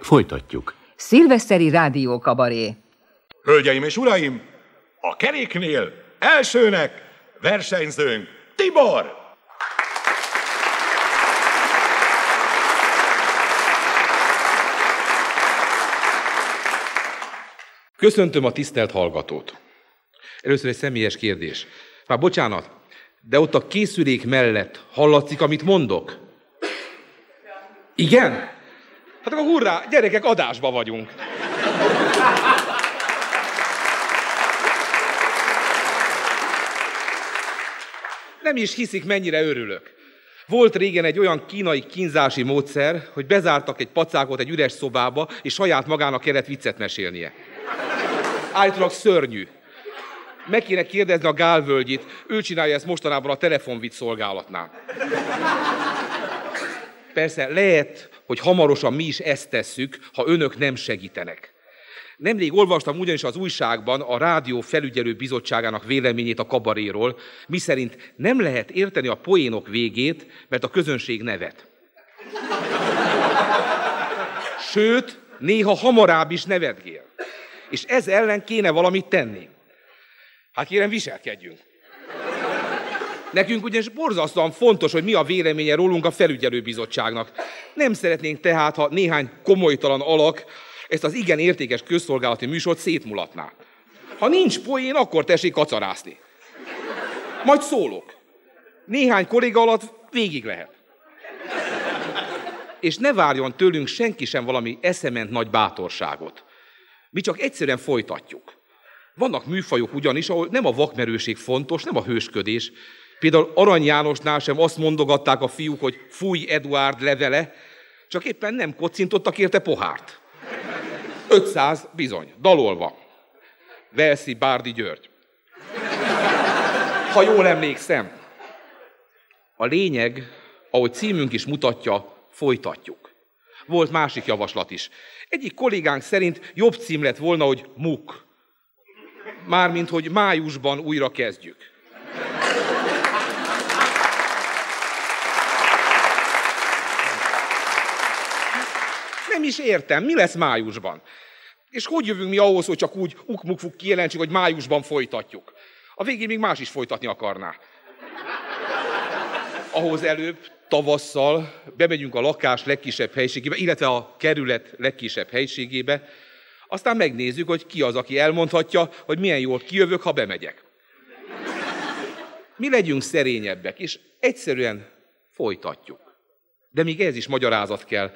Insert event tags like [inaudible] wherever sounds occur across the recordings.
Folytatjuk. Szilveszteri Rádió Kabaré. Hölgyeim és uraim, a keréknél elsőnek versenyzőnk Tibor! Köszöntöm a tisztelt hallgatót. Először egy személyes kérdés. Már bocsánat, de ott a készülék mellett hallatszik, amit mondok? Igen? Hát akkor hurrá, gyerekek, adásba vagyunk. Nem is hiszik, mennyire örülök. Volt régen egy olyan kínai kínzási módszer, hogy bezártak egy pacákot egy üres szobába, és saját magának kellett viccet mesélnie. Állítólag szörnyű. Meg kéne kérdezni a Gálvölgyit, ő csinálja ezt mostanában a telefonvicc szolgálatnál. Persze lehet, hogy hamarosan mi is ezt tesszük, ha önök nem segítenek. Nemrég olvastam ugyanis az újságban a Rádió Felügyelő Bizottságának véleményét a kabaréról, miszerint nem lehet érteni a poénok végét, mert a közönség nevet. Sőt, néha hamarabb is nevetgél. És ez ellen kéne valamit tenni. Hát kérem, viselkedjünk. Nekünk ugyanis borzasztóan fontos, hogy mi a véleménye rólunk a felügyelőbizottságnak. Nem szeretnénk tehát, ha néhány komolytalan alak ezt az igen értékes közszolgálati műsort szétmulatná. Ha nincs poén, akkor tessék kacarászni. Majd szólok. Néhány kolléga alatt végig lehet. És ne várjon tőlünk senki sem valami eszement nagy bátorságot. Mi csak egyszerűen folytatjuk. Vannak műfajok ugyanis, ahol nem a vakmerőség fontos, nem a hősködés. Például Arany Jánosnál sem azt mondogatták a fiúk, hogy fúj Eduard levele, csak éppen nem kocintottak érte pohárt. 500 bizony, dalolva. Velszi Bárdi György. Ha jól emlékszem. A lényeg, ahogy címünk is mutatja, folytatjuk. Volt másik javaslat is. Egyik kollégánk szerint jobb cím lett volna, hogy MUK. Mármint, hogy májusban újra kezdjük. Nem is értem, mi lesz májusban? És hogy jövünk mi ahhoz, hogy csak úgy ukmukfuk kijelentsük, hogy májusban folytatjuk? A végén még más is folytatni akarná. Ahhoz előbb tavasszal bemegyünk a lakás legkisebb helységébe, illetve a kerület legkisebb helységébe, aztán megnézzük, hogy ki az, aki elmondhatja, hogy milyen jól kijövök, ha bemegyek. Mi legyünk szerényebbek, és egyszerűen folytatjuk. De még ez is magyarázat kell.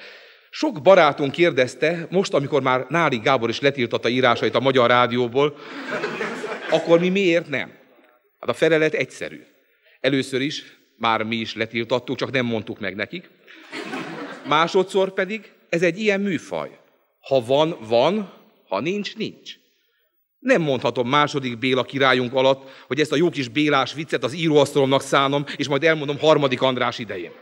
Sok barátunk kérdezte, most, amikor már Nári Gábor is letiltatta írásait a Magyar Rádióból, akkor mi miért nem? Hát a felelet egyszerű. Először is már mi is letiltattuk, csak nem mondtuk meg nekik. Másodszor pedig ez egy ilyen műfaj. Ha van, van, ha nincs, nincs. Nem mondhatom második Béla királyunk alatt, hogy ezt a jó kis Bélás viccet az íróasztalomnak szánom, és majd elmondom harmadik András idején.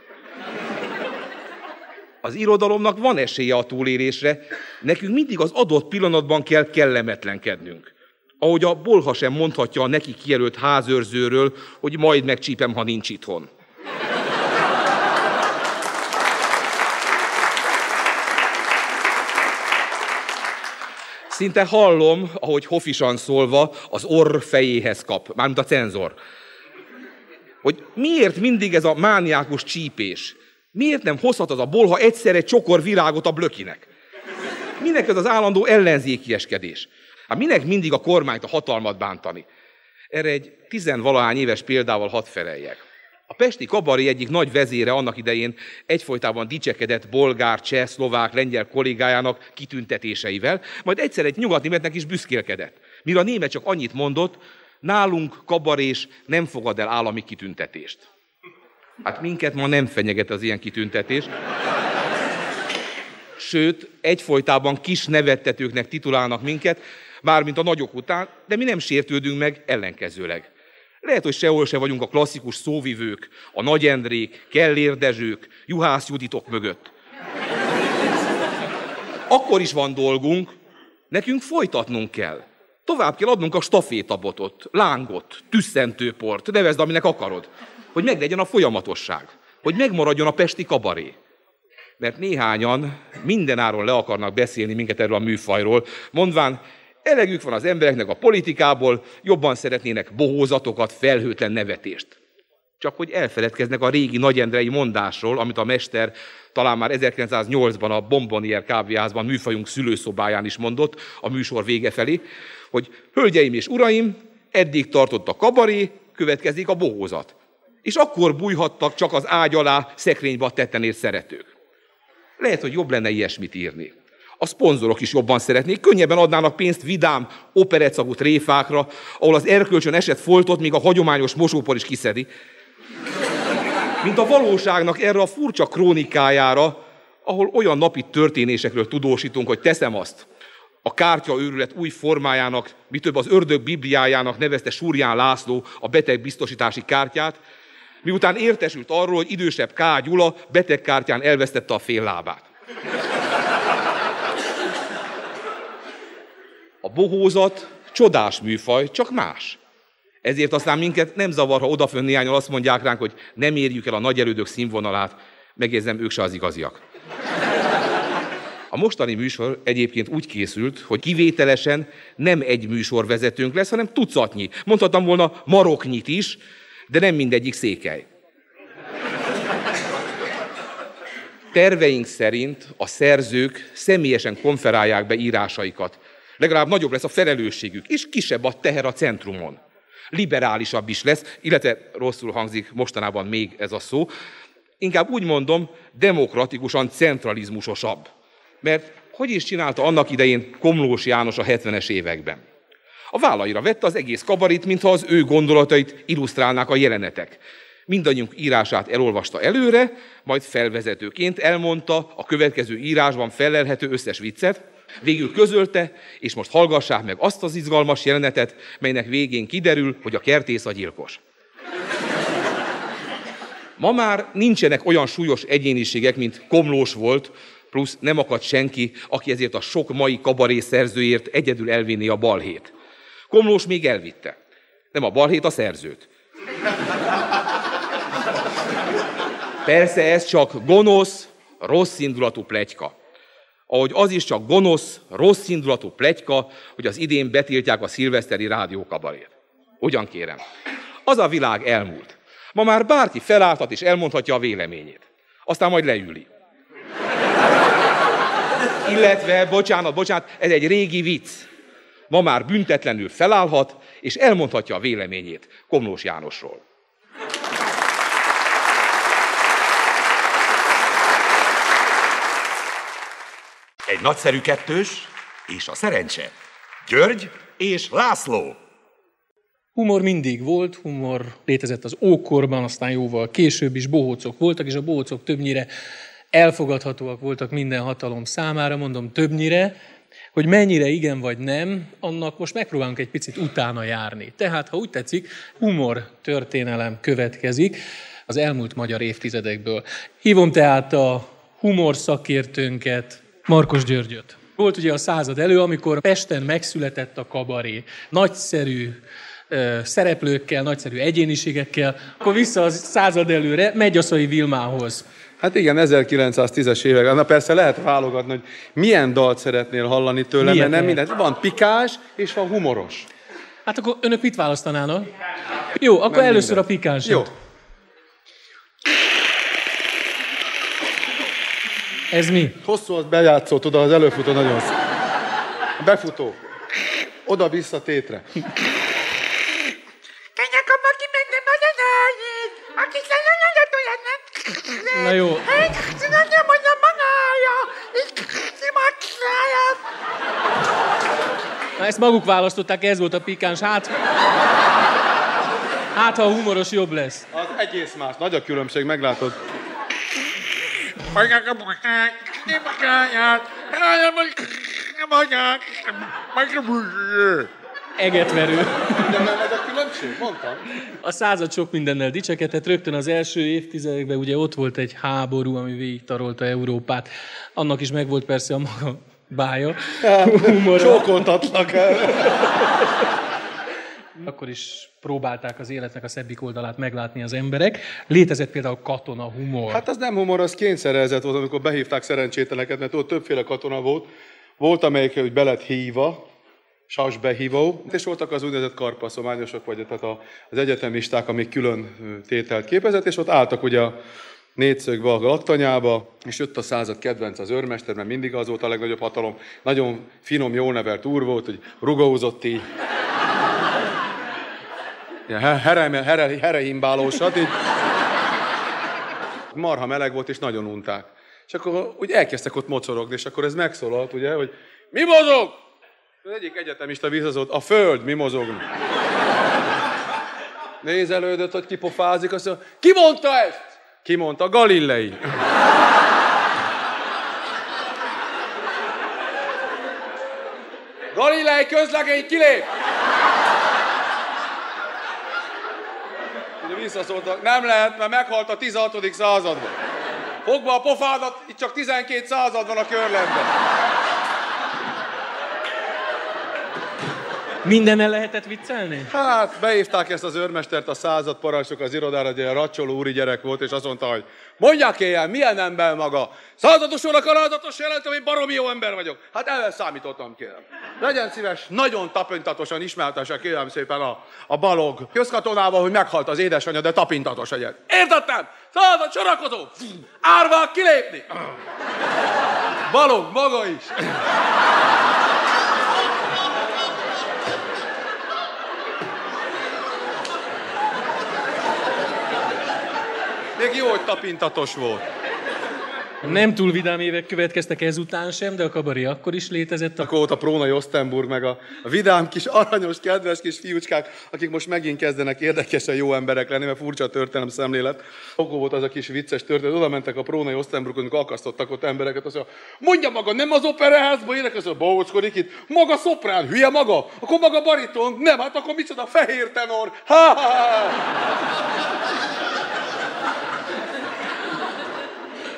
Az irodalomnak van esélye a túlélésre, nekünk mindig az adott pillanatban kell kellemetlenkednünk. Ahogy a bolha sem mondhatja a neki kijelölt házőrzőről, hogy majd megcsípem, ha nincs itthon. Szinte hallom, ahogy hofisan szólva az orr fejéhez kap, mármint a cenzor. Hogy miért mindig ez a mániákus csípés? Miért nem hozhat az a bolha egyszer egy csokor virágot a blökinek? Minek ez az állandó ellenzékieskedés? Hát minek mindig a kormányt, a hatalmat bántani? Erre egy tizenvalahány éves példával hadd feleljek. A Pesti Kabari egyik nagy vezére annak idején egyfolytában dicsekedett bolgár, cseh, szlovák, lengyel kollégájának kitüntetéseivel, majd egyszer egy nyugat németnek is büszkélkedett. Mire a német csak annyit mondott, nálunk kabarés nem fogad el állami kitüntetést. Hát minket ma nem fenyeget az ilyen kitüntetés. Sőt, egyfolytában kis nevettetőknek titulálnak minket, mármint a nagyok után, de mi nem sértődünk meg ellenkezőleg. Lehet, hogy sehol se vagyunk a klasszikus szóvivők, a Nagy Endrék, Kellérdezsők, Juhász Juditok mögött. Akkor is van dolgunk, nekünk folytatnunk kell. tovább kell adnunk a stafétabotot, lángot, tüsszentőport, nevezd, aminek akarod, hogy meglegyen a folyamatosság, hogy megmaradjon a pesti kabaré. Mert néhányan mindenáron le akarnak beszélni minket erről a műfajról, mondván, elegük van az embereknek a politikából, jobban szeretnének bohózatokat, felhőtlen nevetést. Csak hogy elfeledkeznek a régi nagyendrei mondásról, amit a mester talán már 1908-ban a Bombonier kávéházban műfajunk szülőszobáján is mondott, a műsor vége felé, hogy hölgyeim és uraim, eddig tartott a kabaré, következik a bohózat. És akkor bújhattak csak az ágy alá szekrénybe tetten ért szeretők. Lehet, hogy jobb lenne ilyesmit írni. A szponzorok is jobban szeretnék, könnyebben adnának pénzt vidám, operetszagú tréfákra, ahol az erkölcsön esett foltot még a hagyományos mosópor is kiszedi. Mint a valóságnak erre a furcsa krónikájára, ahol olyan napi történésekről tudósítunk, hogy teszem azt, a kártya őrület új formájának, mi több az ördög bibliájának nevezte Súrján László a betegbiztosítási kártyát, miután értesült arról, hogy idősebb K. Gyula betegkártyán elvesztette a fél lábát. A bohózat csodás műfaj, csak más. Ezért aztán minket nem zavar, ha odafönn néhányan azt mondják ránk, hogy nem érjük el a nagy erődök színvonalát, megjegyzem, ők se az igaziak. A mostani műsor egyébként úgy készült, hogy kivételesen nem egy műsorvezetőnk lesz, hanem tucatnyi. Mondhatom volna maroknyit is, de nem mindegyik székely. Terveink szerint a szerzők személyesen konferálják be írásaikat. Legalább nagyobb lesz a felelősségük, és kisebb a teher a centrumon. Liberálisabb is lesz, illetve rosszul hangzik mostanában még ez a szó, inkább úgy mondom, demokratikusan centralizmusosabb. Mert hogy is csinálta annak idején Komlós János a 70-es években? A vállaira vette az egész kabarit, mintha az ő gondolatait illusztrálnák a jelenetek. Mindannyiunk írását elolvasta előre, majd felvezetőként elmondta a következő írásban felelhető összes viccet, végül közölte, és most hallgassák meg azt az izgalmas jelenetet, melynek végén kiderül, hogy a kertész a gyilkos. Ma már nincsenek olyan súlyos egyéniségek, mint Komlós volt, plusz nem akad senki, aki ezért a sok mai kabaré szerzőért egyedül elvinni a balhét. Komlós még elvitte. Nem a balhét, a szerzőt. Persze ez csak gonosz, rossz indulatú plegyka. Ahogy az is csak gonosz, rossz indulatú plegyka, hogy az idén betiltják a szilveszteri rádiókabarét. Ugyan kérem. Az a világ elmúlt. Ma már bárki felállhat és elmondhatja a véleményét. Aztán majd leüli. Illetve, bocsánat, bocsánat, ez egy régi vicc ma már büntetlenül felállhat, és elmondhatja a véleményét Komlós Jánosról. Egy nagyszerű kettős és a szerencse. György és László. Humor mindig volt, humor létezett az ókorban, aztán jóval később is bohócok voltak, és a bohócok többnyire elfogadhatóak voltak minden hatalom számára, mondom többnyire, hogy mennyire igen vagy nem, annak most megpróbálunk egy picit utána járni. Tehát, ha úgy tetszik, humor történelem következik az elmúlt magyar évtizedekből. Hívom tehát a humor szakértőnket, Markos Györgyöt. Volt ugye a század elő, amikor Pesten megszületett a kabaré. Nagyszerű szereplőkkel, nagyszerű egyéniségekkel, akkor vissza a század előre, Megyaszai Vilmához. Hát igen, 1910-es évek. Na persze lehet válogatni, hogy milyen dalt szeretnél hallani tőle, Milyen mert nem minden. Van pikás és van humoros. Hát akkor önök mit választanának? Jó, akkor nem először minden. a pikáns. Jó. Ez mi? Hosszú az bejátszó, tudod, az előfutó nagyon szép. Befutó. Oda-vissza tétre. Na jó. Na ezt maguk választották, ez volt a pikáns. Hát, hát ha a humoros jobb lesz. Az egész más. Nagy a különbség, meglátod. Egetverő. De nem ez a különbség? Mondtam. A század sok mindennel dicsekedett. Rögtön az első évtizedekben ugye ott volt egy háború, ami végig tarolta Európát. Annak is megvolt persze a maga bája. humora. Csókoltatlak. Akkor is próbálták az életnek a szebbik oldalát meglátni az emberek. Létezett például katona humor. Hát az nem humor, az kényszerezett volt, amikor behívták szerencsétleneket, mert ott többféle katona volt. Volt, amelyik hogy be lett hívva, sasbehívó, és voltak az úgynevezett karpaszományosok, vagy tehát az egyetemisták, amik külön tételt képezett, és ott álltak ugye a négyszögbe a laktanyába, és jött a század kedvenc az őrmester, mert mindig az volt a legnagyobb hatalom. Nagyon finom, jól nevelt úr volt, hogy rugózott így. Here, here, herehimbálósat, így. Marha meleg volt, és nagyon unták. És akkor úgy elkezdtek ott mocorogni, és akkor ez megszólalt, ugye, hogy mi mozog? Az egyik egyetemista visszazolt, a föld, mi mozogunk. Nézelődött, hogy kipofázik, azt mondja, ki mondta ezt? Ki mondta? Galilei. Galilei közlegény kilép! Visszaszóltak, nem lehet, mert meghalt a 16. században. Fogba a pofádat, itt csak 12 század van a körlemben. Minden lehetett viccelni? Hát, beívták ezt az őrmestert a század parancsok az irodára, egy racsoló úri gyerek volt, és azt mondta, hogy mondják éjjel, milyen ember maga? Századosul a kalázatos jelentem, én baromi jó ember vagyok. Hát ezzel számítottam, kérem. Legyen szíves, nagyon tapintatosan ismertesse, kérem szépen a, a balog közkatonával, hogy meghalt az édesanyja, de tapintatos egyet. Értettem? Század sorakozó! Árva kilépni! Balog maga is! Még jó, hogy tapintatos volt. Nem túl vidám évek következtek ezután sem, de a kabaré akkor is létezett. Akkor volt a Próna Osztenburg, meg a, a vidám kis, aranyos, kedves kis fiúcskák, akik most megint kezdenek érdekesen jó emberek lenni, mert furcsa a történelem szemlélet. Akkor volt az a kis vicces történet, oda mentek a Próna Osztenburgon, amikor akasztottak ott embereket, azt mondja, mondja maga, nem az operaházba ének, azt mondja, bóckodik itt, maga szoprán, hülye maga, akkor maga bariton, nem, hát akkor micsoda fehér tenor, ha, ha, ha.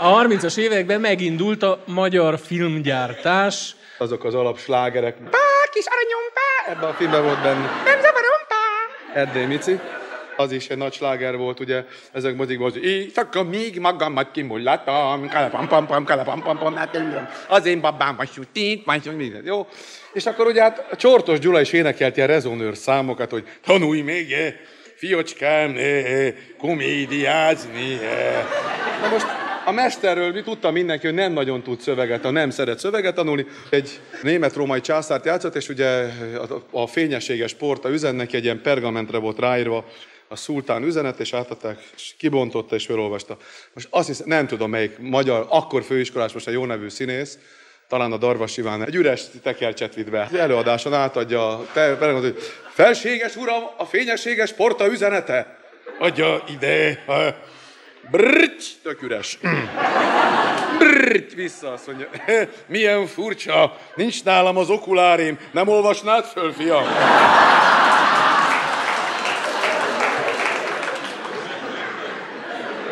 A 30-as években megindult a magyar filmgyártás. Azok az alapslágerek. Pá, kis aranyom, pá! Ebben a filmben volt benne. Nem zavarom, pá! Erdély Mici. Az is egy nagy sláger volt, ugye, ezek mozikban, hogy éjszaka még magamat kimullatom, kalapam pam pam kalapam pam pam hát az én babám vagy sütít, vagy minden, jó? És akkor ugye hát a Csortos Gyula is énekelt ilyen rezonőr számokat, hogy tanulj még, eh, fiocskám, eh, komédiázni. Eh. Na most a mesterről mi tudta mindenki, hogy nem nagyon tud szöveget, ha nem szeret szöveget tanulni. Egy német-római császárt játszott, és ugye a fényességes porta üzennek egy ilyen pergamentre volt ráírva a szultán üzenet, és átadták, és kibontotta, és felolvasta. Most azt hiszem, nem tudom melyik magyar, akkor főiskolás, most egy jó nevű színész, talán a Darvas Iván egy üres tekercset vitt be. Előadáson átadja a te, hogy felséges uram, a fényességes porta üzenete. Adja ide. Brrrt, tök üres. Brrrt, vissza azt mondja. Milyen furcsa, nincs nálam az okulárim, nem olvasnád föl, fiam?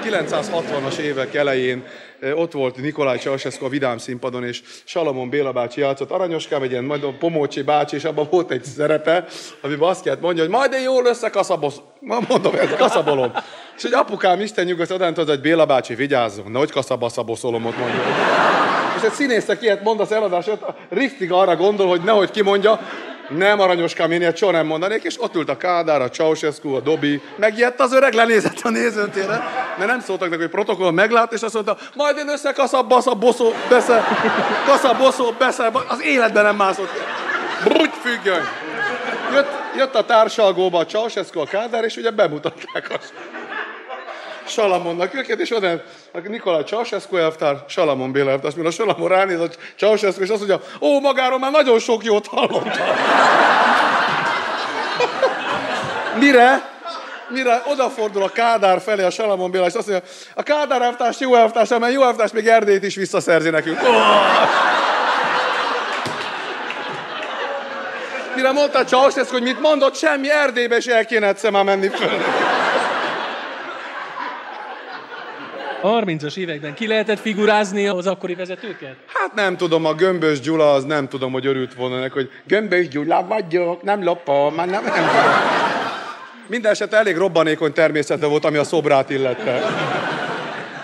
960-as évek elején ott volt Nikolaj Ceausescu a Vidám színpadon, és Salamon Béla bácsi játszott Aranyoskám, egy ilyen majd Pomócsi bácsi, és abban volt egy szerepe, amiben azt kellett mondja, hogy majd én jól összekaszabosz, mondom, ez kaszabolom. És egy apukám Isten nyugodt odant az, hogy Béla bácsi, vigyázzon, nehogy kaszabaszaboszorom ott mondja. És egy színészek ilyet mond az eladásot, Riftig arra gondol, hogy nehogy kimondja, nem aranyoskám, én ilyet soha nem mondanék, és ott ült a Kádár, a Ceausescu, a Dobi. Megijedt az öreg, lenézett a nézőtérre, mert nem szóltak neki, hogy protokoll meglát, és azt mondta, majd én össze kasza, basza, boszó, besze, kasza, boszó, besze, az életben nem mászott. Brugy függöny. Jött, jött a társalgóba a Ceausescu, a Kádár, és ugye bemutatták azt. Salamonnak őket, és oda a Nikolaj Ceausescu elvtár, Salamon Béla elvtár, mire a Salamon ránéz a Ceausescu, és azt mondja, ó, magáról már nagyon sok jót hallottam. [laughs] mire? Mire odafordul a Kádár felé a Salamon Béla, és azt mondja, a Kádár elvtárs jó elvtárs, mert jó elvtárs még Erdélyt is visszaszerzi nekünk. Oh! Mire mondta Ceausescu, hogy mit mondott, semmi Erdélybe is el kéne egyszer már menni föl. 30-as években ki lehetett figurázni az akkori vezetőket? Hát nem tudom, a Gömbös Gyula az nem tudom, hogy örült volna neki, hogy Gömbös Gyula vagyok, nem lopom, már nem, nem tudom. Minden esetre elég robbanékony természete volt, ami a szobrát illette.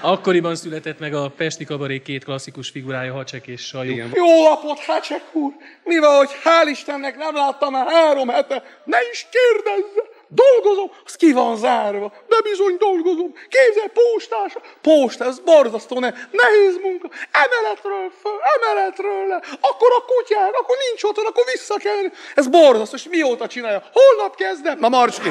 Akkoriban született meg a Pesti Kabaré két klasszikus figurája, Hacsek és Sajó. Igen. Jó napot, Hácsek úr! Mi van, hogy hál' Istennek nem láttam már három hete? Ne is kérdezze! Dolgozom, az ki van zárva, de bizony dolgozom. Képzel, postás, posta, ez borzasztó, ne, nehéz munka. Emeletről föl, emeletről le, akkor a kutyák, akkor nincs otthon, akkor vissza kell. Ez borzasztó, és mióta csinálja? Holnap kezdem? Na Marcski!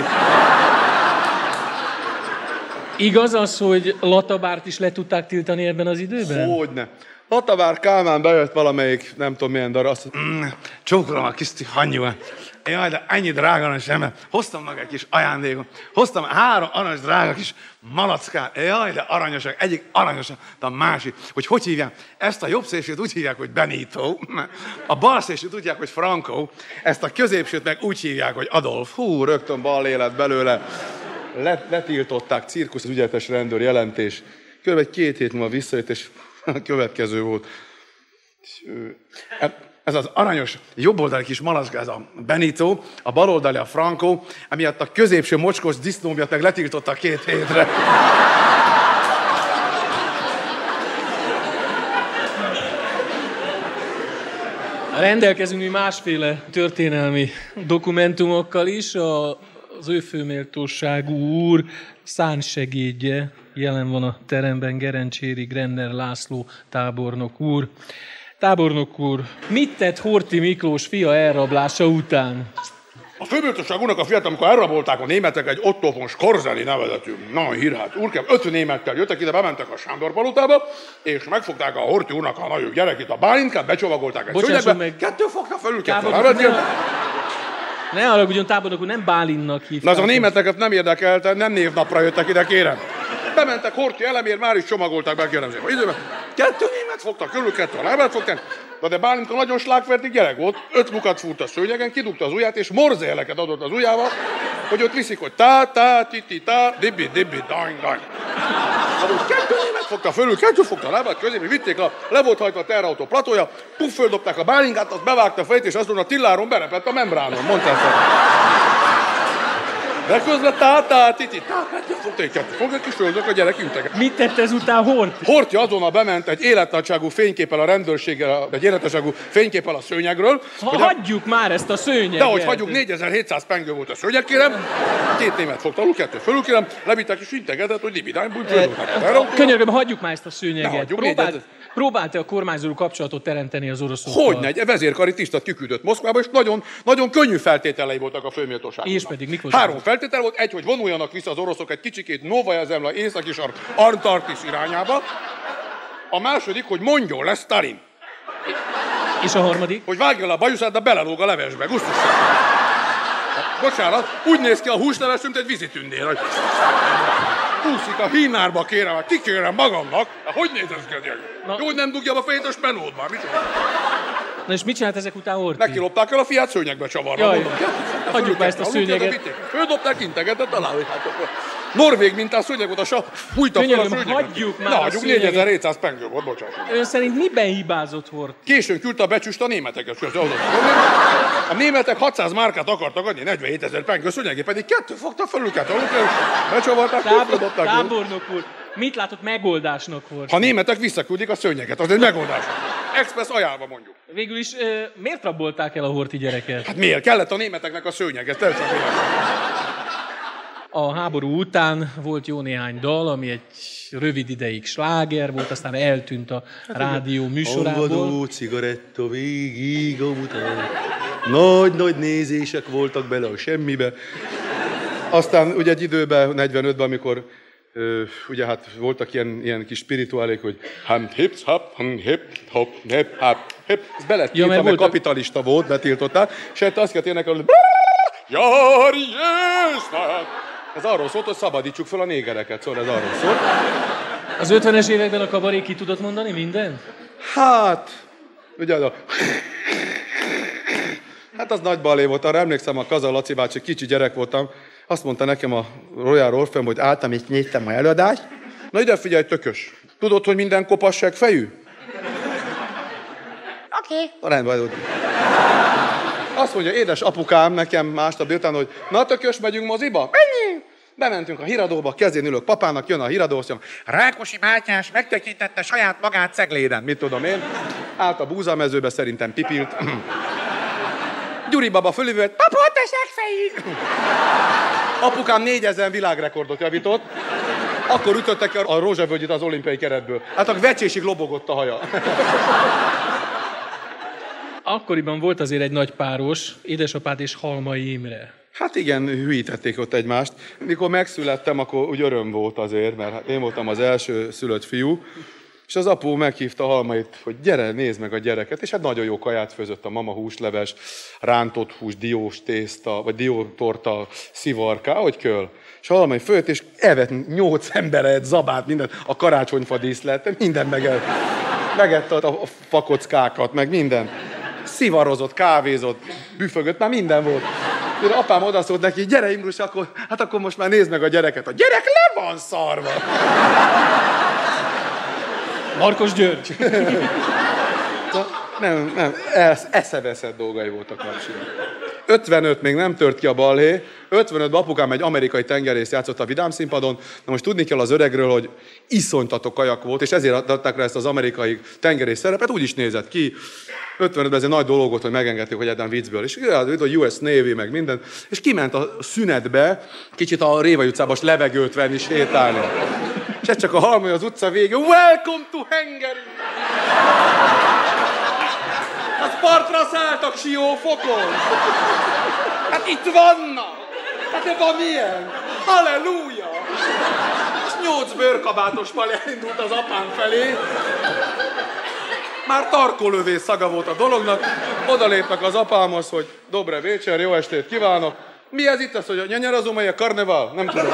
Igaz az, hogy Latabárt is le tudták tiltani ebben az időben? Hogyne. Latavár Kálmán bejött valamelyik, nem tudom milyen darab, azt mondta, mm, csókolom a kis hanyjú. Jaj, de ennyi drága sem. Hoztam meg egy kis ajándékot. Hoztam három aranyos drága kis malackát. Jaj, de aranyosak. Egyik aranyosak, de a másik. Hogy hogy hívják? Ezt a jobb szélsőt úgy hívják, hogy Benito. A bal szélsőt úgy hívják, hogy Franco. Ezt a középsőt meg úgy hívják, hogy Adolf. Hú, rögtön bal élet belőle. Let, letiltották, cirkusz ügyetes rendőr jelentés. Körülbelül két hét múlva visszajött, és a következő volt. Ez az aranyos jobboldali kis malacka, ez a Benito, a baloldali a Franco, emiatt a középső mocskos disznó miatt meg letiltotta két hétre. [laughs] Rendelkezünk mi másféle történelmi dokumentumokkal is. A, az ő főméltóságú úr szánsegédje jelen van a teremben, Gerencséri Grenner László tábornok úr. Tábornok úr, mit tett Horti Miklós fia elrablása után? A főbirtosság úrnak a fiat, amikor elrabolták a németek egy Otto von Skorzeli nevezetű, na hírhát, úrkem, öt némettel jöttek ide, bementek a Sándor palotába, és megfogták a Horti úrnak a nagyobb gyerekét, a Bálintkát, becsomagolták egy szőnyegbe, meg... kettő fogta felül, kettő ne, ne haragudjon, tábornok úr, nem Bálinnak hívták. Na az a németeket nem érdekelte, nem névnapra jöttek ide, kérem. Bementek Horti elemér, már is csomagolták be, szépen. Időben kettő német fogtak, körül kettő a fogták, Na de Bálinka nagyon slágfertig gyerek volt, öt lukat fúrt a szőnyegen, kidugta az ujját, és morzejeleket adott az ujjával, hogy ott viszik, hogy tá, tá, ti, ti, tá, dibbi, dibbi, dang, dang. Szóval kettő német fogta fölül, kettő fogta a lábát közé, vitték a, le volt hajtva a terrautó platója, puff, földobták a bálingát, azt bevágta a fejét, és mondta, a tilláron berepett a membránon, mondta ezt. De közben tá, tá, titi, tá, fogta egy kettő, fogja kis a gyerek integet. Mit tett ezután Horti? Horti azonnal bement egy életnagyságú fényképpel a rendőrséggel, egy életnagyságú fényképpel a szőnyegről. Ha hogy hagyjuk a... már ezt a szőnyeget. De hogy hagyjuk, 4700 pengő volt a szőnyeg, kérem. Két német fogta alul, kettő fölül, kérem. Levittek és integetett, hogy libidány, Könyörgöm, hagyjuk már ezt a szőnyeget. Ne, hagyjuk, Próbálta a kormányzó kapcsolatot teremteni az oroszokkal? Hogy egy vezérkari tisztát kiküldött Moszkvába, és nagyon, nagyon könnyű feltételei voltak a főméltóságnak. És pedig mik Három feltétel volt, egy, hogy vonuljanak vissza az oroszok egy kicsikét Novaja Zemla északi sark Antarktis irányába. A második, hogy mondjon lesz Stalin. És a harmadik? Hogy vágja le a bajuszát, de belelóg a levesbe. Gusztus. Bocsánat, úgy néz ki a húsleves, mint egy vizitündér. Hogy úszik a hínárba, kérem, hát kikérem magamnak. Hát hogy néz ez ki? Jó, hogy nem dugja a fejét a spenódba. Mit Na és mit csinált ezek után Orti? Neki lopták el a fiát szőnyegbe csavarva. Jaj, hagyjuk már ezt a szőnyeget. Földobták, integetett, találjátok. Norvég mintás szőnyeg volt, a sa fújta fel a szőnyeget. hagyjuk már Na, hagyjuk 4700 pengő volt, bocsánat. Ön szerint miben hibázott Hort? Későn küldte a becsüst a németeket. A németek 600 márkát akartak adni, 47 ezer pengő szőnyegé, pedig kettő fogta fel őket, becsavarták, Tábor, tábornok úr, mit látott megoldásnak volt? Ha németek visszaküldik a szőnyeget, az egy megoldás. Express ajánlva mondjuk. Végül is e, miért rabolták el a horti gyereket? Hát miért? Kellett a németeknek a szőnyeg, ez A háború után volt jó néhány dal, ami egy rövid ideig sláger volt, aztán eltűnt a hát rádió műsorából. Alvadó cigaretta végig a után. Nagy-nagy nézések voltak bele a semmibe. Aztán ugye egy időben, 45-ben, amikor ugye hát voltak ilyen, ilyen kis spirituálék, hogy hand hips, hop, hand hip, hop, hip, hop, hip. Ez be lett ja, mert kapitalista volt, betiltották, és hát azt kellett énekelni, hogy [laughs] Jari Ez arról szólt, hogy szabadítsuk fel a négereket, szóval ez arról szólt. Az 50-es években a kabaré ki tudott mondani minden? Hát, ugye a... Hát az nagy balé volt, arra emlékszem, a Kaza Laci bácsi, kicsi gyerek voltam, azt mondta nekem a Royal Orpheum, hogy álltam és néztem a előadást, Na ide figyelj, tökös. Tudod, hogy minden kopasság fejű? Oké. Okay. Rendben. Azt mondja, édes apukám nekem másnap délután, hogy na tökös, megyünk moziba? Mennyi? Bementünk a híradóba, kezén ülök papának, jön a híradó, azt mondja, Rákosi Mátyás megtekintette saját magát cegléden. Mit tudom én? Állt a búzamezőbe, szerintem pipilt. [clears throat] Gyuri baba fölülvőtt, papa, te segfejű! [clears throat] Apukám négyezer világrekordot javított, akkor ütöttek a rózsavölgyit az olimpiai keretből. Hát a vecsésig lobogott a haja. [clears throat] Akkoriban volt azért egy nagy páros, édesapád és Halmai Imre. Hát igen, hülyítették ott egymást. Mikor megszülettem, akkor úgy öröm volt azért, mert hát én voltam az első szülött fiú, és az apu meghívta Halmait, hogy gyere, nézd meg a gyereket, és hát nagyon jó kaját főzött a mama húsleves, rántott hús, diós tészta, vagy diótorta, szivarká, hogy köl. És Halmai főtt, és evett nyolc emberet, zabát, minden, a karácsonyfa díszlet, minden megett. Megette a fakockákat, meg minden. Szivarozott, kávézott, büfögött, már minden volt. Mire apám odaszólt neki, gyere Imrus, akkor, hát akkor most már nézd meg a gyereket. A gyerek le van szarva. Markos György. [laughs] nem, nem, eszeveszett dolgai voltak kapcsolatban. 55 még nem tört ki a balhé, 55 apukám egy amerikai tengerész játszott a Vidám színpadon, na most tudni kell az öregről, hogy iszonytató kajak volt, és ezért adták rá ezt az amerikai tengerész szerepet, úgy is nézett ki. 55-ben ez egy nagy dolog volt, hogy megengedték, hogy Eden viccből. És a US Navy, meg minden. És kiment a szünetbe, kicsit a Révai utcába levegőt venni, sétálni. És csak a halmai az utca vége. Welcome to Hungary! Partra szálltak siófokon. Hát itt vannak. Hát van milyen? Halleluja! És nyolc bőrkabátos pali elindult az apám felé. Már tarkolövé szaga volt a dolognak. Oda lépnek az apámhoz, hogy dobre vécser, jó estét kívánok. Mi ez itt az, hogy a nyanyarozómai a karneval? Nem tudom.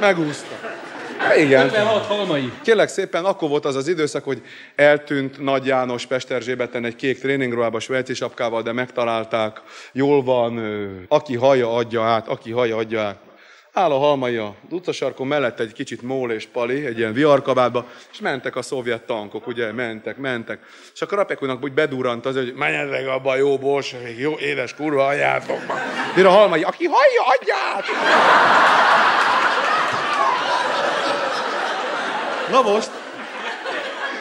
Megúszta. Igen. 56 halmai. Kérlek szépen, akkor volt az az időszak, hogy eltűnt Nagy János Pesterzsébeten egy kék tréningruhába, svejci sapkával, de megtalálták. Jól van, aki haja adja át, aki haja adja át. Áll a halmai a utcasarkon, mellett egy kicsit Mól és Pali, egy ilyen viharkabátba, és mentek a szovjet tankok, ugye, mentek, mentek. És akkor Rapekunak úgy bedurrant az, hogy menjetek abba jó bolsevik, jó édes kurva anyátok. Mire a halmai, aki hallja, adját! Na most,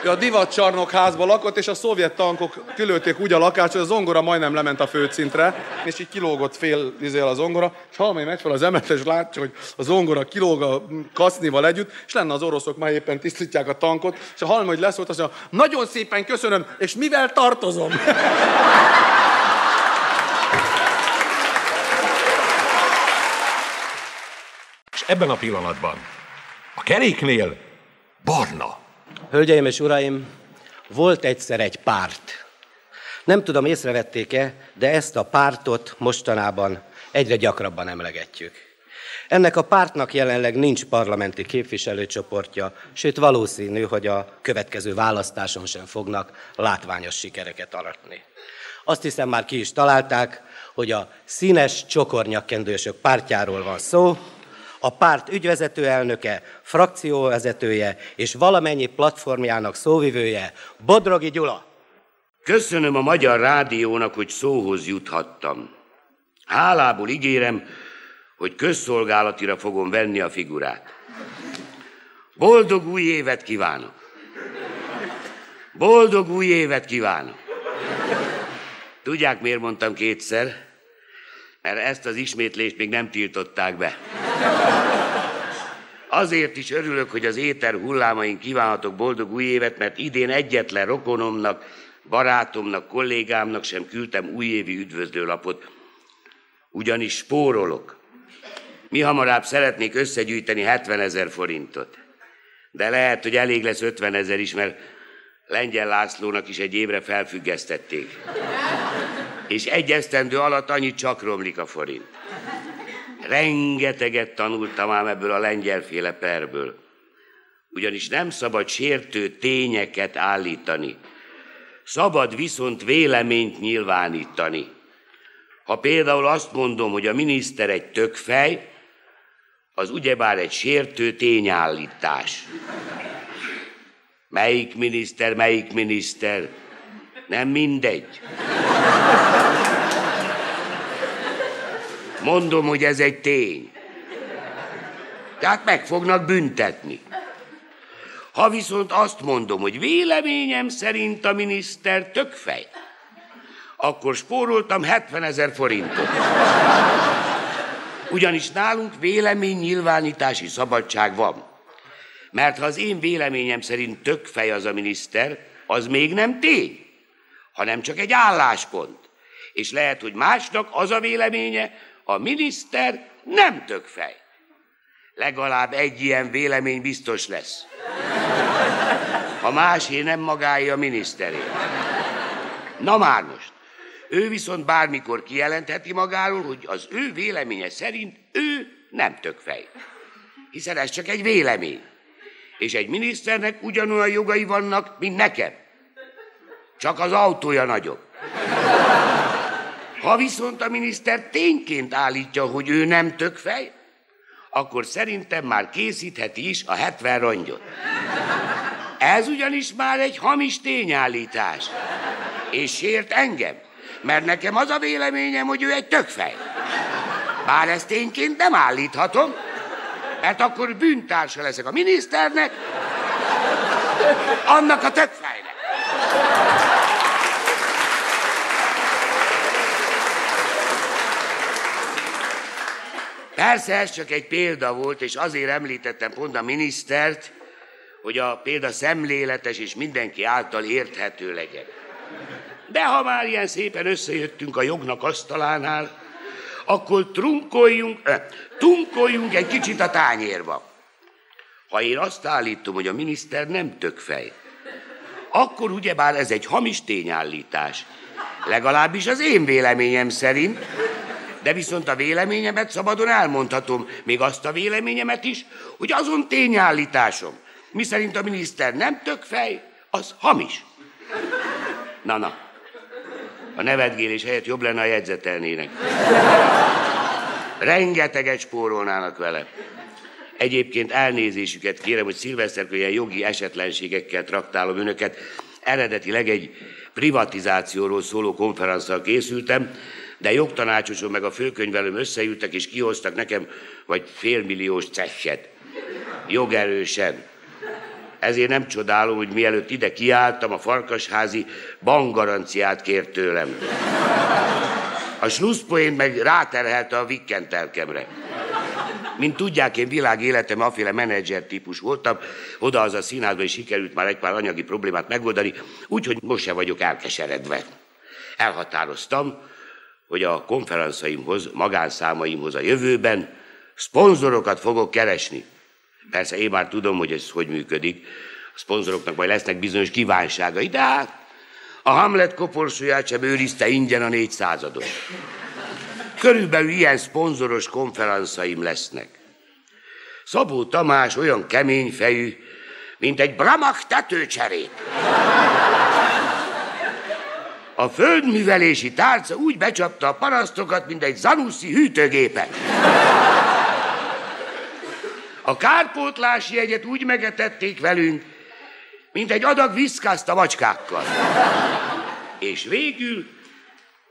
a divatcsarnok házba lakott, és a szovjet tankok kilőtték úgy a lakást, hogy a zongora majdnem lement a földszintre, és így kilógott fél izél a zongora, és Halmai megy fel az emelet, és látja, hogy a zongora kilóg a kasznival együtt, és lenne az oroszok már éppen tisztítják a tankot, és a Halmai, hogy leszólt, azt mondja, nagyon szépen köszönöm, és mivel tartozom? És ebben a pillanatban a keréknél barna. Hölgyeim és uraim, volt egyszer egy párt. Nem tudom, észrevették-e, de ezt a pártot mostanában egyre gyakrabban emlegetjük. Ennek a pártnak jelenleg nincs parlamenti képviselőcsoportja, sőt valószínű, hogy a következő választáson sem fognak látványos sikereket aratni. Azt hiszem már ki is találták, hogy a színes csokornyakkendősök pártjáról van szó, a párt ügyvezető elnöke, frakcióvezetője és valamennyi platformjának szóvivője Bodrogi Gyula. Köszönöm a Magyar Rádiónak, hogy szóhoz juthattam. Hálából ígérem, hogy közszolgálatira fogom venni a figurát. Boldog új évet kívánok! Boldog új évet kívánok! Tudják, miért mondtam kétszer? Mert ezt az ismétlést még nem tiltották be. Azért is örülök, hogy az éter hullámain kívánhatok boldog új évet, mert idén egyetlen rokonomnak, barátomnak, kollégámnak sem küldtem újévi üdvözlőlapot. Ugyanis spórolok. Mi hamarabb szeretnék összegyűjteni 70 ezer forintot. De lehet, hogy elég lesz 50 ezer is, mert Lengyel Lászlónak is egy évre felfüggesztették. És egy esztendő alatt annyit csak romlik a forint. Rengeteget tanultam ám ebből a lengyelféle perből. Ugyanis nem szabad sértő tényeket állítani. Szabad viszont véleményt nyilvánítani. Ha például azt mondom, hogy a miniszter egy tökfej, az ugyebár egy sértő tényállítás. Melyik miniszter, melyik miniszter? Nem mindegy. Mondom, hogy ez egy tény. Tehát meg fognak büntetni. Ha viszont azt mondom, hogy véleményem szerint a miniszter tökfej, akkor spóroltam 70 ezer forintot. Ugyanis nálunk véleménynyilvánítási szabadság van. Mert ha az én véleményem szerint tökfej az a miniszter, az még nem tény, hanem csak egy álláspont. És lehet, hogy másnak az a véleménye, a miniszter nem tökfej. Legalább egy ilyen vélemény biztos lesz. Ha másé nem magáé a miniszteré. Na már most. Ő viszont bármikor kijelentheti magáról, hogy az ő véleménye szerint ő nem tökfej. Hiszen ez csak egy vélemény. És egy miniszternek ugyanolyan jogai vannak, mint nekem. Csak az autója nagyobb. Ha viszont a miniszter tényként állítja, hogy ő nem tökfej, akkor szerintem már készítheti is a 70 rongyot. Ez ugyanis már egy hamis tényállítás. És sért engem, mert nekem az a véleményem, hogy ő egy tökfej. Bár ezt tényként nem állíthatom, mert akkor bűntársa leszek a miniszternek, annak a tökfejnek. Persze ez csak egy példa volt, és azért említettem pont a minisztert, hogy a példa szemléletes és mindenki által érthető legyen. De ha már ilyen szépen összejöttünk a jognak asztalánál, akkor trunkoljunk, eh, tunkoljunk egy kicsit a tányérba. Ha én azt állítom, hogy a miniszter nem tökfej, akkor ugyebár ez egy hamis tényállítás. Legalábbis az én véleményem szerint, de viszont a véleményemet szabadon elmondhatom, még azt a véleményemet is, hogy azon tényállításom, miszerint a miniszter nem tökfej, az hamis. Na-na, a nevetgélés helyett jobb lenne, a jegyzetelnének. Rengeteget spórolnának vele. Egyébként elnézésüket kérem, hogy szilveszterkor ilyen jogi esetlenségekkel traktálom önöket. Eredetileg egy privatizációról szóló konferenszal készültem, de jogtanácsosom meg a főkönyvelőm összeültek és kihoztak nekem vagy félmilliós cesset. Jogerősen. Ezért nem csodálom, hogy mielőtt ide kiálltam, a farkasházi bankgaranciát kért tőlem. A slusszpoén meg ráterhelte a vikkentelkemre. Mint tudják, én világ életem aféle menedzser típus voltam, oda az a színházba is sikerült már egy pár anyagi problémát megoldani, úgyhogy most se vagyok elkeseredve. Elhatároztam, hogy a konferenszaimhoz, magánszámaimhoz a jövőben szponzorokat fogok keresni. Persze én már tudom, hogy ez hogy működik. A szponzoroknak majd lesznek bizonyos kívánságai, de hát a Hamlet koporsóját sem őrizte ingyen a négy százados. Körülbelül ilyen szponzoros konferenszaim lesznek. Szabó Tamás olyan kemény fejű, mint egy bramach tetőcserét. A földművelési tárca úgy becsapta a parasztokat, mint egy zanuszi hűtőgépet. A kárpótlási jegyet úgy megetették velünk, mint egy adag viszkászt a macskákkal. És végül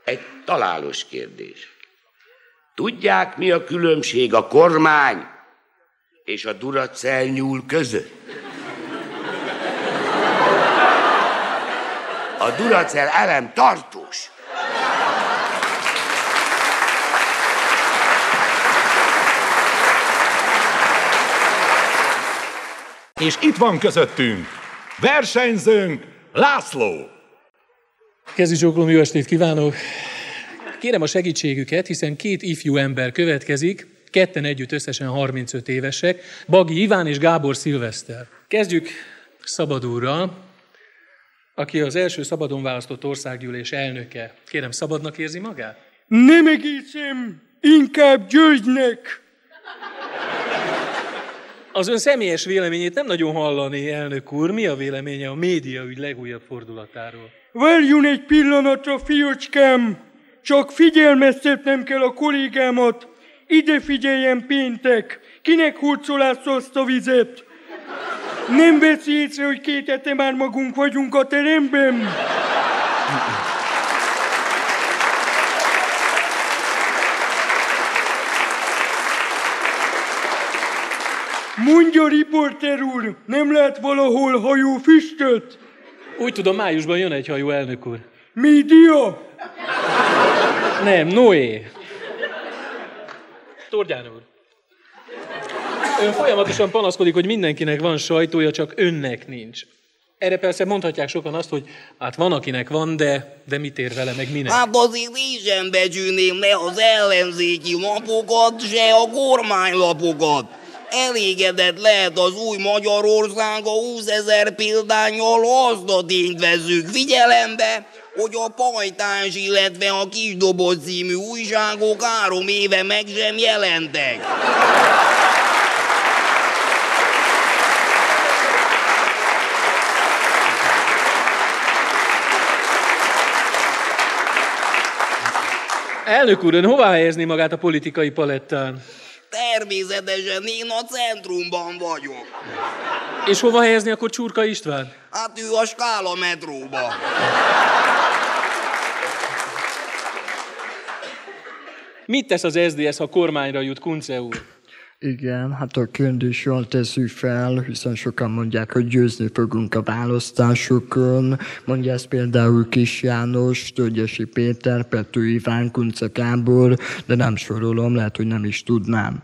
egy találós kérdés. Tudják, mi a különbség a kormány és a duracell nyúl között? A duracell elem tartós. És itt van közöttünk versenyzőnk László. Kezdjük jó estét kívánok! Kérem a segítségüket, hiszen két ifjú ember következik, ketten együtt összesen 35 évesek, Bagi Iván és Gábor Szilveszter. Kezdjük Szabadúrral, aki az első szabadon választott országgyűlés elnöke. Kérem, szabadnak érzi magát? Nem egészen, inkább Györgynek. Az ön személyes véleményét nem nagyon hallani, elnök úr. Mi a véleménye a média ügy legújabb fordulatáról? Várjon egy pillanatra, fiócskám! Csak figyelmeztetnem kell a kollégámat. Ide figyeljen péntek. Kinek hurcolásza azt a vizet? Nem veszi észre, hogy két hete már magunk vagyunk a teremben? Mondja, riporter úr, nem lát valahol hajó füstöt? Úgy tudom, májusban jön egy hajó, elnök úr. Média? Nem, Noé. Tordján úr. Ön folyamatosan panaszkodik, hogy mindenkinek van sajtója, csak önnek nincs. Erre persze mondhatják sokan azt, hogy hát van, akinek van, de, de mit ér vele, meg minek. Hát azért én sem becsülném le az ellenzéki lapokat, se a kormánylapokat. Elégedett lehet az új Magyarország a 20 ezer példányjal azt a tényt vezzük figyelembe, hogy a pajtás, illetve a kisdoboz című újságok három éve meg sem jelentek. Elnök úr, ön hová helyezni magát a politikai palettán? Természetesen én a centrumban vagyok. És hova helyezni akkor Csurka István? Hát ő a Skála metróba. Mit tesz az SZDSZ, ha kormányra jut, Kunce úr? Igen, hát a kérdés jól teszi fel, hiszen sokan mondják, hogy győzni fogunk a választásokon. Mondja ezt például Kis János, Tölgyesi Péter, Pető Iván, Kunce Kábor, de nem sorolom, lehet, hogy nem is tudnám.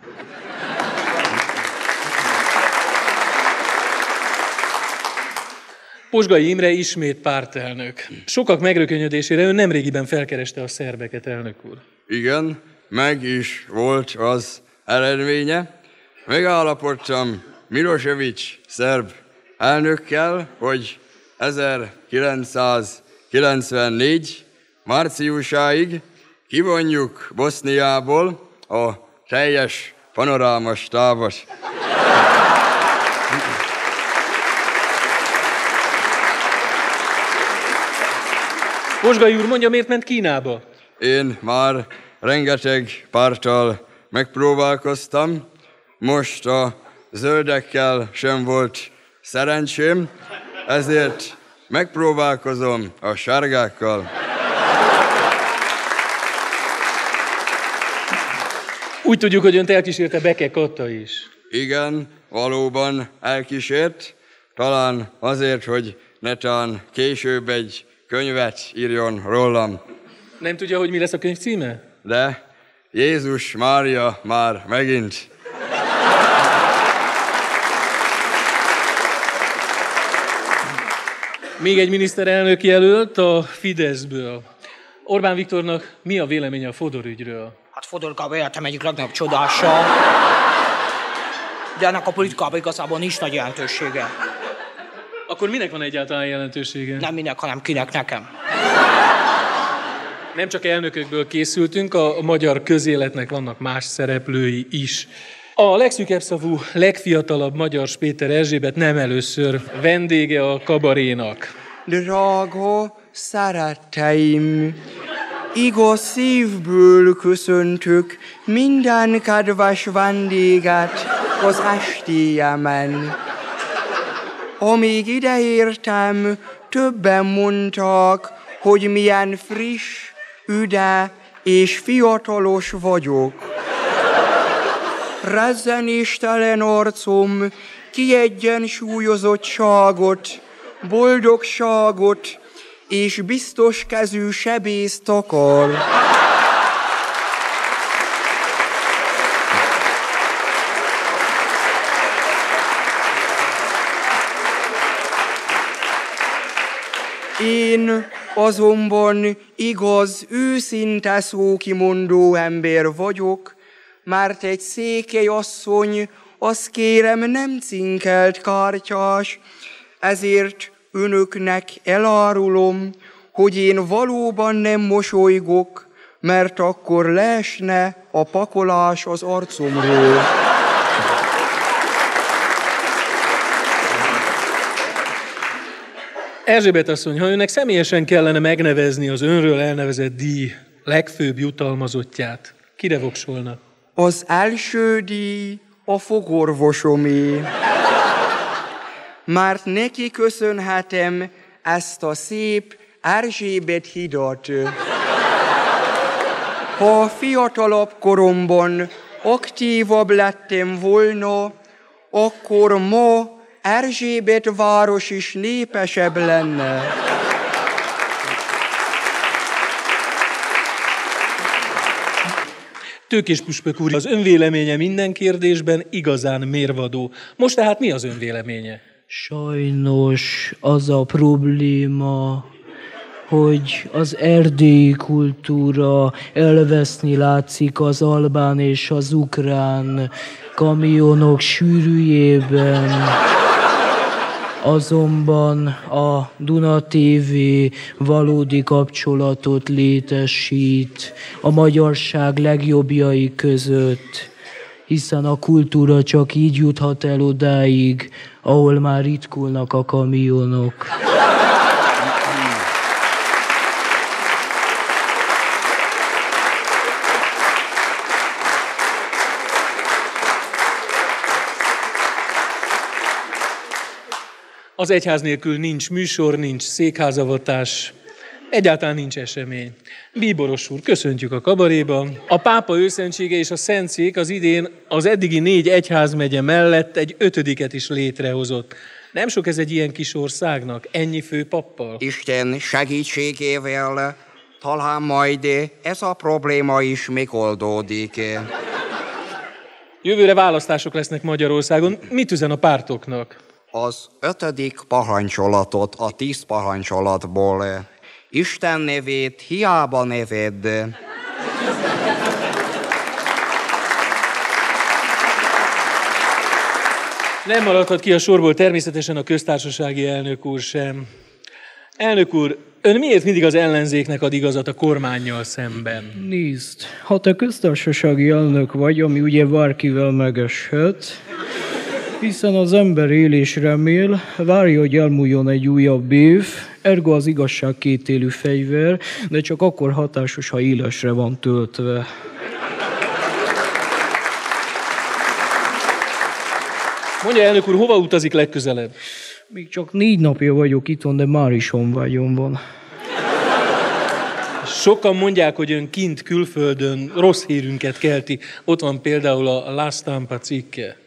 Posgai Imre ismét pártelnök. Sokak megrökönyödésére ön nemrégiben felkereste a szerbeket, elnök úr. Igen, meg is volt az eredménye. Megállapodtam Milosevic szerb elnökkel, hogy 1994 márciusáig kivonjuk Boszniából a teljes panorámas távot. Posgai úr, mondja, miért ment Kínába? Én már rengeteg párttal megpróbálkoztam, most a zöldekkel sem volt szerencsém, ezért megpróbálkozom a sárgákkal. Úgy tudjuk, hogy önt elkísérte Beke Katta is. Igen, valóban elkísért, talán azért, hogy netán később egy könyvet írjon rólam. Nem tudja, hogy mi lesz a könyv címe? De Jézus Mária már megint. Még egy miniszterelnök jelölt a Fideszből. Orbán Viktornak mi a véleménye a Fodor ügyről? Hát Fodor Gábor életem egyik legnagyobb csodása. De ennek a politikában igazából nincs nagy jelentősége. Akkor minek van egyáltalán jelentősége? Nem minek, hanem kinek nekem. Nem csak elnökökből készültünk, a magyar közéletnek vannak más szereplői is. A legszűkebb szavú, legfiatalabb magyar Péter Erzsébet nem először vendége a kabarénak. Drága szeretteim, igaz szívből köszöntök minden kedves vendéget az estéjemen. Amíg ideértem, többen mondtak, hogy milyen friss, üde és fiatalos vagyok. Rezzenéstelen arcom kiegyensúlyozottságot, boldogságot és biztos kezű sebészt akar. Én azonban igaz, őszinte szókimondó ember vagyok, mert egy székely asszony, azt kérem nem cinkelt kártyás, ezért önöknek elárulom, hogy én valóban nem mosolygok, mert akkor leesne a pakolás az arcomról. Erzsébet asszony, ha önnek személyesen kellene megnevezni az önről elnevezett díj legfőbb jutalmazottját kire voksolna? Az első díj a fogorvosomé. Már neki köszönhetem ezt a szép Erzsébet hidat. Ha fiatalabb koromban aktívabb lettem volna, akkor ma Erzsébet város is népesebb lenne. Tőkés Puspök úr, az önvéleménye minden kérdésben igazán mérvadó. Most tehát mi az önvéleménye? Sajnos az a probléma, hogy az erdélyi kultúra elveszni látszik az albán és az ukrán kamionok sűrűjében. Azonban a Duna TV valódi kapcsolatot létesít a magyarság legjobbjai között, hiszen a kultúra csak így juthat el odáig, ahol már ritkulnak a kamionok. Az egyház nélkül nincs műsor, nincs székházavatás, egyáltalán nincs esemény. Bíboros úr, köszöntjük a kabaréba. A pápa őszentsége és a szentszék az idén az eddigi négy egyházmegye mellett egy ötödiket is létrehozott. Nem sok ez egy ilyen kis országnak, ennyi fő pappal? Isten segítségével talán majd ez a probléma is megoldódik. Jövőre választások lesznek Magyarországon. Mit üzen a pártoknak? Az ötödik parancsolatot a tíz parancsolatból. Isten nevét hiába neved. Nem maradhat ki a sorból természetesen a köztársasági elnök úr sem. Elnök úr, ön miért mindig az ellenzéknek ad igazat a kormányjal szemben? Nézd, ha te köztársasági elnök vagy, ami ugye bárkivel megeshet, hiszen az ember él és remél, várja, hogy elmúljon egy újabb év, ergo az igazság kétélű fegyver, de csak akkor hatásos, ha élesre van töltve. Mondja elnök úr, hova utazik legközelebb? Még csak négy napja vagyok itthon, de már is honvágyom van. Sokan mondják, hogy ön kint külföldön rossz hírünket kelti. Ott van például a La Stampa cikke.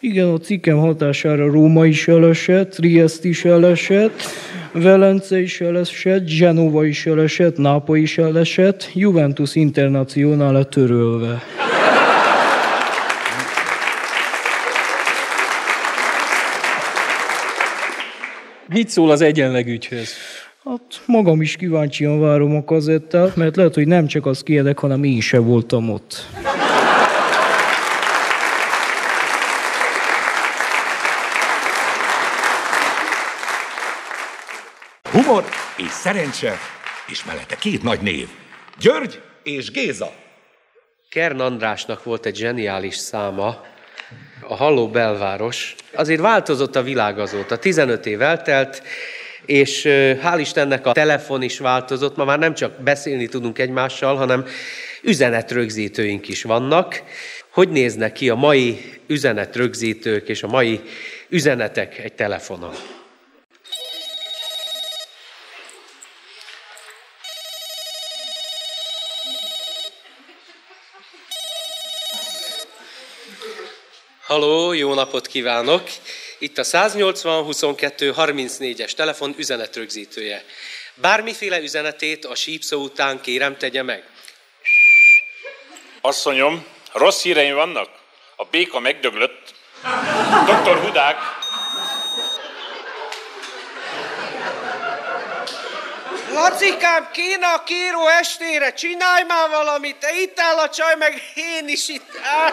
Igen, a cikkem hatására Róma is elesett, Triest is elesett, Velence is elesett, Genova is elesett, Nápa is elesett, Juventus Internacionale törölve. Mit szól az egyenlegügyhöz? Hát magam is kíváncsian várom a kazettát, mert lehet, hogy nem csak az kiedek, hanem én se voltam ott. Humor és szerencse, és mellette két nagy név. György és Géza. Kern Andrásnak volt egy zseniális száma, a Halló Belváros. Azért változott a világ azóta, 15 év eltelt, és hál' Istennek a telefon is változott, ma már nem csak beszélni tudunk egymással, hanem üzenetrögzítőink is vannak. Hogy néznek ki a mai üzenetrögzítők és a mai üzenetek egy telefonon? Haló, jó napot kívánok! Itt a 180 22 34-es telefon üzenetrögzítője. Bármiféle üzenetét a sípszó után kérem tegye meg. Asszonyom, rossz híreim vannak. A béka megdöglött. Doktor Hudák. Lacikám, kéne a kéró estére, csinálj már valamit, te itt áll a csaj, meg én is itt áll.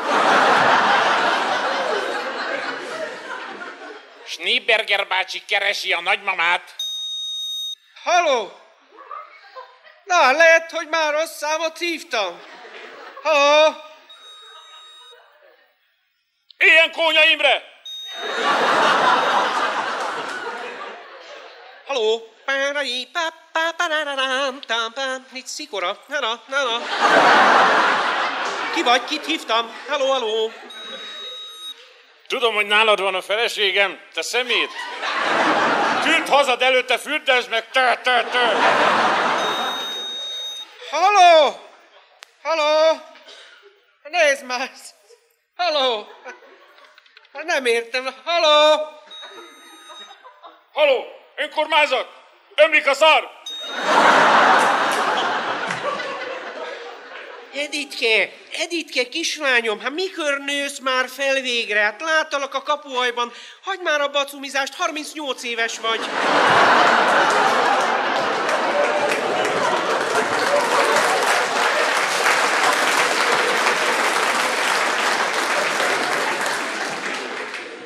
Schneeberger bácsi keresi a nagymamát. Haló? Na, lehet, hogy már rossz számot hívtam. Haló? Ilyen Kónya Imre! Haló? párai, pá, pá, parararám, tám, pám. Itt szikora. Na, na, na, na. Ki vagy? Kit hívtam? Haló, haló. Tudom, hogy nálad van a feleségem, te szemét. Küld hazad előtte, fürdesd meg, te, te, te. Haló! Haló! Nézd már! Haló! Hát Nem értem. Haló! Haló, önkormányzat! Ömlik a szar! Editke, Editke, kislányom, hát mikor nősz már fel végre? Hát láttalak a kapuhajban, hagyd már a bacumizást, 38 éves vagy.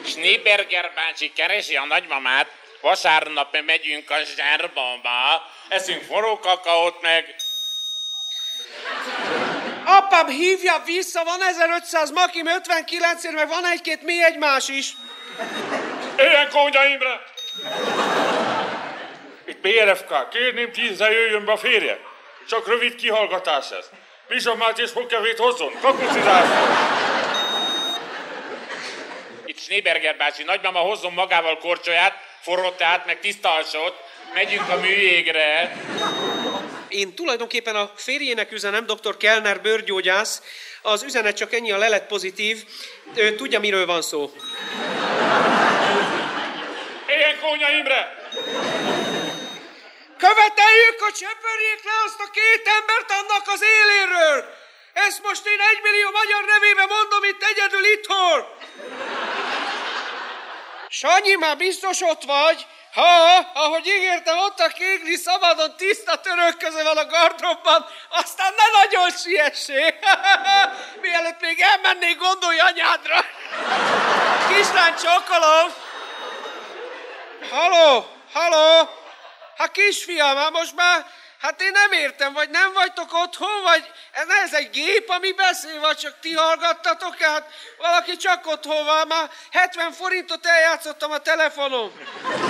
Schneeberger bácsi keresi a nagymamát, vasárnap megyünk a zsárbamba, eszünk forró kakaót meg... Apám, hívja vissza, van 1500 makim 59 ér, meg van egy-két mi egymás is. Ilyen Kónya Imre! Itt BRFK, kérném tízzel jöjjön be a férje. Csak rövid kihallgatás ez. Pizsamát és fogkevét hozzon, kapucizás! Itt Schneeberger bácsi, nagymama hozzon magával korcsolyát, forró teát, meg tiszta alsót. Megyünk a műjégre. Én tulajdonképpen a férjének üzenem, dr. Kellner bőrgyógyász. Az üzenet csak ennyi a lelet pozitív. Ő tudja, miről van szó. Ilyen Kónya Imre! Követeljük, hogy söpörjék le azt a két embert annak az éléről! Ezt most én egymillió magyar nevében mondom itt egyedül itthon! Sanyi, már biztos ott vagy? Ha, ahogy ígértem, ott a kégli szabadon tiszta török közül van a gardróbban, aztán ne nagyon siessé. [laughs] Mielőtt még elmennék, gondolj anyádra. [laughs] Kislány, csókolom. Haló, haló. Hát kisfiam, hát most már, hát én nem értem, vagy nem vagytok otthon, vagy ez, egy gép, ami beszél, vagy csak ti hallgattatok, hát valaki csak otthon van, már 70 forintot eljátszottam a telefonon.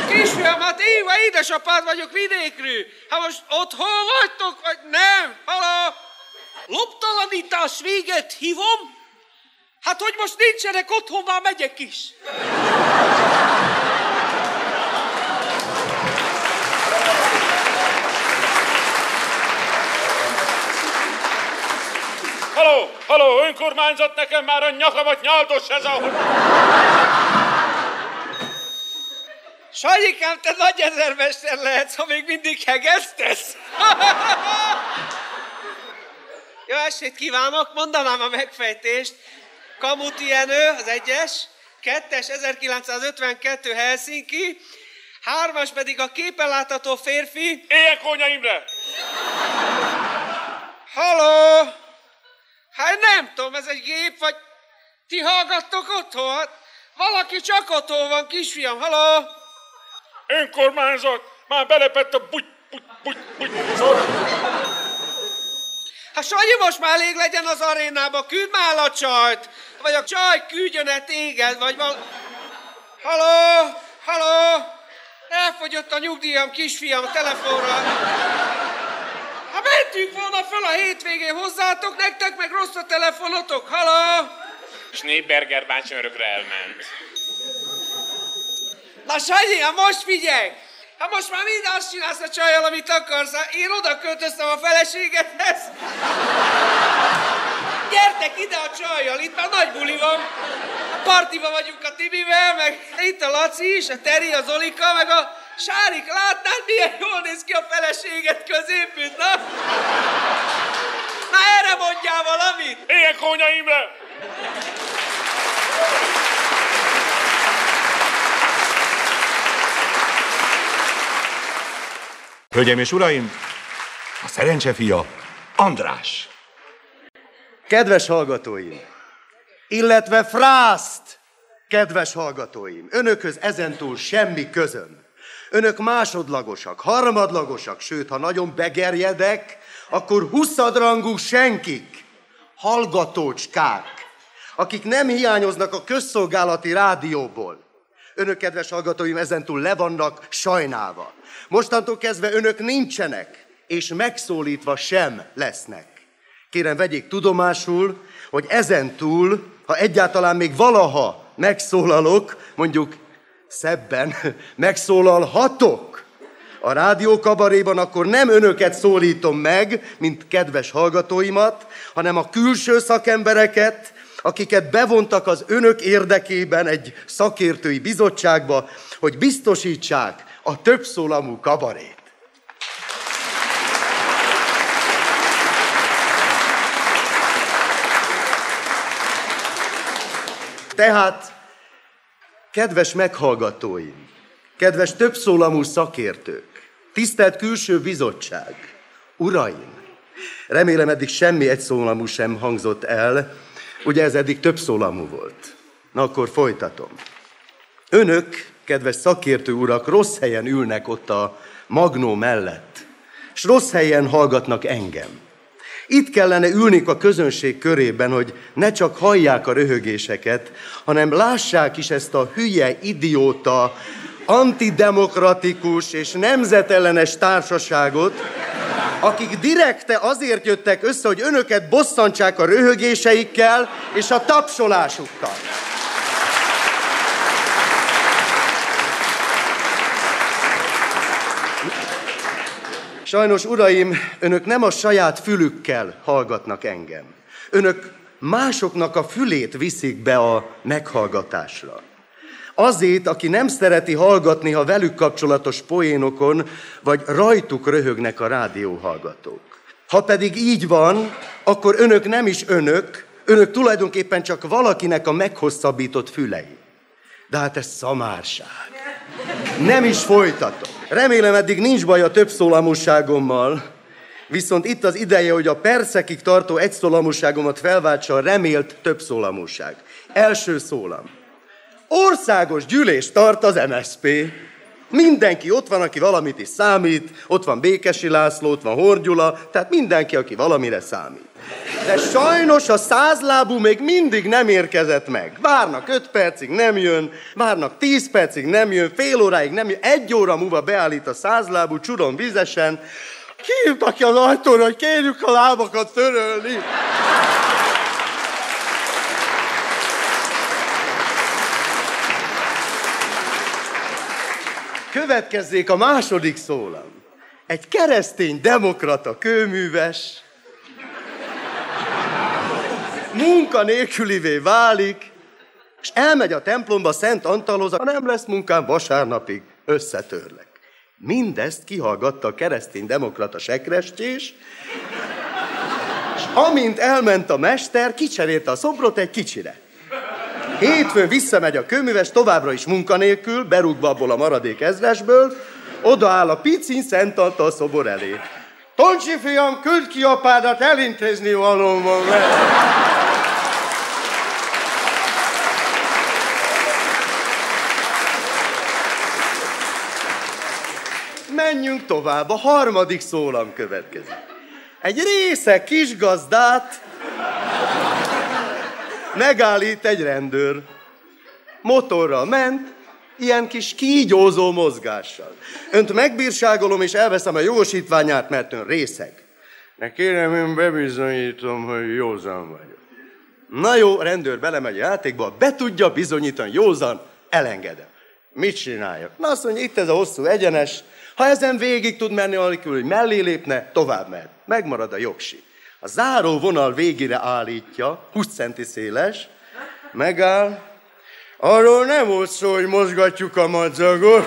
Kisfiam, hát én vagy édesapád vagyok vidékről. Hát most otthon vagytok, vagy nem? Haló? Loptalanítás véget hívom? Hát hogy most nincsenek otthon, már megyek is. Haló, haló, önkormányzat, nekem már a nyakamat nyaldos ez a... Sanyikám, te nagy ezermester lehetsz, ha még mindig hegesztesz. [laughs] Jó estét kívánok, mondanám a megfejtést. Kamuti Jenő, az egyes, kettes 1952 Helsinki, hármas pedig a képen látható férfi. Ilyen Kónya Imre! Haló! Hát nem tudom, ez egy gép, vagy ti hallgattok otthon? Hát valaki csak otthon van, kisfiam, haló! Önkormányzat, már belepett a buty, buty, buty, buty, sor. Hát Sanyi, most már elég legyen az arénába, küld már a csajt! Vagy a csaj küldjön -e téged, vagy val... Haló! Haló! Elfogyott a nyugdíjam, kisfiam, telefonra. Hát mentünk volna fel a hétvégén hozzátok, nektek meg rossz a telefonotok, haló! Schneeberger bácsi örökre elment. Na Sanyi, hát most figyelj! Hát most már mind azt csinálsz a csajjal, amit akarsz. Hát Én oda költöztem a feleségethez. Gyertek ide a csajjal, itt már nagy buli van. A partiba vagyunk a Tibivel, meg itt a Laci is, a Teri, az Olika, meg a Sárik. Látnád, milyen jól néz ki a feleséget középült, na? Na erre mondjál valamit! Ilyen Kónya Imre! Hölgyeim és uraim, a szerencse fia András. Kedves hallgatóim, illetve frászt, kedves hallgatóim, önökhöz ezentúl semmi közöm. Önök másodlagosak, harmadlagosak, sőt, ha nagyon begerjedek, akkor huszadrangú senkik, hallgatócskák, akik nem hiányoznak a közszolgálati rádióból. Önök, kedves hallgatóim, ezentúl le vannak sajnálva. Mostantól kezdve önök nincsenek, és megszólítva sem lesznek. Kérem, vegyék tudomásul, hogy ezentúl, ha egyáltalán még valaha megszólalok, mondjuk szebben megszólalhatok a rádiókabaréban, akkor nem önöket szólítom meg, mint kedves hallgatóimat, hanem a külső szakembereket, akiket bevontak az önök érdekében egy szakértői bizottságba, hogy biztosítsák a többszólamú kabarét. Tehát, kedves meghallgatóim, kedves többszólamú szakértők, tisztelt külső bizottság, uraim, remélem eddig semmi egyszólamú sem hangzott el, ugye ez eddig többszólamú volt. Na akkor folytatom. Önök, kedves szakértő urak, rossz helyen ülnek ott a magnó mellett, és rossz helyen hallgatnak engem. Itt kellene ülni a közönség körében, hogy ne csak hallják a röhögéseket, hanem lássák is ezt a hülye, idióta, antidemokratikus és nemzetellenes társaságot, akik direkte azért jöttek össze, hogy önöket bosszantsák a röhögéseikkel és a tapsolásukkal. Sajnos, uraim, önök nem a saját fülükkel hallgatnak engem. Önök másoknak a fülét viszik be a meghallgatásra. Azért, aki nem szereti hallgatni, ha velük kapcsolatos poénokon, vagy rajtuk röhögnek a rádióhallgatók. Ha pedig így van, akkor önök nem is önök, önök tulajdonképpen csak valakinek a meghosszabbított fülei. De hát ez szamárság. Nem is folytatom. Remélem eddig nincs baj a többszólamúságommal, viszont itt az ideje, hogy a percekig tartó egyszólamúságomat felváltsa a remélt többszólamúság. Első szólam. Országos gyűlés tart az MSP. Mindenki ott van, aki valamit is számít, ott van Békesi László, ott van Horgyula, tehát mindenki, aki valamire számít. De sajnos a százlábú még mindig nem érkezett meg. Várnak öt percig, nem jön, várnak tíz percig, nem jön, fél óráig nem jön, egy óra múlva beállít a százlábú, csuron vizesen, Kívtak ki az ajtóra, hogy kérjük a lábakat törölni. Következzék a második szólam. Egy keresztény demokrata kőműves, munkanélkülivé válik, és elmegy a templomba Szent Antalhoz, ha nem lesz munkám vasárnapig, összetörlek. Mindezt kihallgatta a keresztény demokrata sekrestjés, és amint elment a mester, kicserélte a szobrot egy kicsire. Hétfőn visszamegy a kőműves, továbbra is munkanélkül, berúgva abból a maradék ezresből, odaáll a picin Szent Antal szobor elé. Toncsi fiam, küld ki apádat, elintézni valóm van vele. Menjünk tovább, a harmadik szólam következik. Egy része kisgazdát megállít egy rendőr. Motorral ment, ilyen kis kígyózó mozgással. Önt megbírságolom és elveszem a jogosítványát, mert ön részeg. De kérem, én bebizonyítom, hogy józan vagyok. Na jó, rendőr belemegy a játékba, be tudja bizonyítani, józan, elengedem. Mit csináljak? Na azt mondja, itt ez a hosszú egyenes, ha ezen végig tud menni, anélkül, hogy mellé lépne, tovább mehet. Megmarad a jogsi. A záró vonal végére állítja, 20 centi széles, megáll. Arról nem volt szó, hogy mozgatjuk a madzagot.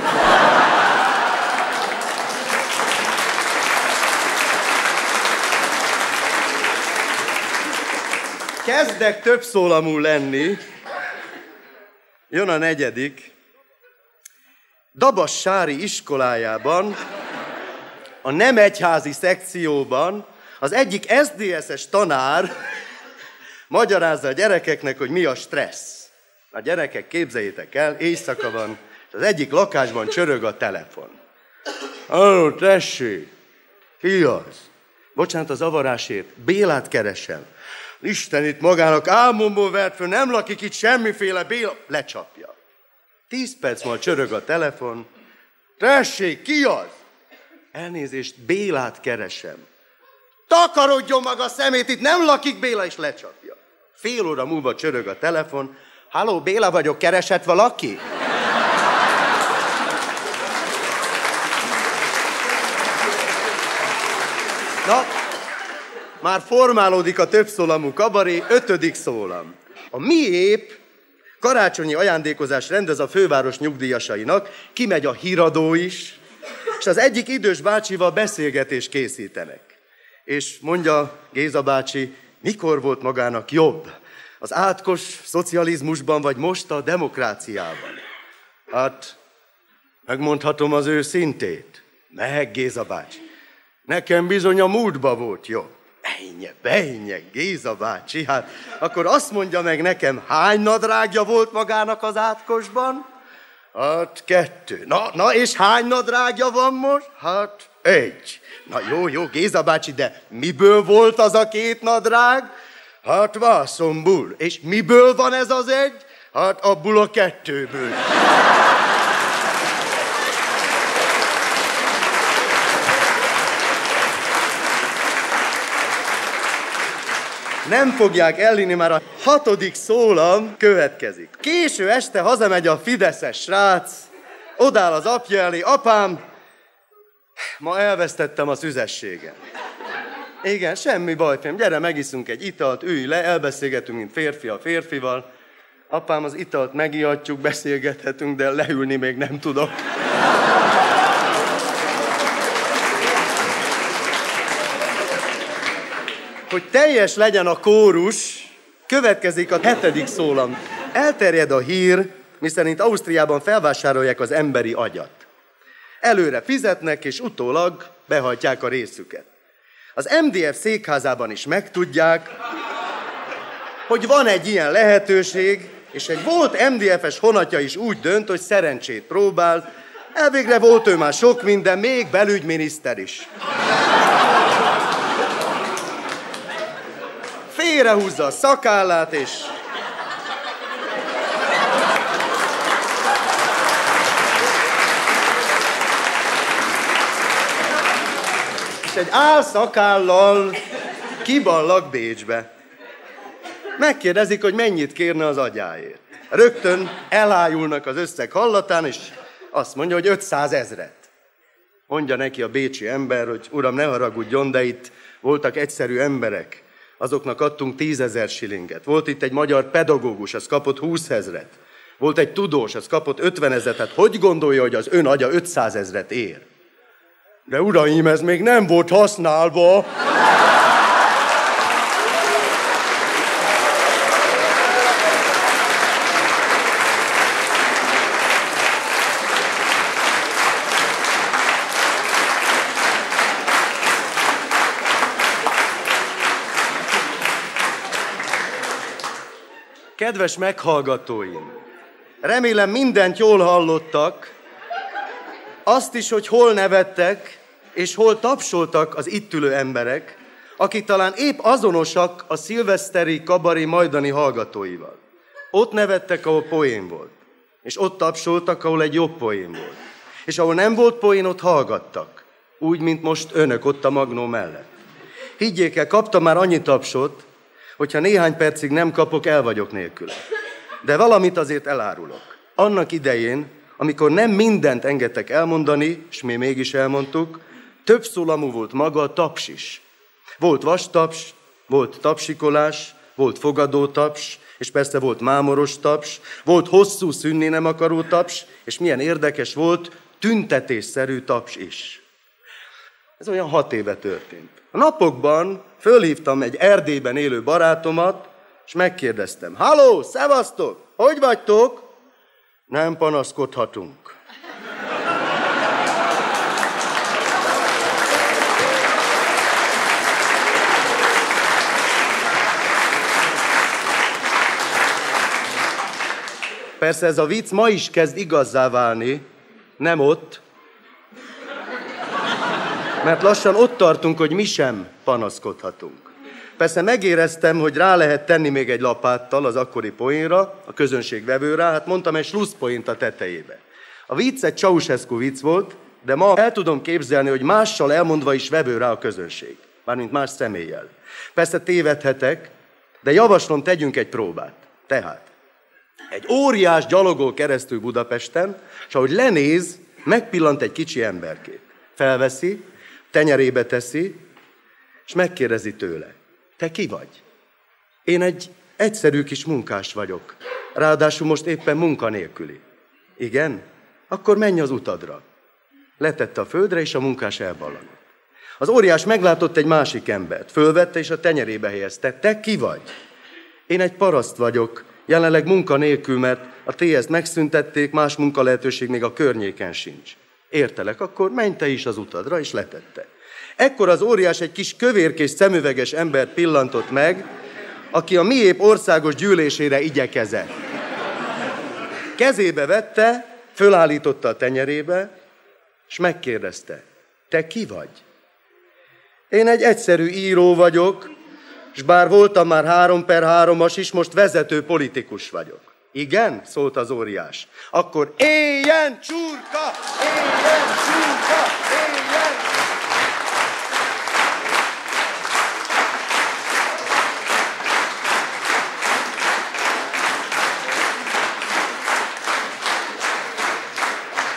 Kezdek több szólamú lenni. Jön a negyedik. Dabas Sári iskolájában, a nem egyházi szekcióban az egyik SZDSZ-es tanár magyarázza a gyerekeknek, hogy mi a stressz. A gyerekek, képzeljétek el, éjszaka van, és az egyik lakásban csörög a telefon. Halló, tessék! Ki az? Bocsánat az avarásért, Bélát keresem. Isten itt magának álmomból vert föl, nem lakik itt semmiféle Béla. Lecsapja. Tíz perc múlva csörög a telefon. Tessék, ki az? Elnézést, Bélát keresem. Takarodjon maga szemét, itt nem lakik Béla, és lecsapja. Fél óra múlva csörög a telefon. Halló, Béla vagyok, keresett valaki? Na, már formálódik a többszólamú kabaré, ötödik szólam. A miép karácsonyi ajándékozás rendez a főváros nyugdíjasainak, kimegy a híradó is, és az egyik idős bácsival beszélgetést készítenek. És mondja Géza bácsi, mikor volt magának jobb? Az átkos szocializmusban, vagy most a demokráciában? Hát, megmondhatom az őszintét. Meg, Géza bácsi. Nekem bizony a múltba volt jobb. Ennyi, bejnye, Géza bácsi, hát akkor azt mondja meg nekem, hány nadrágja volt magának az átkosban? Hát kettő. Na, na, és hány nadrágja van most? Hát egy. Na jó, jó, Géza bácsi, de miből volt az a két nadrág? Hát vászomból. És miből van ez az egy? Hát abból a kettőből. Nem fogják elhinni, már a hatodik szólam következik. Késő este hazamegy a fideszes srác, odáll az apja elé, apám, ma elvesztettem a szüzességet. Igen, semmi baj, fém, gyere, megiszunk egy italt, ülj le, elbeszélgetünk, mint férfi a férfival. Apám, az italt megihatjuk, beszélgethetünk, de leülni még nem tudok. Hogy teljes legyen a kórus, következik a hetedik szólam. Elterjed a hír, miszerint Ausztriában felvásárolják az emberi agyat. Előre fizetnek, és utólag behajtják a részüket. Az MDF székházában is megtudják, hogy van egy ilyen lehetőség, és egy volt MDF-es honatja is úgy dönt, hogy szerencsét próbál. Elvégre volt ő már sok minden, még belügyminiszter is. Félrehúzza a szakállát, és és egy álszakállal kiballak Bécsbe. Megkérdezik, hogy mennyit kérne az agyáért. Rögtön elájulnak az összeg hallatán, és azt mondja, hogy 500 ezret. Mondja neki a bécsi ember, hogy uram, ne haragudjon, de itt voltak egyszerű emberek. Azoknak adtunk tízezer silinget. Volt itt egy magyar pedagógus, az kapott 20 ezret. Volt egy tudós, az kapott 50 ezret. Hát hogy gondolja, hogy az ön agya 500 ezret ér? De uraim, ez még nem volt használva. Kedves meghallgatóim, remélem mindent jól hallottak, azt is, hogy hol nevettek, és hol tapsoltak az itt ülő emberek, akik talán épp azonosak a szilveszteri kabari majdani hallgatóival. Ott nevettek, ahol poén volt. És ott tapsoltak, ahol egy jobb poén volt. És ahol nem volt poén, ott hallgattak. Úgy, mint most önök ott a Magnó mellett. Higgyék el, kaptam már annyi tapsot, hogyha néhány percig nem kapok, el vagyok nélküle. De valamit azért elárulok. Annak idején, amikor nem mindent engedtek elmondani, és mi mégis elmondtuk, több szólamú volt maga a taps is. Volt vastaps, volt tapsikolás, volt fogadó taps, és persze volt mámoros taps, volt hosszú szünni nem akaró taps, és milyen érdekes volt, tüntetésszerű taps is. Ez olyan hat éve történt. A napokban fölhívtam egy Erdélyben élő barátomat, és megkérdeztem, Halló, szevasztok, hogy vagytok? Nem panaszkodhatunk. Persze ez a vicc ma is kezd igazzá válni, nem ott, mert lassan ott tartunk, hogy mi sem panaszkodhatunk. Persze megéreztem, hogy rá lehet tenni még egy lapáttal az akkori poénra, a közönség vevő hát mondtam egy slusszpoint a tetejébe. A vicc egy Ceausescu vicc volt, de ma el tudom képzelni, hogy mással elmondva is vevő rá a közönség. Mármint más személlyel. Persze tévedhetek, de javaslom, tegyünk egy próbát. Tehát, egy óriás gyalogol keresztül Budapesten, és ahogy lenéz, megpillant egy kicsi emberkét. Felveszi, tenyerébe teszi, és megkérdezi tőle, te ki vagy? Én egy egyszerű kis munkás vagyok. Ráadásul most éppen munkanélküli. Igen? Akkor menj az utadra. Letette a földre, és a munkás elballanott. Az óriás meglátott egy másik embert, fölvette és a tenyerébe helyezte. Te ki vagy? Én egy paraszt vagyok, jelenleg munka nélkül, mert a TS-t megszüntették, más munka lehetőség még a környéken sincs. Értelek, akkor menj te is az utadra, és letette. Ekkor az óriás egy kis kövérkés szemüveges embert pillantott meg, aki a miép országos gyűlésére igyekezett. Kezébe vette, fölállította a tenyerébe, és megkérdezte, te ki vagy? Én egy egyszerű író vagyok, és bár voltam már három per háromas is, most vezető politikus vagyok. Igen? szólt az óriás. Akkor éljen csurka! Éljen csurka! Éljen!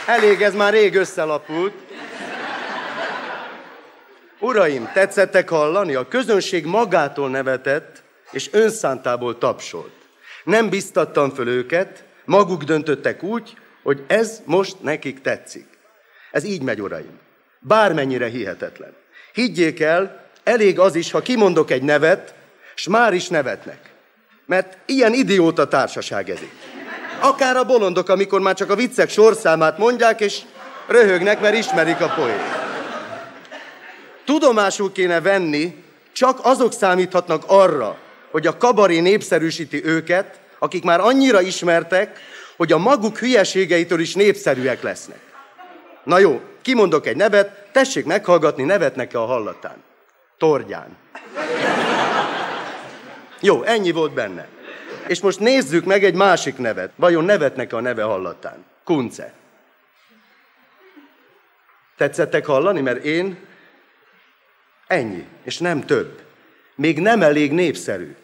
Elég, ez már rég összelapult. Uraim, tetszettek hallani? A közönség magától nevetett, és önszántából tapsolt. Nem biztattam föl őket, maguk döntöttek úgy, hogy ez most nekik tetszik. Ez így megy, uraim. Bármennyire hihetetlen. Higgyék el, elég az is, ha kimondok egy nevet, s már is nevetnek. Mert ilyen idióta társaság ez itt. Akár a bolondok, amikor már csak a viccek sorszámát mondják, és röhögnek, mert ismerik a poét. Tudomásul kéne venni, csak azok számíthatnak arra, hogy a kabaré népszerűsíti őket, akik már annyira ismertek, hogy a maguk hülyeségeitől is népszerűek lesznek. Na jó, kimondok egy nevet, tessék meghallgatni, nevetnek-e a hallatán. Tordján. Jó, ennyi volt benne. És most nézzük meg egy másik nevet. Vajon nevetnek-e a neve hallatán? Kunce. Tetszettek hallani? Mert én ennyi, és nem több. Még nem elég népszerű.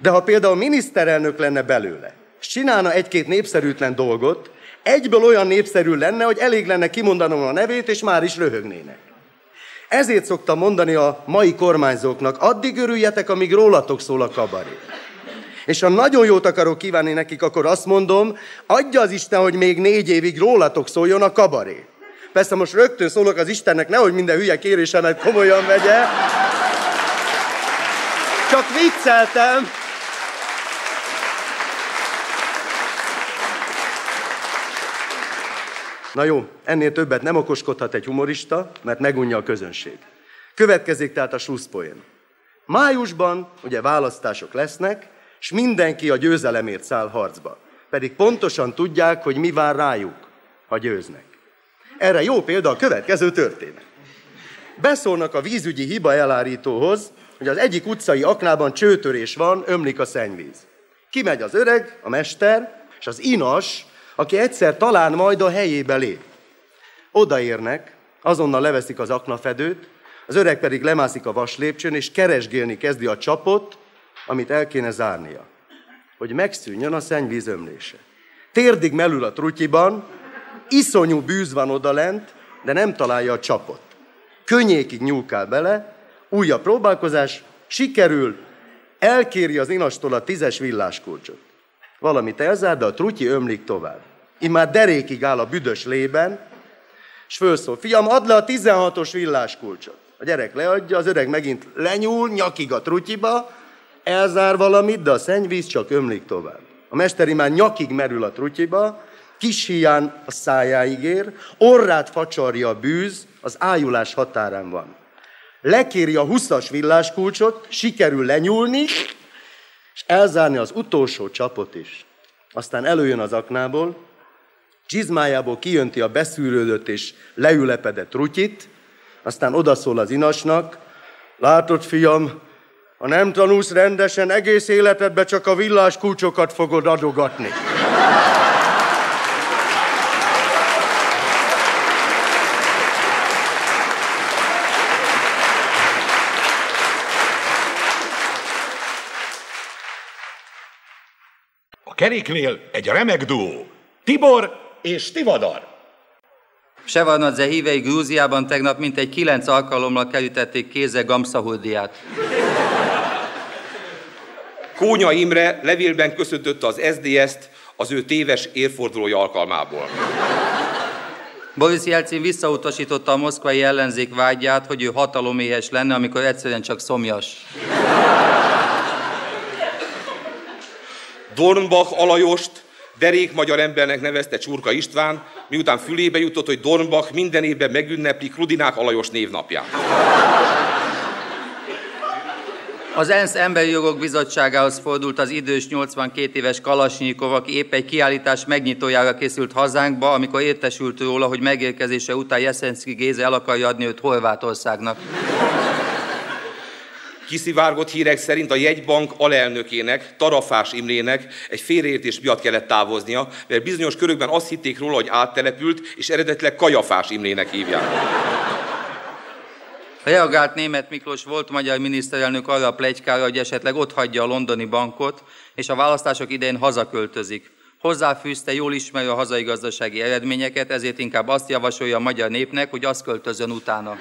De ha például miniszterelnök lenne belőle, és csinálna egy-két népszerűtlen dolgot, egyből olyan népszerű lenne, hogy elég lenne kimondanom a nevét, és már is röhögnének. Ezért szoktam mondani a mai kormányzóknak, addig örüljetek, amíg rólatok szól a kabaré. És ha nagyon jót akarok kívánni nekik, akkor azt mondom, adja az Isten, hogy még négy évig rólatok szóljon a kabaré. Persze most rögtön szólok az Istennek, nehogy minden hülye kérésemet komolyan vegye. Csak vicceltem. Na jó, ennél többet nem okoskodhat egy humorista, mert megunja a közönség. Következik tehát a slusszpoén. Májusban ugye választások lesznek, és mindenki a győzelemért száll harcba. Pedig pontosan tudják, hogy mi vár rájuk, ha győznek. Erre jó példa a következő történet. Beszólnak a vízügyi hiba elárítóhoz, hogy az egyik utcai aknában csőtörés van, ömlik a szennyvíz. Kimegy az öreg, a mester, és az inas, aki egyszer talán majd a helyébe lép. Odaérnek, azonnal leveszik az aknafedőt, az öreg pedig lemászik a vaslépcsőn, és keresgélni kezdi a csapot, amit el kéne zárnia, hogy megszűnjön a szennyvíz ömlése. Térdig melül a trutyiban, iszonyú bűz van odalent, de nem találja a csapot. Könnyékig nyúlkál bele, újabb próbálkozás, sikerül, elkéri az inastól a tízes villáskulcsot. Valamit elzár, de a trutyi ömlik tovább. Immár derékig áll a büdös lében, és fölszól, fiam, add le a 16-os villáskulcsot. A gyerek leadja, az öreg megint lenyúl, nyakig a trutyiba, elzár valamit, de a szennyvíz csak ömlik tovább. A mesteri már nyakig merül a trutyiba, kis hián a szájáig ér, orrát facsarja a bűz, az ájulás határán van. Lekéri a huszas villáskulcsot, sikerül lenyúlni, és elzárni az utolsó csapot is. Aztán előjön az aknából, csizmájából kijönti a beszűrődött és leülepedett rutyit, aztán odaszól az inasnak, látod, fiam, Ha nem tanulsz rendesen, egész életedben csak a villás kulcsokat fogod adogatni. A keréknél egy remek duó. Tibor és Tivadar. Sevardnadze hívei Grúziában tegnap mintegy kilenc alkalommal kerültették kézzel Gamszahurdiát. Kónya Imre levélben köszöntötte az SDS-t az ő téves érfordulója alkalmából. Boris Jelcin visszautasította a moszkvai ellenzék vágyát, hogy ő hataloméhes lenne, amikor egyszerűen csak szomjas. Dornbach Alajost derék magyar embernek nevezte Csurka István, miután fülébe jutott, hogy Dornbach minden évben megünnepli Krudinák Alajos névnapját. Az ENSZ Emberi Jogok Bizottságához fordult az idős 82 éves Kalasnyikov, aki épp egy kiállítás megnyitójára készült hazánkba, amikor értesült róla, hogy megérkezése után Jeszenszki Géze el akarja adni őt Horvátországnak. Kiszivárgott hírek szerint a jegybank alelnökének, Tarafás Imrének egy félreértés miatt kellett távoznia, mert bizonyos körökben azt hitték róla, hogy áttelepült, és eredetileg Kajafás Imrének hívják. Reagált német Miklós volt magyar miniszterelnök arra a plegykára, hogy esetleg ott hagyja a londoni bankot, és a választások idején hazaköltözik. Hozzáfűzte, jól ismeri a hazai gazdasági eredményeket, ezért inkább azt javasolja a magyar népnek, hogy az költözön utána.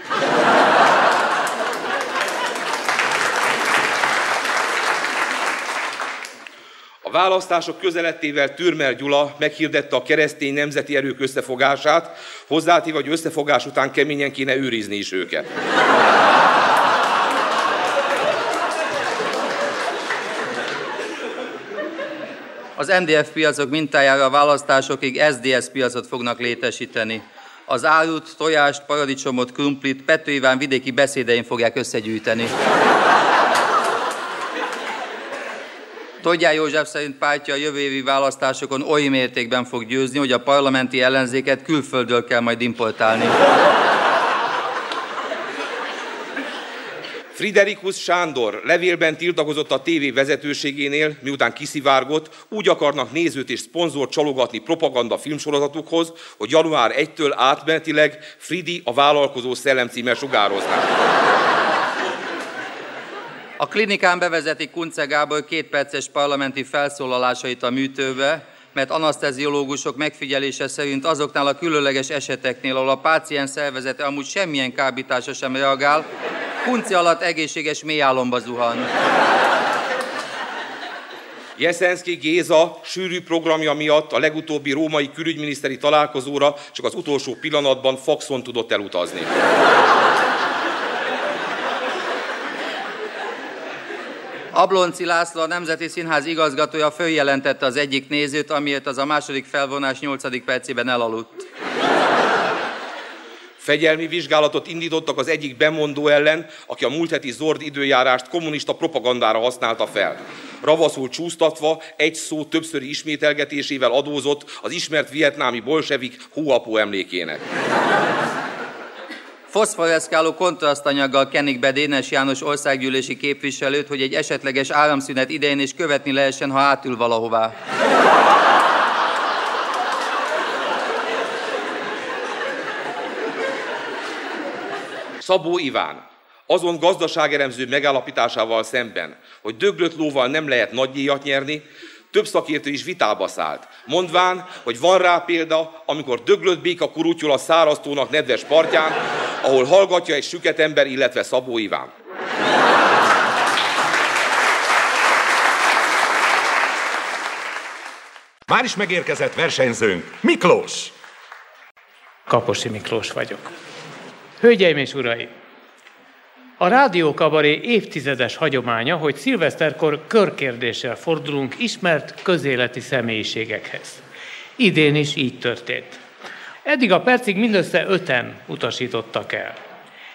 A választások közelettével Türmel Gyula meghirdette a keresztény nemzeti erők összefogását, hozzátéve, hogy összefogás után keményen kéne őrizni is őket. Az MDF piacok mintájára a választásokig SDS piacot fognak létesíteni. Az árut, tojást, paradicsomot, krumplit Pető Iván vidéki beszédein fogják összegyűjteni. Todjá József szerint pártja a jövő évi választásokon oly mértékben fog győzni, hogy a parlamenti ellenzéket külföldről kell majd importálni. Friderikus Sándor levélben tiltakozott a tévé vezetőségénél, miután kiszivárgott, úgy akarnak nézőt és szponzort csalogatni propaganda filmsorozatukhoz, hogy január 1-től átmenetileg Fridi a vállalkozó szellem sugároznak. A klinikán bevezeti Kunce Gábor kétperces parlamenti felszólalásait a műtőbe, mert anaszteziológusok megfigyelése szerint azoknál a különleges eseteknél, ahol a páciens szervezete amúgy semmilyen kábítása sem reagál, Kunci alatt egészséges mélyálomba zuhan. Jeszenszki Géza sűrű programja miatt a legutóbbi római külügyminiszteri találkozóra csak az utolsó pillanatban faxon tudott elutazni. Ablonci László, a Nemzeti Színház igazgatója följelentette az egyik nézőt, amiért az a második felvonás 8. percében elaludt. Fegyelmi vizsgálatot indítottak az egyik bemondó ellen, aki a múlt heti Zord időjárást kommunista propagandára használta fel. Ravaszul csúsztatva, egy szó többszöri ismételgetésével adózott az ismert vietnámi bolsevik Huapó emlékének. Foszforeszkáló kontrasztanyaggal kenik be Dénes János országgyűlési képviselőt, hogy egy esetleges áramszünet idején is követni lehessen, ha átül valahová. Szabó Iván azon gazdaságeremző megállapításával szemben, hogy döglött lóval nem lehet nagydíjat nyerni, több szakértő is vitába szállt, mondván, hogy van rá példa, amikor döglött béka kurutyul a száraztónak nedves partján, ahol hallgatja egy süket ember, illetve Szabó Iván. Már is megérkezett versenyzőnk, Miklós. Kaposi Miklós vagyok. Hölgyeim és uraim! A Rádió Kabaré évtizedes hagyománya, hogy szilveszterkor körkérdéssel fordulunk ismert közéleti személyiségekhez. Idén is így történt. Eddig a percig mindössze öten utasítottak el.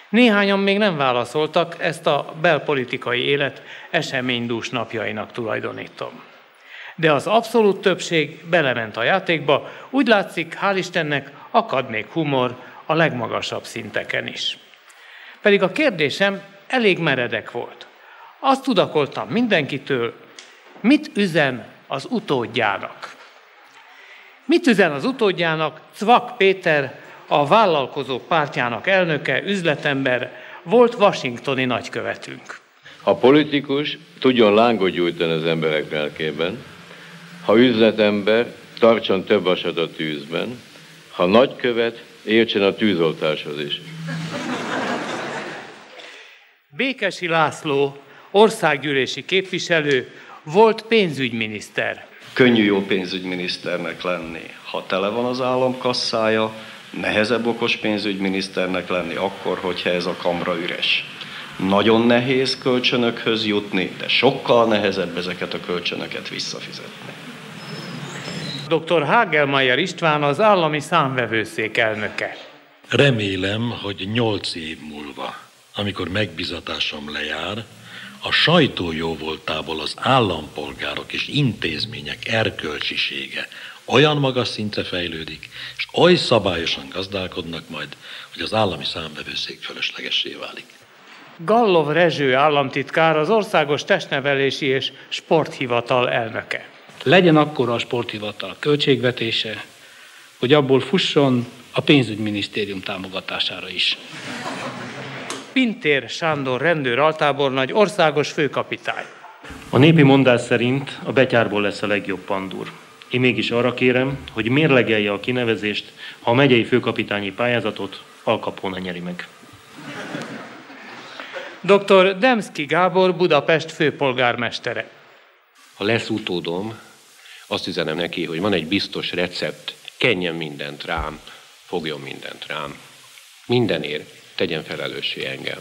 Néhányan még nem válaszoltak, ezt a belpolitikai élet eseménydús napjainak tulajdonítom. De az abszolút többség belement a játékba, úgy látszik, hál' Istennek akad még humor a legmagasabb szinteken is. Pedig a kérdésem elég meredek volt. Azt tudakoltam mindenkitől, mit üzen az utódjának. Mit üzen az utódjának? Cvak Péter, a vállalkozók pártjának elnöke, üzletember, volt washingtoni nagykövetünk. A politikus tudjon lángot gyújtani az emberek lelkében, ha üzletember, tartson több vasat a tűzben, ha nagykövet, értsen a tűzoltáshoz is. Békesi László, országgyűlési képviselő, volt pénzügyminiszter. Könnyű jó pénzügyminiszternek lenni, ha tele van az államkasszája, nehezebb okos pénzügyminiszternek lenni akkor, hogyha ez a kamra üres. Nagyon nehéz kölcsönökhöz jutni, de sokkal nehezebb ezeket a kölcsönöket visszafizetni. Dr. Hagelmeier István az állami számvevőszék elnöke. Remélem, hogy nyolc év múlva, amikor megbizatásom lejár, a sajtó jóvoltából az állampolgárok és intézmények erkölcsisége olyan magas szintre fejlődik, és oly szabályosan gazdálkodnak majd, hogy az állami számvevőszék fölöslegessé válik. Gallov Rezső államtitkár az Országos Testnevelési és Sporthivatal elnöke. Legyen akkor a sporthivatal költségvetése, hogy abból fusson a pénzügyminisztérium támogatására is. Pintér Sándor rendőr altábornagy országos főkapitány. A népi mondás szerint a betyárból lesz a legjobb pandúr. Én mégis arra kérem, hogy mérlegelje a kinevezést, ha a megyei főkapitányi pályázatot Al Capone nyeri meg. Dr. Demszki Gábor Budapest főpolgármestere. Ha lesz utódom, azt üzenem neki, hogy van egy biztos recept, kenjen mindent rám, fogjon mindent rám. Mindenért tegyen felelőssé engem.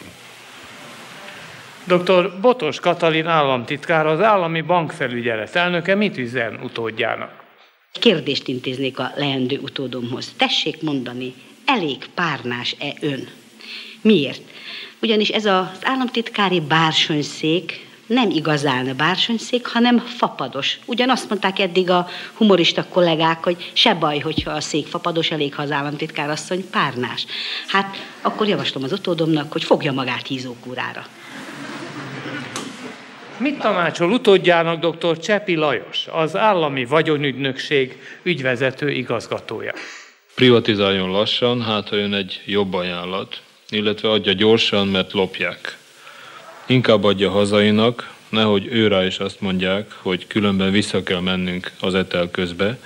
Dr. Botos Katalin államtitkár, az állami bankfelügyelet elnöke mit üzen utódjának? Kérdést intéznék a leendő utódomhoz. Tessék mondani, elég párnás-e ön? Miért? Ugyanis ez az államtitkári bársonyszék nem igazán bársonyszék, hanem fapados. Ugyanazt mondták eddig a humorista kollégák, hogy se baj, hogyha a szék fapados, elég, ha az államtitkár asszony párnás. Hát akkor javaslom az utódomnak, hogy fogja magát hízókúrára. Mit tanácsol utódjának dr. Csepi Lajos, az állami vagyonügynökség ügyvezető igazgatója? Privatizáljon lassan, hát ha jön egy jobb ajánlat, illetve adja gyorsan, mert lopják. Inkább adja hazainak, nehogy őrá is azt mondják, hogy különben vissza kell mennünk az etel közbe,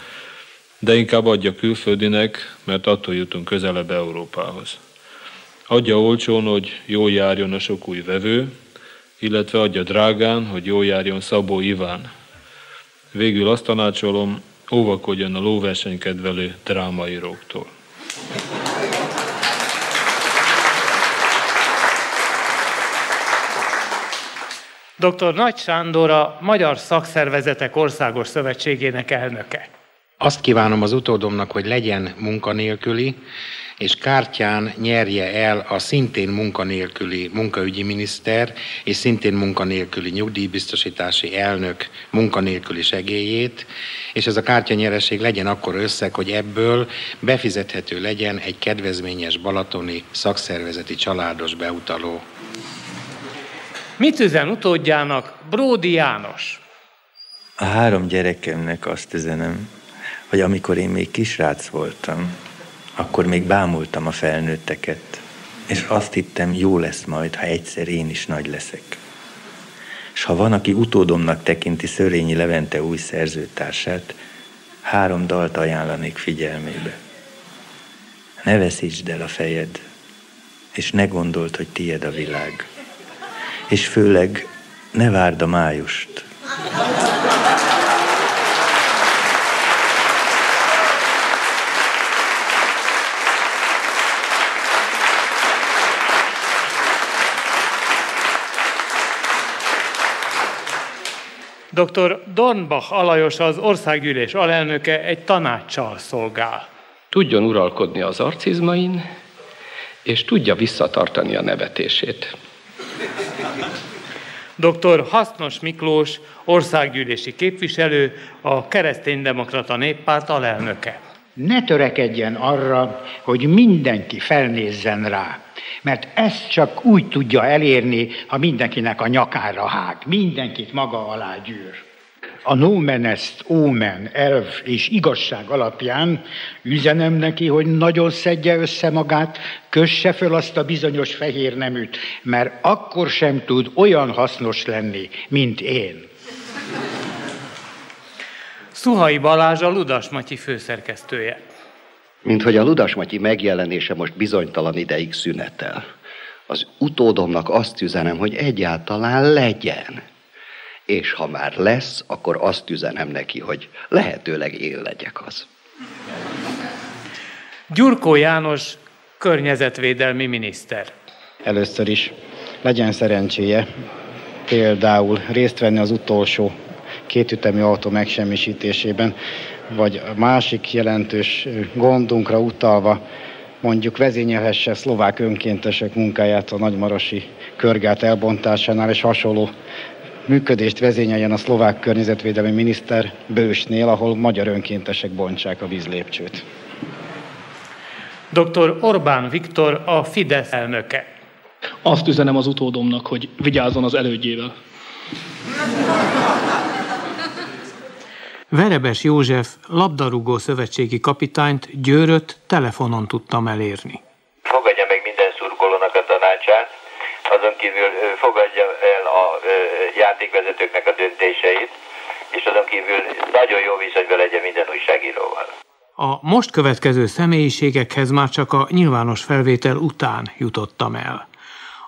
de inkább adja külföldinek, mert attól jutunk közelebb Európához. Adja olcsón, hogy jó járjon a sok új vevő, illetve adja drágán, hogy jó járjon Szabó Iván. Végül azt tanácsolom, óvakodjon a lóversenykedvelő drámaíróktól. Dr. Nagy Sándor a Magyar Szakszervezetek Országos Szövetségének elnöke. Azt kívánom az utódomnak, hogy legyen munkanélküli, és kártyán nyerje el a szintén munkanélküli munkaügyi miniszter és szintén munkanélküli nyugdíjbiztosítási elnök munkanélküli segélyét, és ez a kártyanyeresség legyen akkor összeg, hogy ebből befizethető legyen egy kedvezményes balatoni szakszervezeti családos beutaló. Mit üzen utódjának Bródi János? A három gyerekemnek azt üzenem, hogy amikor én még kisrác voltam, akkor még bámultam a felnőtteket, és azt hittem, jó lesz majd, ha egyszer én is nagy leszek. És ha van, aki utódomnak tekinti Szörényi Levente új szerzőtársát, három dalt ajánlanék figyelmébe. Ne veszítsd el a fejed, és ne gondold, hogy tied a világ. És főleg ne várd a májust. Dr. Dornbach Alajos az országgyűlés alelnöke egy tanácssal szolgál. Tudjon uralkodni az arcizmain, és tudja visszatartani a nevetését. Dr. Hasznos Miklós, országgyűlési képviselő, a Kereszténydemokrata Néppárt alelnöke. Ne törekedjen arra, hogy mindenki felnézzen rá. Mert ezt csak úgy tudja elérni, ha mindenkinek a nyakára hág, mindenkit maga alá gyűr. A nomen est omen elv és igazság alapján üzenem neki, hogy nagyon szedje össze magát, kösse föl azt a bizonyos fehér neműt, mert akkor sem tud olyan hasznos lenni, mint én. Szuhai Balázs a Ludas Matyi főszerkesztője. Mint hogy a Ludas Matyi megjelenése most bizonytalan ideig szünetel. Az utódomnak azt üzenem, hogy egyáltalán legyen. És ha már lesz, akkor azt üzenem neki, hogy lehetőleg én legyek az. Gyurkó János környezetvédelmi miniszter. Először is legyen szerencséje például részt venni az utolsó kétütemű autó megsemmisítésében, vagy a másik jelentős gondunkra utalva mondjuk vezényelhesse szlovák önkéntesek munkáját a nagymarosi körgát elbontásánál, és hasonló működést vezényeljen a szlovák környezetvédelmi miniszter Bősnél, ahol magyar önkéntesek bontsák a vízlépcsőt. Dr. Orbán Viktor a Fidesz elnöke. Azt üzenem az utódomnak, hogy vigyázzon az elődjével. Verebes József labdarúgó szövetségi kapitányt Győröt telefonon tudtam elérni. Fogadja meg minden szurkolónak a tanácsát, azon kívül fogadja el a játékvezetőknek a döntéseit, és azon kívül nagyon jó viszonyban legyen minden újságíróval. A most következő személyiségekhez már csak a nyilvános felvétel után jutottam el.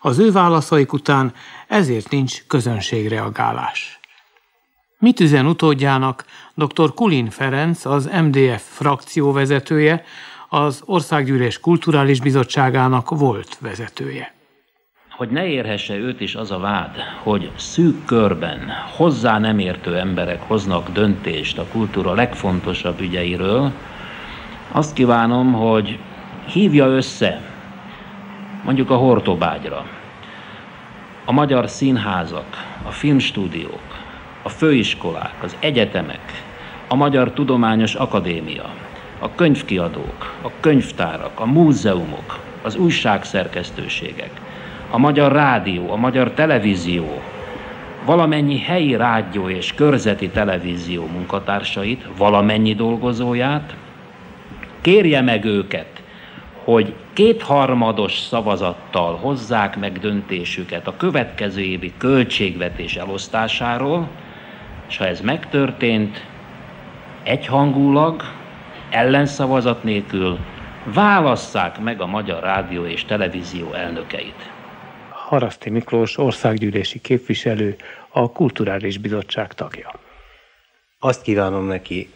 Az ő válaszaik után ezért nincs közönségreagálás. Mit üzen utódjának dr. Kulin Ferenc, az MDF frakcióvezetője, az Országgyűlés Kulturális Bizottságának volt vezetője. Hogy ne érhesse őt is az a vád, hogy szűk körben hozzá nem értő emberek hoznak döntést a kultúra legfontosabb ügyeiről, azt kívánom, hogy hívja össze mondjuk a Hortobágyra a magyar színházak, a filmstúdiók, a főiskolák, az egyetemek, a Magyar Tudományos Akadémia, a könyvkiadók, a könyvtárak, a múzeumok, az újságszerkesztőségek, a Magyar Rádió, a Magyar Televízió, valamennyi helyi rádió és körzeti televízió munkatársait, valamennyi dolgozóját, kérje meg őket, hogy kétharmados szavazattal hozzák meg döntésüket a következő évi költségvetés elosztásáról, és ha ez megtörtént, egyhangulag, ellenszavazat nélkül válasszák meg a Magyar Rádió és Televízió elnökeit. Haraszti Miklós országgyűlési képviselő, a Kulturális Bizottság tagja. Azt kívánom neki,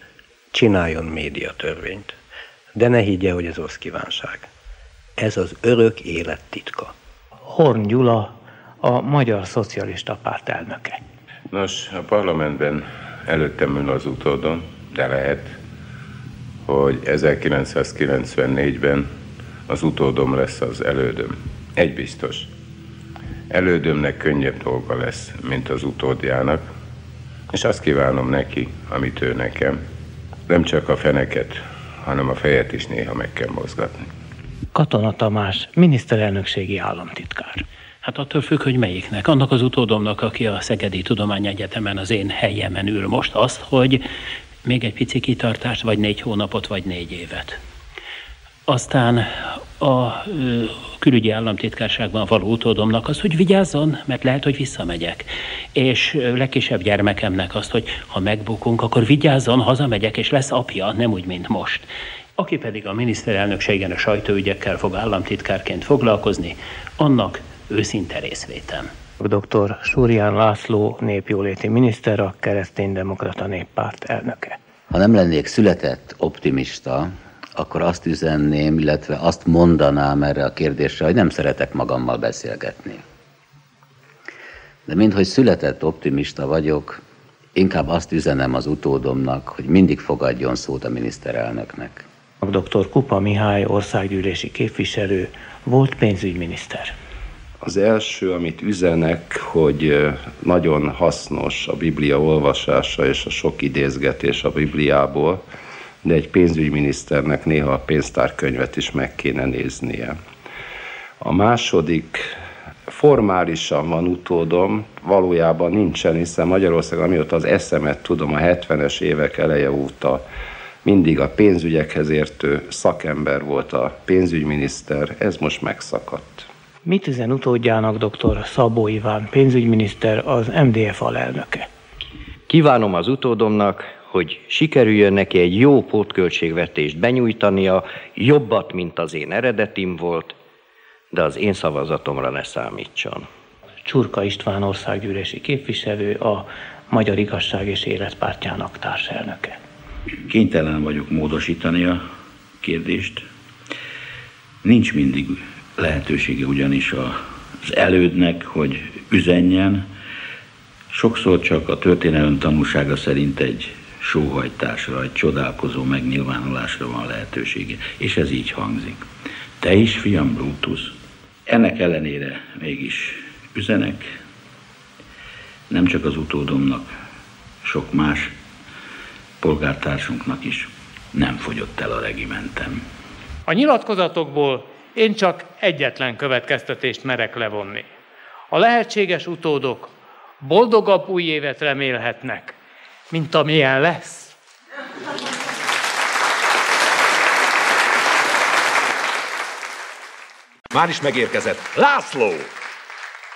csináljon médiatörvényt, de ne higgye, hogy ez rossz kívánság. Ez az örök élet titka. Horn Gyula, a Magyar Szocialista Párt elnöke. Nos, a parlamentben előttem ül az utódon, de lehet, hogy 1994-ben az utódom lesz az elődöm. Egy biztos. Elődömnek könnyebb dolga lesz, mint az utódjának, és azt kívánom neki, amit ő nekem. Nem csak a feneket, hanem a fejet is néha meg kell mozgatni. Katona Tamás, miniszterelnökségi államtitkár. Hát attól függ, hogy melyiknek. Annak az utódomnak, aki a Szegedi Tudományegyetemen az én helyemen ül most, azt, hogy még egy pici kitartást, vagy négy hónapot, vagy négy évet. Aztán a külügyi államtitkárságban való utódomnak az, hogy vigyázzon, mert lehet, hogy visszamegyek. És legkisebb gyermekemnek azt, hogy ha megbukunk, akkor vigyázzon, hazamegyek, és lesz apja, nem úgy, mint most. Aki pedig a miniszterelnökségen a sajtóügyekkel fog államtitkárként foglalkozni, annak őszinte részvétem. Dr. Súrián László népjóléti miniszter, a kereszténydemokrata néppárt elnöke. Ha nem lennék született optimista, akkor azt üzenném, illetve azt mondanám erre a kérdésre, hogy nem szeretek magammal beszélgetni. De minthogy született optimista vagyok, inkább azt üzenem az utódomnak, hogy mindig fogadjon szót a miniszterelnöknek. Dr. Kupa Mihály országgyűlési képviselő volt pénzügyminiszter. Az első, amit üzenek, hogy nagyon hasznos a Biblia olvasása és a sok idézgetés a Bibliából, de egy pénzügyminiszternek néha a pénztárkönyvet is meg kéne néznie. A második formálisan van utódom, valójában nincsen, hiszen Magyarország, amióta az eszemet tudom, a 70-es évek eleje óta mindig a pénzügyekhez értő szakember volt a pénzügyminiszter, ez most megszakadt. Mit üzen utódjának dr. Szabó Iván, pénzügyminiszter, az MDF alelnöke? Kívánom az utódomnak, hogy sikerüljön neki egy jó pótköltségvetést benyújtania, jobbat, mint az én eredetim volt, de az én szavazatomra ne számítson. Csurka István országgyűlési képviselő, a Magyar Igazság és Életpártjának társelnöke. Kénytelen vagyok módosítani a kérdést. Nincs mindig lehetősége ugyanis az elődnek, hogy üzenjen. Sokszor csak a történelem tanúsága szerint egy sóhajtásra, egy csodálkozó megnyilvánulásra van lehetősége. És ez így hangzik. Te is, fiam, Brutus. Ennek ellenére mégis üzenek, nem csak az utódomnak, sok más polgártársunknak is nem fogyott el a regimentem. A nyilatkozatokból én csak egyetlen következtetést merek levonni. A lehetséges utódok boldogabb új évet remélhetnek, mint amilyen lesz. Már is megérkezett. László!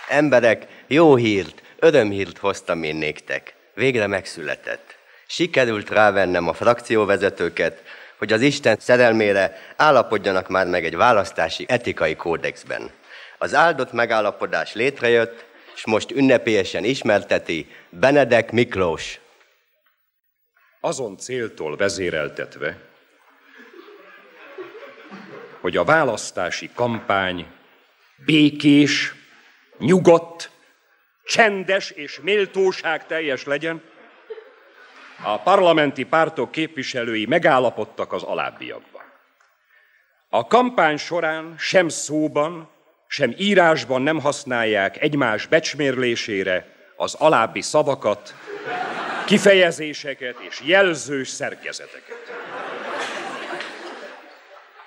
Emberek, jó hírt, örömhírt hoztam én néktek. Végre megszületett. Sikerült rávennem a frakcióvezetőket, hogy az Isten szerelmére állapodjanak már meg egy választási etikai kódexben. Az áldott megállapodás létrejött, és most ünnepélyesen ismerteti Benedek Miklós. Azon céltól vezéreltetve, hogy a választási kampány békés, nyugodt, csendes és méltóság teljes legyen, a parlamenti pártok képviselői megállapodtak az alábbiakban. A kampány során sem szóban, sem írásban nem használják egymás becsmérlésére az alábbi szavakat, kifejezéseket és jelzős szerkezeteket.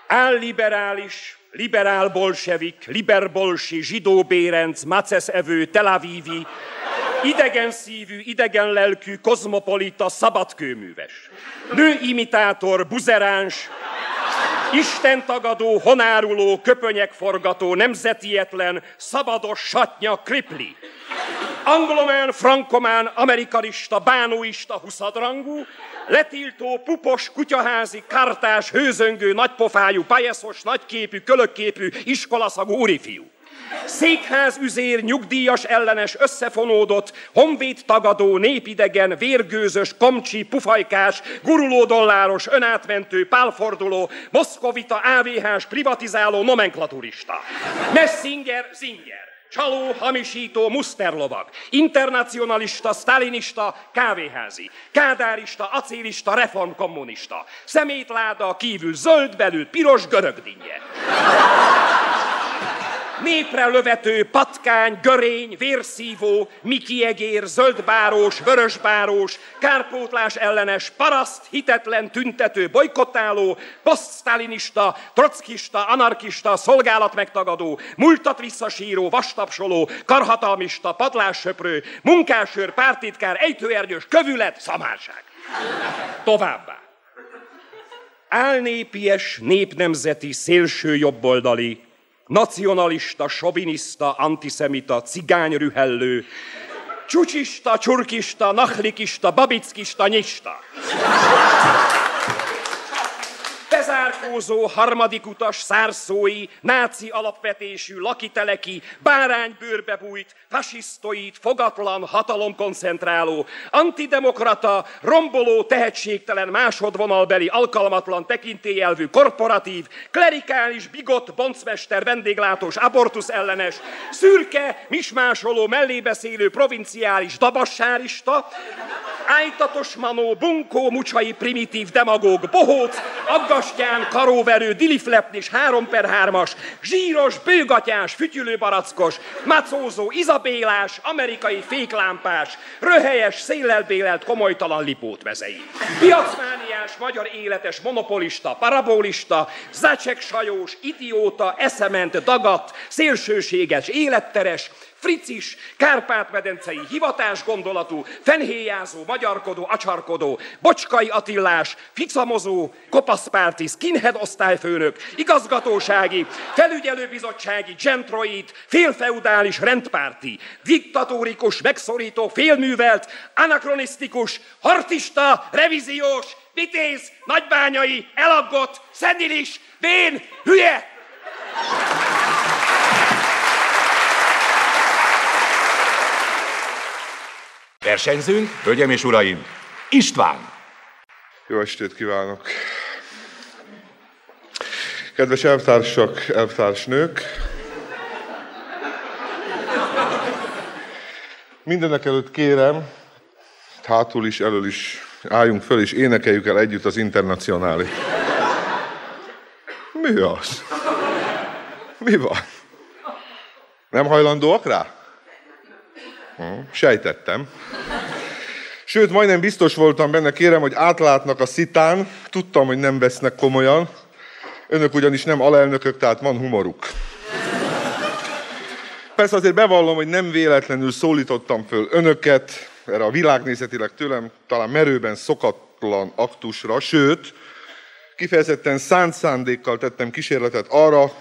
Álliberális, liberál-bolsevik, liberbolsi, zsidó-bérenc, maceszevő, telavívi, idegen szívű, idegen lelkű, kozmopolita, szabadkőműves. Nőimitátor, buzeráns, istentagadó, honáruló, köpönyekforgató, nemzetietlen, szabados satnya, kripli. Anglomán, frankomán, amerikanista, bánóista, huszadrangú, letiltó, pupos, kutyaházi, kartás, hőzöngő, nagypofájú, pajeszos, nagyképű, kölökképű, iskolaszagú úrifiú. Székház üzér, nyugdíjas ellenes, összefonódott, honvéd tagadó, népidegen, vérgőzös, komcsi, pufajkás, guruló dolláros, önátmentő, pálforduló, moszkovita, AVH-s, privatizáló, nomenklaturista. Messinger, Zinger. Csaló, hamisító, muszterlovag, internacionalista, sztálinista, kávéházi, kádárista, acélista, reformkommunista, szemétláda, kívül zöld, belül piros görögdinnye népre lövető, patkány, görény, vérszívó, mikiegér, zöldbárós, vörösbárós, kárpótlás ellenes, paraszt, hitetlen, tüntető, bolykottáló, posztsztálinista, trockista, anarkista, szolgálatmegtagadó, múltat visszasíró, vastapsoló, karhatalmista, padlássöprő, munkásőr, pártitkár, ejtőernyős, kövület, szamárság. Továbbá. Álnépies, népnemzeti, szélső jobboldali, nacionalista, soviniszta, antiszemita, cigányrühellő, csucsista, csurkista, nachlikista, babickista, nyista bezárkózó harmadik utas szárszói, náci alapvetésű, lakiteleki, báránybőrbe bújt, fasisztoid, fogatlan, hatalomkoncentráló, antidemokrata, romboló, tehetségtelen, másodvonalbeli, alkalmatlan, tekintélyelvű, korporatív, klerikális, bigott, boncmester, vendéglátós, abortusz ellenes, szürke, mismásoló, mellébeszélő, provinciális, dabassárista, ájtatos manó, bunkó, mucsai, primitív, demagóg, bohóc, aggastyán, karóverő, diliflepnis, 3 per 3-as, zsíros, bőgatyás, fütyülőbarackos, macózó, izabélás, amerikai féklámpás, röhelyes, széllelbélelt, komolytalan lipót vezei. Piacmániás, magyar életes monopolista, parabolista, Zacek sajós, idióta, eszement, dagat, szélsőséges, életteres, fricis, kárpát-medencei, hivatás gondolatú, fenhéjázó, magyarkodó, acsarkodó, bocskai Attillás, ficamozó, kopaszpárti, skinhead osztályfőnök, igazgatósági, felügyelőbizottsági, gentroid, félfeudális rendpárti, diktatórikus, megszorító, félművelt, anakronisztikus, hartista, revíziós, vitéz, nagybányai, elaggott, szenilis, vén, hülye! Versenyzünk, hölgyem és uraim, István! Jó estét kívánok! Kedves elvtársak, elvtársnők! Mindenek előtt kérem, hátul is, elől is álljunk föl, és énekeljük el együtt az internacionális. Mi az? Mi van? Nem hajlandóak rá? Hm, sejtettem. Sőt, majdnem biztos voltam benne, kérem, hogy átlátnak a szitán, tudtam, hogy nem vesznek komolyan. Önök ugyanis nem alelnökök, tehát van humoruk. Persze azért bevallom, hogy nem véletlenül szólítottam föl önöket erre a világnézetileg tőlem talán merőben szokatlan aktusra, sőt, kifejezetten szánt szándékkal tettem kísérletet arra,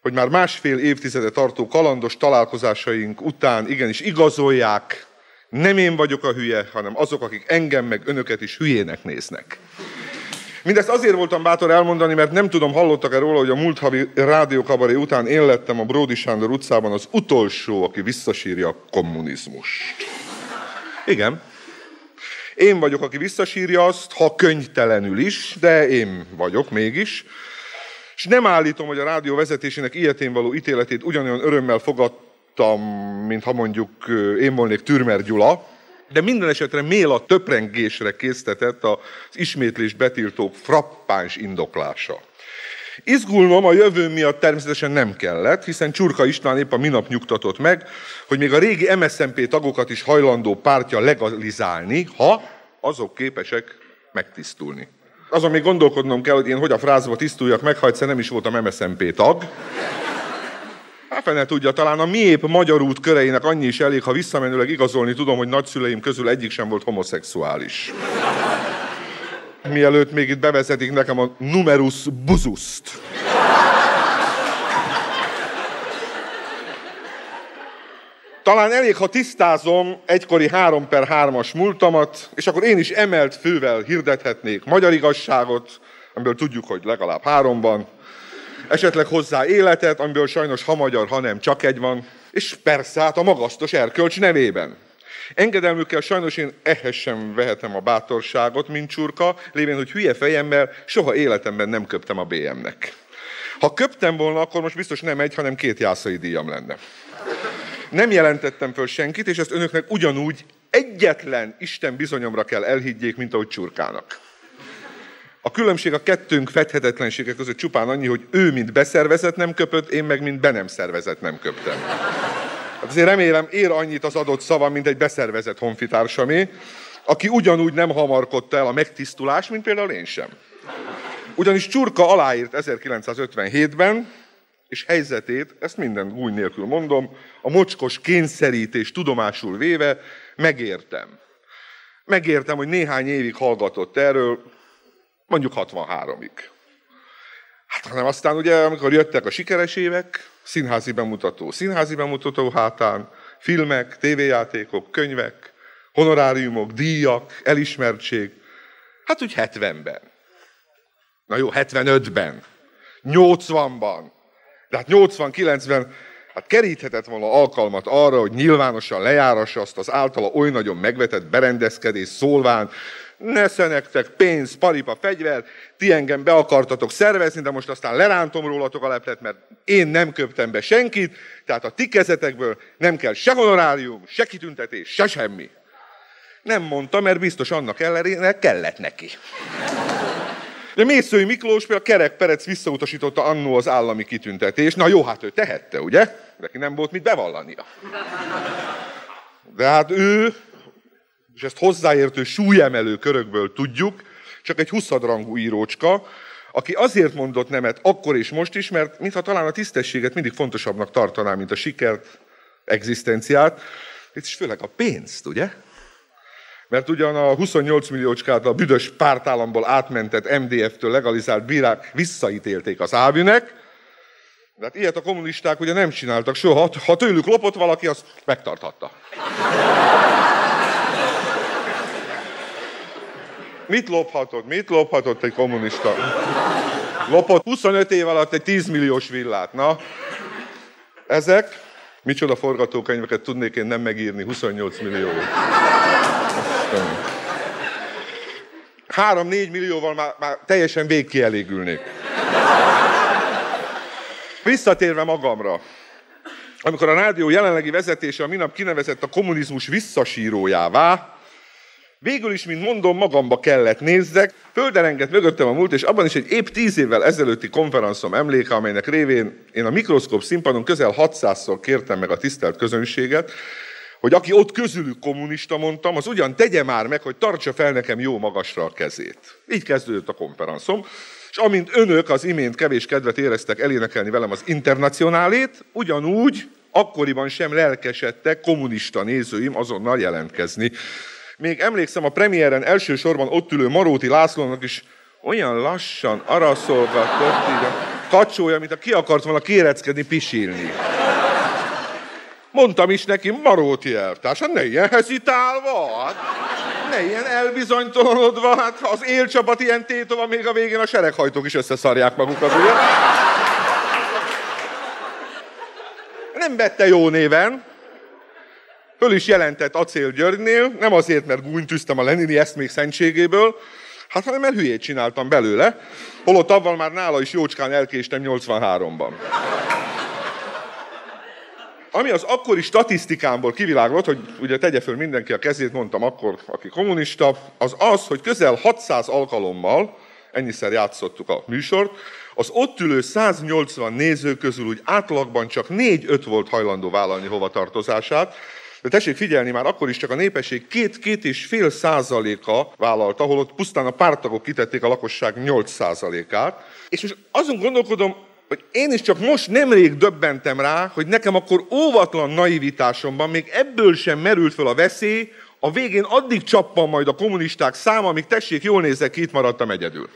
hogy már másfél évtizede tartó kalandos találkozásaink után igenis igazolják, nem én vagyok a hülye, hanem azok, akik engem meg önöket is hülyének néznek. Mindezt azért voltam bátor elmondani, mert nem tudom, hallottak-e róla, hogy a múlt havi rádiókabaré után én lettem a Bródi Sándor utcában az utolsó, aki visszasírja a kommunizmust. Igen. Én vagyok, aki visszasírja azt, ha könytelenül is, de én vagyok mégis. És nem állítom, hogy a rádió vezetésének ilyetén való ítéletét ugyanolyan örömmel fogadtam, mint ha mondjuk én volnék Türmer Gyula, de minden esetre méla töprengésre késztetett az ismétlés betiltók frappáns indoklása. Izgulnom a jövő miatt természetesen nem kellett, hiszen Csurka István épp a minap nyugtatott meg, hogy még a régi MSZMP tagokat is hajlandó pártja legalizálni, ha azok képesek megtisztulni. Azon még gondolkodnom kell, hogy én hogy a frázba tisztuljak meg, ha egyszer nem is voltam MSZMP tag. Hát fene tudja, talán a miép magyar út köreinek annyi is elég, ha visszamenőleg igazolni tudom, hogy nagyszüleim közül egyik sem volt homoszexuális. Mielőtt még itt bevezetik nekem a numerus buzuszt. Talán elég, ha tisztázom egykori 3 per 3-as múltamat, és akkor én is emelt fővel hirdethetnék magyar igazságot, amiből tudjuk, hogy legalább háromban, esetleg hozzá életet, amiből sajnos ha magyar, ha nem, csak egy van, és persze hát a magasztos erkölcs nevében. Engedelmükkel sajnos én ehhez sem vehetem a bátorságot, mint csurka, lévén, hogy hülye fejemmel soha életemben nem köptem a BM-nek. Ha köptem volna, akkor most biztos nem egy, hanem két jászai díjam lenne. Nem jelentettem föl senkit, és ezt önöknek ugyanúgy egyetlen Isten bizonyomra kell elhiggyék, mint ahogy csurkának. A különbség a kettőnk fedhetetlensége között csupán annyi, hogy ő, mint beszervezett nem köpött, én meg, mint be nem szervezett nem köptem. Hát azért remélem ér annyit az adott szava, mint egy beszervezett honfitársamé, aki ugyanúgy nem hamarkodta el a megtisztulás, mint például én sem. Ugyanis Csurka aláírt 1957-ben, és helyzetét, ezt minden gúny nélkül mondom, a mocskos kényszerítés tudomásul véve megértem. Megértem, hogy néhány évig hallgatott erről, mondjuk 63-ig. Hát hanem aztán ugye, amikor jöttek a sikeres évek, színházi bemutató, színházi bemutató hátán, filmek, tévéjátékok, könyvek, honoráriumok, díjak, elismertség, hát úgy 70-ben. Na jó, 75-ben, 80-ban, de hát 89-ben hát keríthetett volna alkalmat arra, hogy nyilvánosan lejárassa azt az általa oly nagyon megvetett berendezkedés szólván, nesze nektek pénz, paripa, fegyver, ti engem be akartatok szervezni, de most aztán lerántom rólatok a leplet, mert én nem köptem be senkit, tehát a ti kezetekből nem kell se honorárium, se kitüntetés, se semmi. Nem mondta, mert biztos annak ellenére kellett neki. De Mészői Miklós például Kerek Perec visszautasította annó az állami kitüntetést. Na jó, hát ő tehette, ugye? Neki nem volt mit bevallania. De hát ő, és ezt hozzáértő súlyemelő körökből tudjuk, csak egy huszadrangú írócska, aki azért mondott nemet akkor és most is, mert mintha talán a tisztességet mindig fontosabbnak tartaná, mint a sikert, egzisztenciát, és főleg a pénzt, ugye? Mert ugyan a 28 milliócskát a büdös pártállamból átmentett MDF-től legalizált bírák visszaítélték az ábűnek, de hát ilyet a kommunisták ugye nem csináltak soha. Ha tőlük lopott valaki, azt megtarthatta. Mit lophatott? Mit lophatott egy kommunista? Lopott 25 év alatt egy 10 milliós villát. Na, ezek, micsoda forgatókönyveket tudnék én nem megírni 28 millió. 3-4 millióval már, már teljesen végkielégülnék. Visszatérve magamra, amikor a rádió jelenlegi vezetése a minap kinevezett a kommunizmus visszasírójává, Végül is, mint mondom, magamba kellett nézzek, földerengett mögöttem a múlt, és abban is egy épp tíz évvel ezelőtti konferencióm emléke, amelynek révén én a mikroszkóp színpadon közel 600-szor kértem meg a tisztelt közönséget, hogy aki ott közülük kommunista mondtam, az ugyan tegye már meg, hogy tartsa fel nekem jó magasra a kezét. Így kezdődött a konferencióm. És amint önök az imént kevés kedvet éreztek elénekelni velem az internacionálét, ugyanúgy akkoriban sem lelkesedtek kommunista nézőim azonnal jelentkezni. Még emlékszem, a premiéren elsősorban ott ülő Maróti Lászlónak is olyan lassan araszolgatott így a kacsója, mint a ki akart volna kéreckedni, pisilni. Mondtam is neki, Maróti elvtársa, ne ilyen hezitálva, hát, ne ilyen elbizonytalanodva, hát az élcsapat ilyen tétova, még a végén a sereghajtók is összeszarják magukat, ugye? Nem vette jó néven, Föl is jelentett Acél Györgynél, nem azért, mert gúnytűztem a Lenini eszmék szentségéből, hát hanem mert hülyét csináltam belőle, holott avval már nála is jócskán elkéstem 83-ban. Ami az akkori statisztikámból kiviláglott, hogy ugye tegye föl mindenki a kezét, mondtam akkor, aki kommunista, az az, hogy közel 600 alkalommal, ennyiszer játszottuk a műsort, az ott ülő 180 néző közül úgy átlagban csak 4-5 volt hajlandó vállalni hovatartozását, de tessék figyelni, már akkor is csak a népesség két-két és fél százaléka vállalta, ahol ott pusztán a pártagok kitették a lakosság 8 százalékát. És most azon gondolkodom, hogy én is csak most nemrég döbbentem rá, hogy nekem akkor óvatlan naivitásomban még ebből sem merült föl a veszély, a végén addig csappan majd a kommunisták száma, amíg tessék, jól nézek ki, itt maradtam egyedül.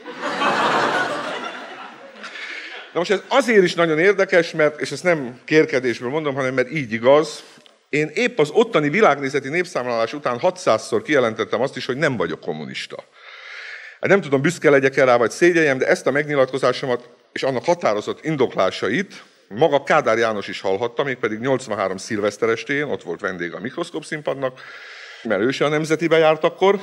Na most ez azért is nagyon érdekes, mert, és ezt nem kérkedésből mondom, hanem mert így igaz, én épp az ottani világnézeti népszámlálás után 600-szor kijelentettem azt is, hogy nem vagyok kommunista. Hát nem tudom, büszke legyek rá, vagy szégyeljem, de ezt a megnyilatkozásomat és annak határozott indoklásait maga Kádár János is hallhatta, mégpedig 83 szilveszterestén, ott volt vendég a mikroszkóp színpadnak, mert ő a nemzetibe járt akkor.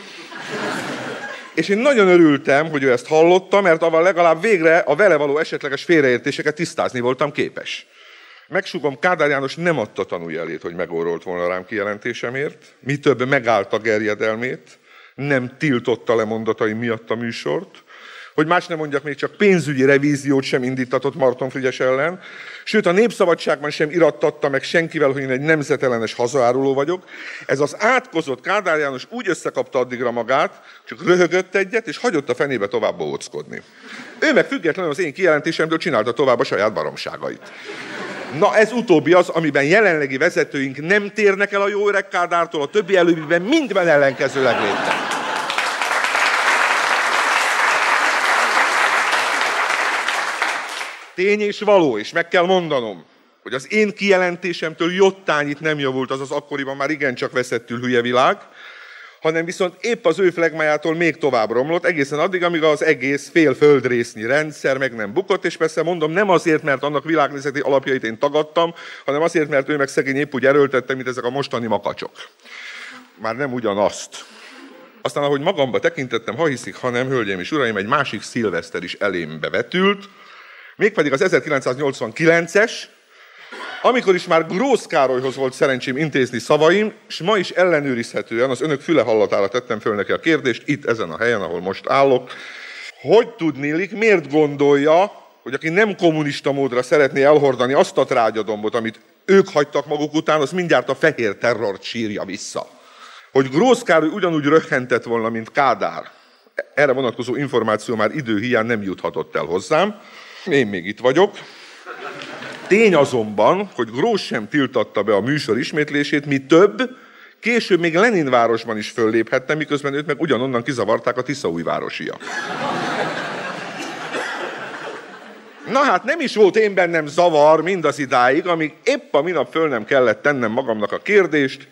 És én nagyon örültem, hogy ő ezt hallotta, mert avval legalább végre a vele való esetleges félreértéseket tisztázni voltam képes. Megsugom, Kádár János nem adta tanújelét, hogy megórolt volna rám kijelentésemért. Mi több, megállta gerjedelmét, nem tiltotta le mondatai miatt a műsort, hogy más nem mondjak, még csak pénzügyi revíziót sem indítatott Marton Frigyes ellen, sőt a Népszabadságban sem irattatta meg senkivel, hogy én egy nemzetellenes hazaáruló vagyok. Ez az átkozott Kádár János úgy összekapta addigra magát, csak röhögött egyet, és hagyott a fenébe tovább bohóckodni. Ő meg függetlenül az én kijelentésemtől csinálta tovább a saját baromságait. Na ez utóbbi az, amiben jelenlegi vezetőink nem térnek el a jó öreg Kádártól, a többi előbbiben mindben ellenkezőleg léptek. Tény és való, és meg kell mondanom, hogy az én kijelentésemtől jottányit nem javult az az akkoriban már igencsak veszettül hülye világ, hanem viszont épp az ő flegmájától még tovább romlott, egészen addig, amíg az egész fél földrésznyi rendszer meg nem bukott, és persze mondom, nem azért, mert annak világnézeti alapjait én tagadtam, hanem azért, mert ő meg szegény épp úgy erőltette, mint ezek a mostani makacsok. Már nem ugyanazt. Aztán, ahogy magamba tekintettem, ha hiszik, ha nem, hölgyeim és uraim, egy másik szilveszter is elémbe vetült, mégpedig az 1989-es, amikor is már Grósz Károlyhoz volt szerencsém intézni szavaim, és ma is ellenőrizhetően az önök füle hallatára tettem föl neki a kérdést, itt ezen a helyen, ahol most állok, hogy tudnélik, miért gondolja, hogy aki nem kommunista módra szeretné elhordani azt a trágyadombot, amit ők hagytak maguk után, az mindjárt a fehér terrort sírja vissza. Hogy Grósz Károly ugyanúgy röhentett volna, mint Kádár, erre vonatkozó információ már idő hiány nem juthatott el hozzám. Én még itt vagyok. Tény azonban, hogy Grós sem tiltatta be a műsor ismétlését, mi több, később még Leninvárosban is fölléphettem, miközben őt meg ugyanonnan kizavarták a Tiszaújvárosiak. Na hát nem is volt én bennem zavar mindaz idáig, amíg épp a minap föl nem kellett tennem magamnak a kérdést,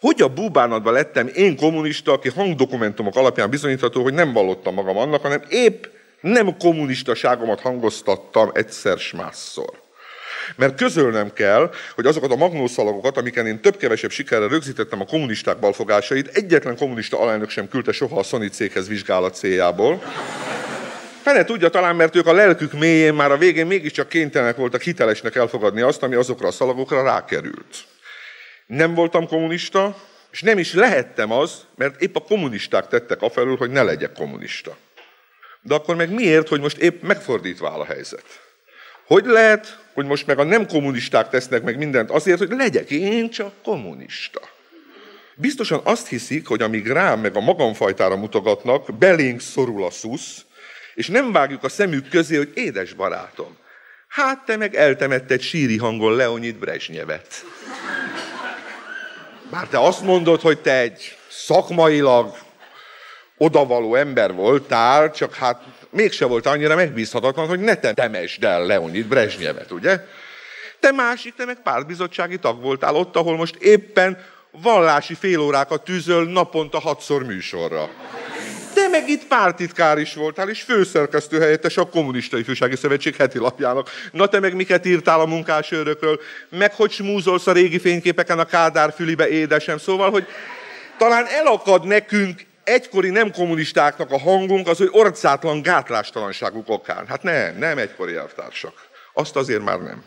hogy a búbánatban lettem én kommunista, aki hangdokumentumok alapján bizonyítható, hogy nem vallottam magam annak, hanem épp nem kommunistaságomat hangoztattam egyszer s másszor. Mert közölnem kell, hogy azokat a magnószalagokat, amiken én több-kevesebb sikerrel rögzítettem a kommunisták balfogásait, egyetlen kommunista alelnök sem küldte soha a Sony céghez vizsgálat céljából. Fene tudja talán, mert ők a lelkük mélyén már a végén mégiscsak kénytelenek voltak hitelesnek elfogadni azt, ami azokra a szalagokra rákerült. Nem voltam kommunista, és nem is lehettem az, mert épp a kommunisták tettek afelől, hogy ne legyek kommunista. De akkor meg miért, hogy most épp megfordítva áll a helyzet? Hogy lehet, hogy most meg a nem kommunisták tesznek meg mindent azért, hogy legyek én csak kommunista? Biztosan azt hiszik, hogy amíg rám meg a magamfajtára mutogatnak, belénk szorul a szusz, és nem vágjuk a szemük közé, hogy édes barátom, hát te meg eltemetted síri hangon Leonid Brezsnyevet. Bár te azt mondod, hogy te egy szakmailag odavaló ember voltál, csak hát mégse volt annyira megbízhatatlan, hogy ne te temesd el Leonid Brezsnyevet, ugye? Te másik, te meg pártbizottsági tag voltál ott, ahol most éppen vallási félórákat tűzöl naponta hatszor műsorra. Te meg itt pártitkár is voltál, és főszerkesztő helyettes a Kommunista Ifjúsági Szövetség heti lapjának. Na te meg miket írtál a munkásőrökről, meg hogy smúzolsz a régi fényképeken a Kádár fülibe édesem. Szóval, hogy talán elakad nekünk egykori nem kommunistáknak a hangunk az, hogy orcátlan gátlástalanságuk okán. Hát nem, nem egykori elvtársak. Azt azért már nem.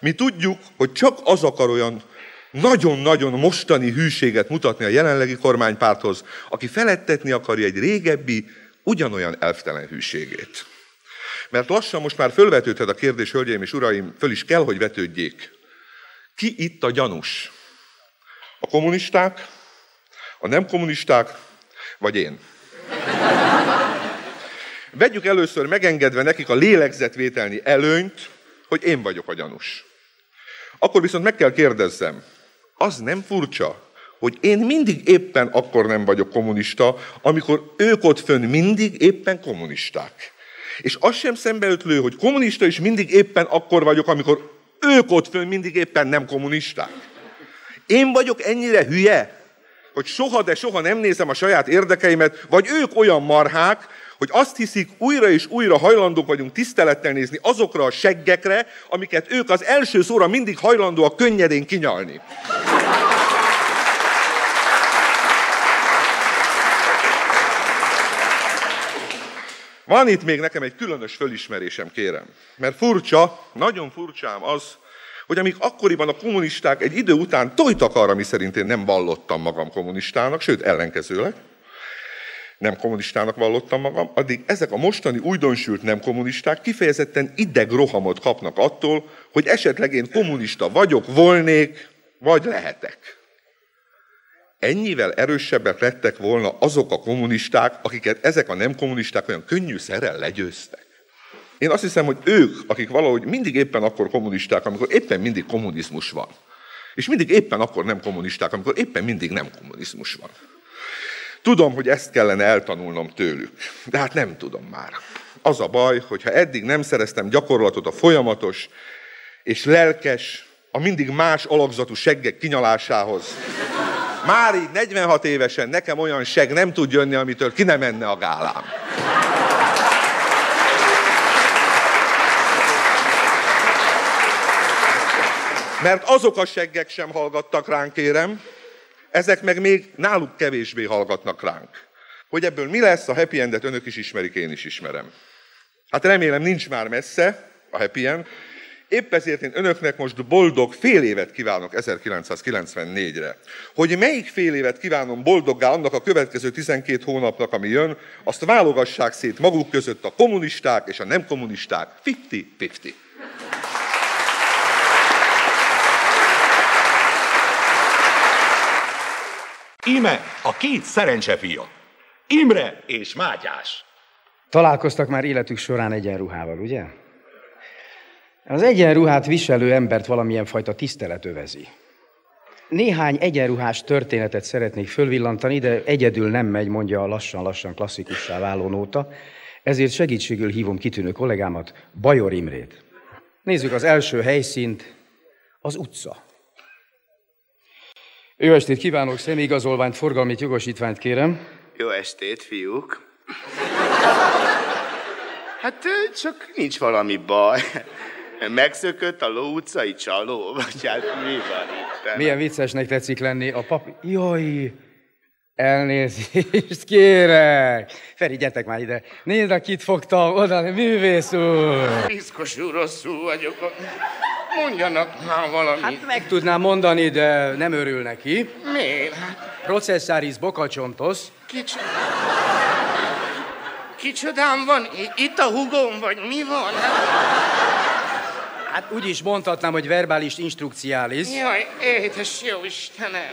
Mi tudjuk, hogy csak az akar olyan nagyon-nagyon mostani hűséget mutatni a jelenlegi kormánypárthoz, aki felettetni akarja egy régebbi, ugyanolyan elvtelen hűségét. Mert lassan most már fölvetődhet a kérdés, hölgyeim és uraim, föl is kell, hogy vetődjék. Ki itt a gyanús? A kommunisták, a nem kommunisták, vagy én? Vegyük először megengedve nekik a lélegzetvételni előnyt, hogy én vagyok a gyanús. Akkor viszont meg kell kérdezzem, az nem furcsa, hogy én mindig éppen akkor nem vagyok kommunista, amikor ők ott fönn mindig éppen kommunisták. És az sem szembeötlő, hogy kommunista is mindig éppen akkor vagyok, amikor ők ott fönn mindig éppen nem kommunisták. Én vagyok ennyire hülye, hogy soha, de soha nem nézem a saját érdekeimet, vagy ők olyan marhák, hogy azt hiszik, újra és újra hajlandók vagyunk tisztelettel nézni azokra a seggekre, amiket ők az első szóra mindig hajlandóak könnyedén kinyalni. Van itt még nekem egy különös fölismerésem, kérem. Mert furcsa, nagyon furcsám az, hogy amíg akkoriban a kommunisták egy idő után tojtak arra, mi szerint én nem vallottam magam kommunistának, sőt ellenkezőleg, nem kommunistának vallottam magam, addig ezek a mostani újdonsült nem kommunisták kifejezetten ideg rohamot kapnak attól, hogy esetleg én kommunista vagyok, volnék, vagy lehetek. Ennyivel erősebbek lettek volna azok a kommunisták, akiket ezek a nem kommunisták olyan könnyű szerrel legyőztek. Én azt hiszem, hogy ők, akik valahogy mindig éppen akkor kommunisták, amikor éppen mindig kommunizmus van. És mindig éppen akkor nem kommunisták, amikor éppen mindig nem kommunizmus van. Tudom, hogy ezt kellene eltanulnom tőlük, de hát nem tudom már. Az a baj, hogy ha eddig nem szereztem gyakorlatot a folyamatos és lelkes, a mindig más alakzatú seggek kinyalásához, már így 46 évesen nekem olyan seg nem tud jönni, amitől ki nem menne a gálám. Mert azok a seggek sem hallgattak ránk, kérem, ezek meg még náluk kevésbé hallgatnak ránk. Hogy ebből mi lesz, a happy endet önök is ismerik, én is ismerem. Hát remélem nincs már messze a happy end. Épp ezért én önöknek most boldog fél évet kívánok 1994-re. Hogy melyik fél évet kívánom boldoggá annak a következő 12 hónapnak, ami jön, azt válogassák szét maguk között a kommunisták és a nem kommunisták 50-50. Íme a két szerencsefia. Imre és Mátyás. Találkoztak már életük során egyenruhával, ugye? Az egyenruhát viselő embert valamilyen fajta tisztelet övezi. Néhány egyenruhás történetet szeretnék fölvillantani, de egyedül nem megy, mondja a lassan-lassan klasszikussá váló nóta, ezért segítségül hívom kitűnő kollégámat, Bajor Imrét. Nézzük az első helyszínt, az utca. Jó estét kívánok, személyigazolványt, forgalmit, jogosítványt kérem. Jó estét, fiúk. Hát csak nincs valami baj. Megszökött a ló utcai csaló, vagy hát mi van itt? Milyen viccesnek tetszik lenni a papi... Jaj, elnézést kérek. Feri, gyertek már ide. Nézd, kit fogtam oda, művész úr. Piszkos úr, rosszul vagyok. Mondjanak már valamit. Hát meg tudnám mondani, de nem örül neki. Miért? Hát, Processaris bokacsontos. Kicsoda. Kicsodám van? Itt a hugom, vagy mi van? Hát úgy is mondhatnám, hogy verbális instrukciális. Jaj, édes jó Istenem!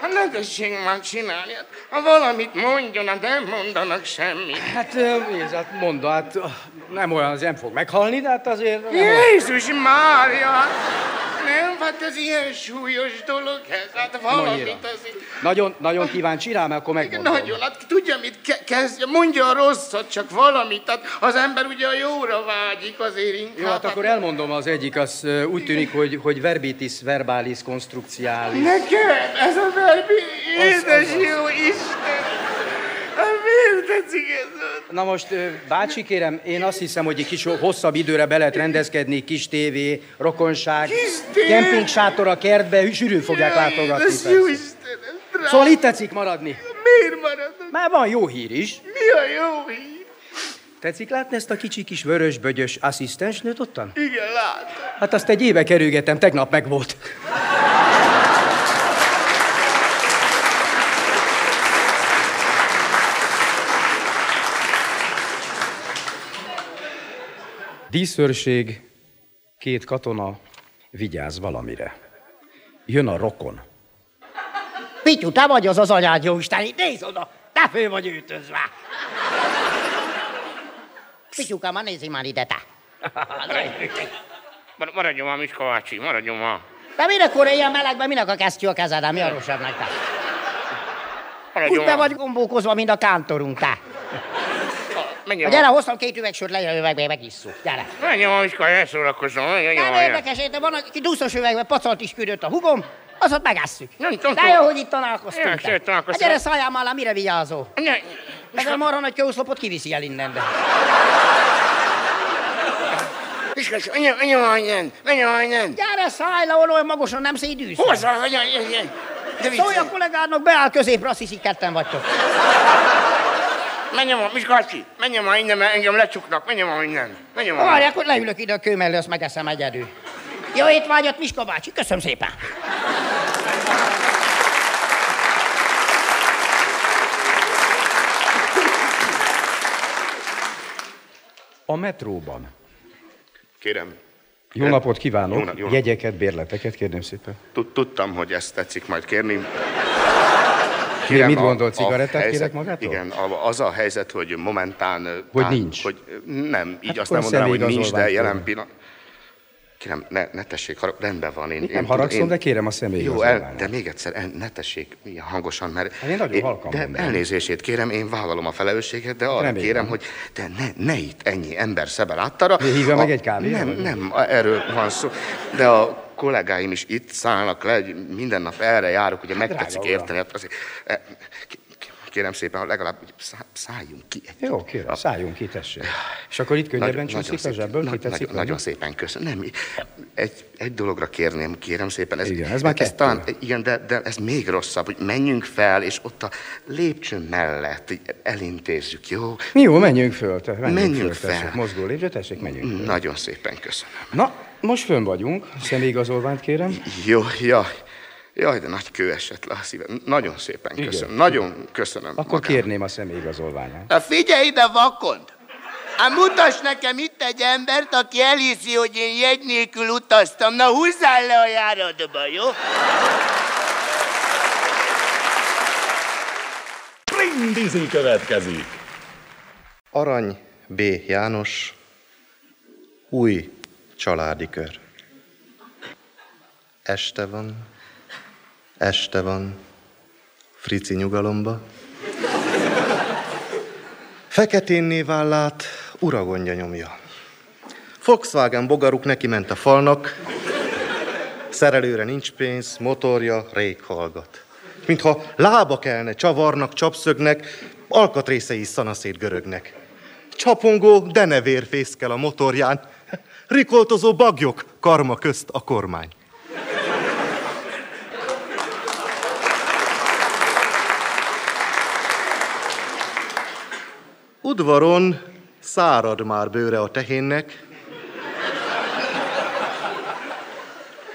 Hát ne tessék már csinálni. Hát, Ha valamit mondjon, hát nem mondanak semmit. Hát nézd, hát mondd, hát nem olyan, az nem fog meghalni, de hát azért... Jézus Mária! Nem, hát ez ilyen súlyos dolog ez. Hát valamit azért... Nagyon, nagyon kíváncsi rám, akkor megmondom. Nagyon, hát tudja, mit ke- kezdje, mondja a rosszat, csak valamit. Hát az ember ugye a jóra vágyik azért inkább. Jó, hát akkor elmondom az egyik, az úgy tűnik, hogy, hogy verbitis verbalis constructialis. Nekem ez a verbi, Az- édes az- az. jó Isten! Hát miért tetszik ez? Na most, bácsi kérem, én azt hiszem, hogy egy kis hosszabb időre be lehet rendezkedni, kis tévé, rokonság, Kis tévé? kempingsátor a kertbe, sűrűn fogják látogatni. Édes persze. jó Istenem, drága. Szóval itt tetszik maradni. Miért maradok? Már van jó hír is. Mi a jó hír? Tetszik látni ezt a kicsi kis vörös-bögyös asszisztensnőt ottan? Igen, látom. Hát azt egy éve kerülgetem, tegnap meg volt. Díszőrség, két katona, vigyáz valamire. Jön a rokon. Pityu, te vagy az az anyád, jó Isten, nézd oda, te fő vagy ütözve. Pityuka, ma nézzél már ide, te. Mar- Maradjon már, Miska bácsi, maradjon már. De mindenkor ilyen melegben minek a kesztyű a kezeden, mi arrosabb nektek? Úgy be vagy gombókozva, mint a kántorunk, te. Na, gyere, hoztam két üveg sört, legyen üvegbe, megisszuk. Gyere. Menjen már, Miska, elszórakozom. Menjen Nem érdekes, de van, aki dúszos üvegbe pacalt is küldött a hugom, azt ott megesszük. Nem tudom. De jó, hogy itt találkoztunk. Te. szép találkoztunk. Hát gyere, szálljál már, le, mire vigyázol? Ne, Ez a marha nagy kőoszlopot kiviszi el innen, de. Menjen már innen, menjen már innen. Gyere, szállj le, olyan magosan nem szédűsz. Hozzá. De vicc. Szólj a kollégádnak, beáll középre, azt hiszik ketten vagytok. Menjen már, Miska bácsi, menjen már innen, mert engem lecsuknak. Menjen már innen. Menjen már. Várják, hogy leülök ide a kő mellé, azt megeszem egyedül. Jó étvágyat, Miska bácsi, köszönöm szépen. A metróban. Kérem, Jó napot kívánok! Jó jó Jegyeket, bérleteket, kérném szépen. tud- tudtam, hogy ezt tetszik majd kérni. Miért, mit gondol, cigarettát kérek magától? Igen, a, az a helyzet, hogy momentán... Hogy tán- nincs? Hogy nem, így Hát azt nem mondanám, hogy nincs, de jelen kérem. pillanat... Kérem, ne, ne tessék, har- rendben van. Én, Én nem haragszom, én- de kérem a Jó, személyigazolványt. el, de még egyszer, el, ne tessék ilyen hangosan, mert... Hát én nagyon halkan De mondom. elnézését kérem, én vállalom a felelősséget, de arra Remélem. kérem, hogy de ne, ne itt ennyi ember szebe láttara. Mi, hívja A- meg egy kávéra, Nem, nem, a- erről van szó. De a kollégáim is itt szállnak le, hogy minden nap erre járok, ugye megtetszik drága uram. érteni. Hát azért, e, k- kérem szépen, legalább szálljunk ki egy Jó, kérem, szálljunk ki, tessék. És akkor itt könnyebben csúszik a zsebből, nagy- tetszik nagyon, szépen köszönöm. Nem, egy, egy dologra kérném, kérem szépen. Ez, Igen, ez már ez talán, igen, de, de ez még rosszabb, hogy menjünk fel, és ott a lépcső mellett elintézzük, jó? Jó, menjünk föl, te, menjünk, Menjünk föl, tessék. fel. Mozgó lépcső, tessék, menjünk föl. Nagyon szépen köszönöm. Na, most fönn vagyunk. Személyigazolványt kérem. Jó, jaj. Jaj, de nagy kő esett le a szívem. Nagyon szépen Igen. köszönöm. Nagyon köszönöm. Akkor kérném a személyigazolványát. Na figyelj ide, vakond! Hát mutass nekem itt egy embert, aki elhiszi, hogy én jegy nélkül utaztam. Na húzzál le a járatba, jó? Brindisi következik. Arany B. János, új családi kör. Este van, este van, frici nyugalomba. Feketénné vállát uragondja nyomja. Volkswagen bogaruk neki ment a falnak, szerelőre nincs pénz, motorja rég hallgat. Mintha lába kelne, csavarnak, csapszögnek, alkatrészei szanaszét görögnek. Csapongó, de ne vérfészkel a motorján, rikoltozó bagyok karma közt a kormány. Udvaron szárad már bőre a tehénnek.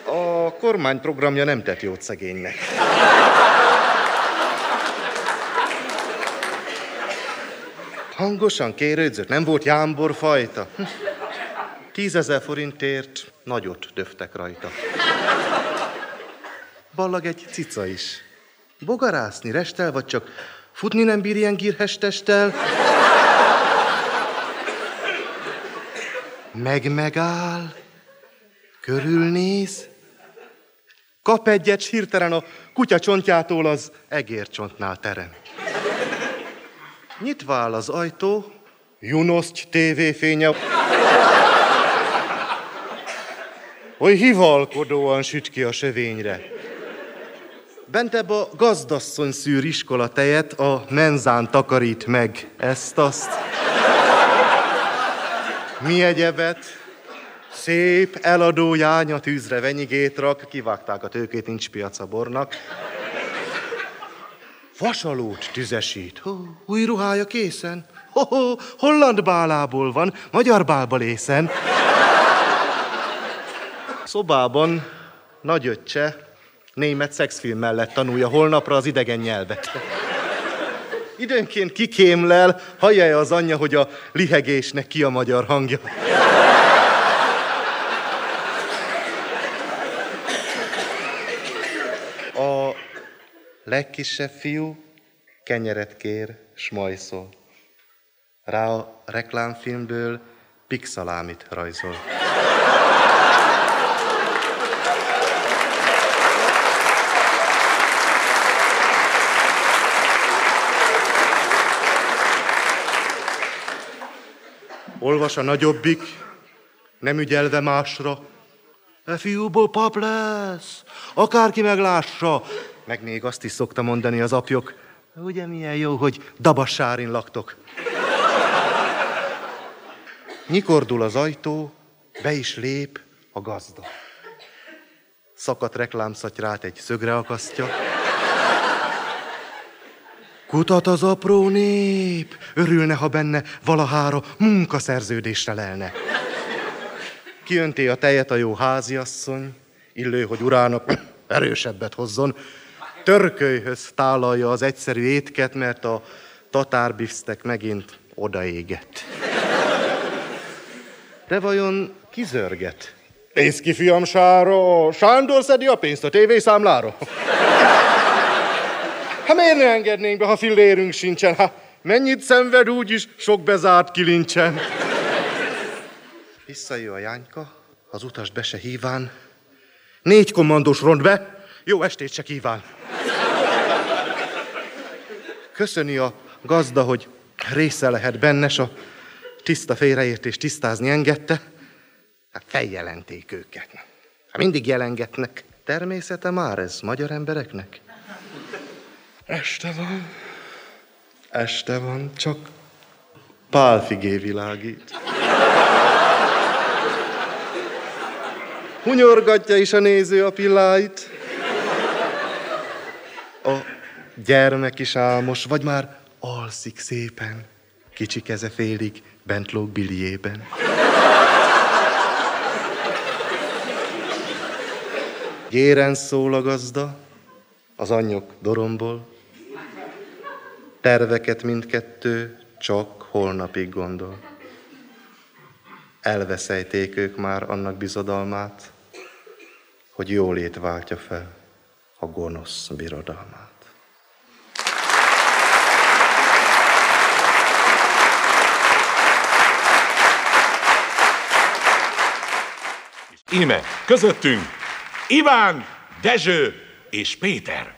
A kormány programja nem tett jót szegénynek. Hangosan kérődzött, nem volt jámbor fajta. Tízezer forintért nagyot döftek rajta. Ballag egy cica is. Bogarászni restel, vagy csak futni nem bír ilyen gírhes testtel? Meg megáll, körülnéz, kap egyet, s hirtelen a kutya csontjától az egércsontnál terem. Nyitva áll az ajtó, Junoszty tévéfénye, oly hivalkodóan süt ki a sövényre. Bentebb a gazdasszony szűr iskola tejet, a menzán takarít meg ezt-azt. Mi egyebet? Szép eladó jánya tűzre venyigét rak, kivágták a tőkét, nincs piaca bornak. Vasalót tüzesít. Hó, új ruhája készen. Ho, ho, holland bálából van, magyar bálba lészen. Szobában nagyöccse német szexfilm mellett tanulja holnapra az idegen nyelvet. Időnként kikémlel, hallja az anyja, hogy a lihegésnek ki a magyar hangja. A legkisebb fiú kenyeret kér, smajszol. Rá a reklámfilmből pixalámit rajzol. Olvas a nagyobbik, nem ügyelve másra. E fiúból pap lesz, akárki meglássa. Meg még azt is szokta mondani az apjok, ugye milyen jó, hogy dabassárin laktok. Nyikordul az ajtó, be is lép a gazda. Szakadt reklámszatyrát egy szögre akasztja. Kutat az apró nép, örülne, ha benne valahára munkaszerződésre lelne. Kiönti a tejet a jó háziasszony, illő, hogy urának erősebbet hozzon, törkölyhöz tálalja az egyszerű étket, mert a tatárbisztek megint odaégett. De vajon kizörget? Nézd ki, fiam, sára! Sándor szedi a pénzt a tévészámlára. Hát miért ne engednénk be, ha fillérünk sincsen? Hát mennyit szenved úgy is, sok bezárt kilincsen. Visszajön a Jányka, az utas be se híván. Négy kommandós ront be, jó estét se kíván. Köszöni a gazda, hogy része lehet benne, s a tiszta félreértés tisztázni engedte. Hát feljelenték őket. Hát mindig jelengetnek. Természete már ez magyar embereknek? Este van, este van, csak pálfigé világít. Hunyorgatja is a néző a pilláit. A gyermek is álmos, vagy már alszik szépen. Kicsi keze félig bent lóg biliében. Géren szól a gazda, az anyjuk doromból. Terveket mindkettő csak holnapig gondol. Elveszejték ők már annak bizodalmát, hogy jólét váltja fel a gonosz birodalmát. Íme közöttünk Iván, Dezső és Péter.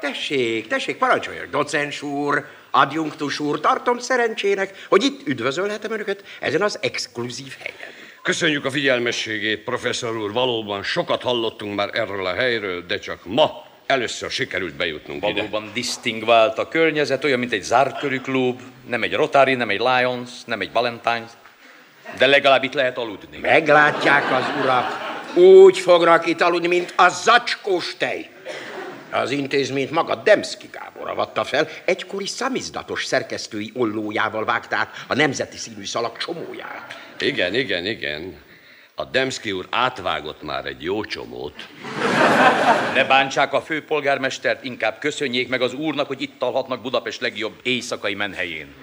Tessék, tessék, parancsoljon, docens úr, adjunktus úr, tartom szerencsének, hogy itt üdvözölhetem önöket ezen az exkluzív helyen. Köszönjük a figyelmességét, professzor úr. Valóban sokat hallottunk már erről a helyről, de csak ma először sikerült bejutnunk ide. Valóban disztingvált a környezet, olyan, mint egy zárt körű klub, nem egy Rotary, nem egy Lions, nem egy Valentine's, de legalább itt lehet aludni. Meglátják az urak, úgy fognak itt aludni, mint a zacskós tej. Az intézményt maga Demszki Gábor avatta fel, egykori szamizdatos szerkesztői ollójával vágták a nemzeti színű szalag csomóját. Igen, igen, igen. A Demszki úr átvágott már egy jó csomót. Ne bántsák a főpolgármestert, inkább köszönjék meg az úrnak, hogy itt talhatnak Budapest legjobb éjszakai menhelyén.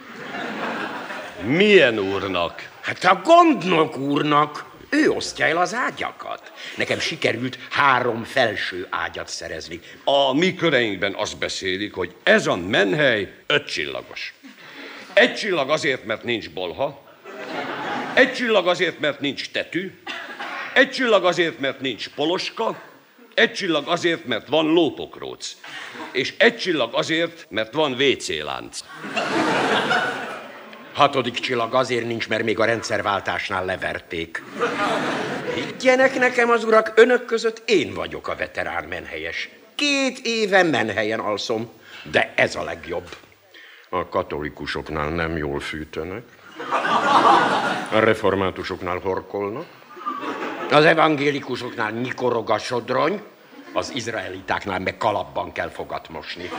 Milyen úrnak? Hát a gondnok úrnak. Ő osztja el az ágyakat. Nekem sikerült három felső ágyat szerezni. A mi köreinkben azt beszélik, hogy ez a menhely öt csillagos. Egy csillag azért, mert nincs bolha, egy csillag azért, mert nincs tetű, egy csillag azért, mert nincs poloska, egy csillag azért, mert van lópokróc, és egy csillag azért, mert van WC lánc. Hatodik csillag azért nincs, mert még a rendszerváltásnál leverték. Higgyenek nekem az urak, önök között én vagyok a veterán menhelyes. Két éve menhelyen alszom, de ez a legjobb. A katolikusoknál nem jól fűtönek. A reformátusoknál horkolnak. Az evangélikusoknál nyikorog a sodrony. Az izraelitáknál meg kalapban kell fogat mosni.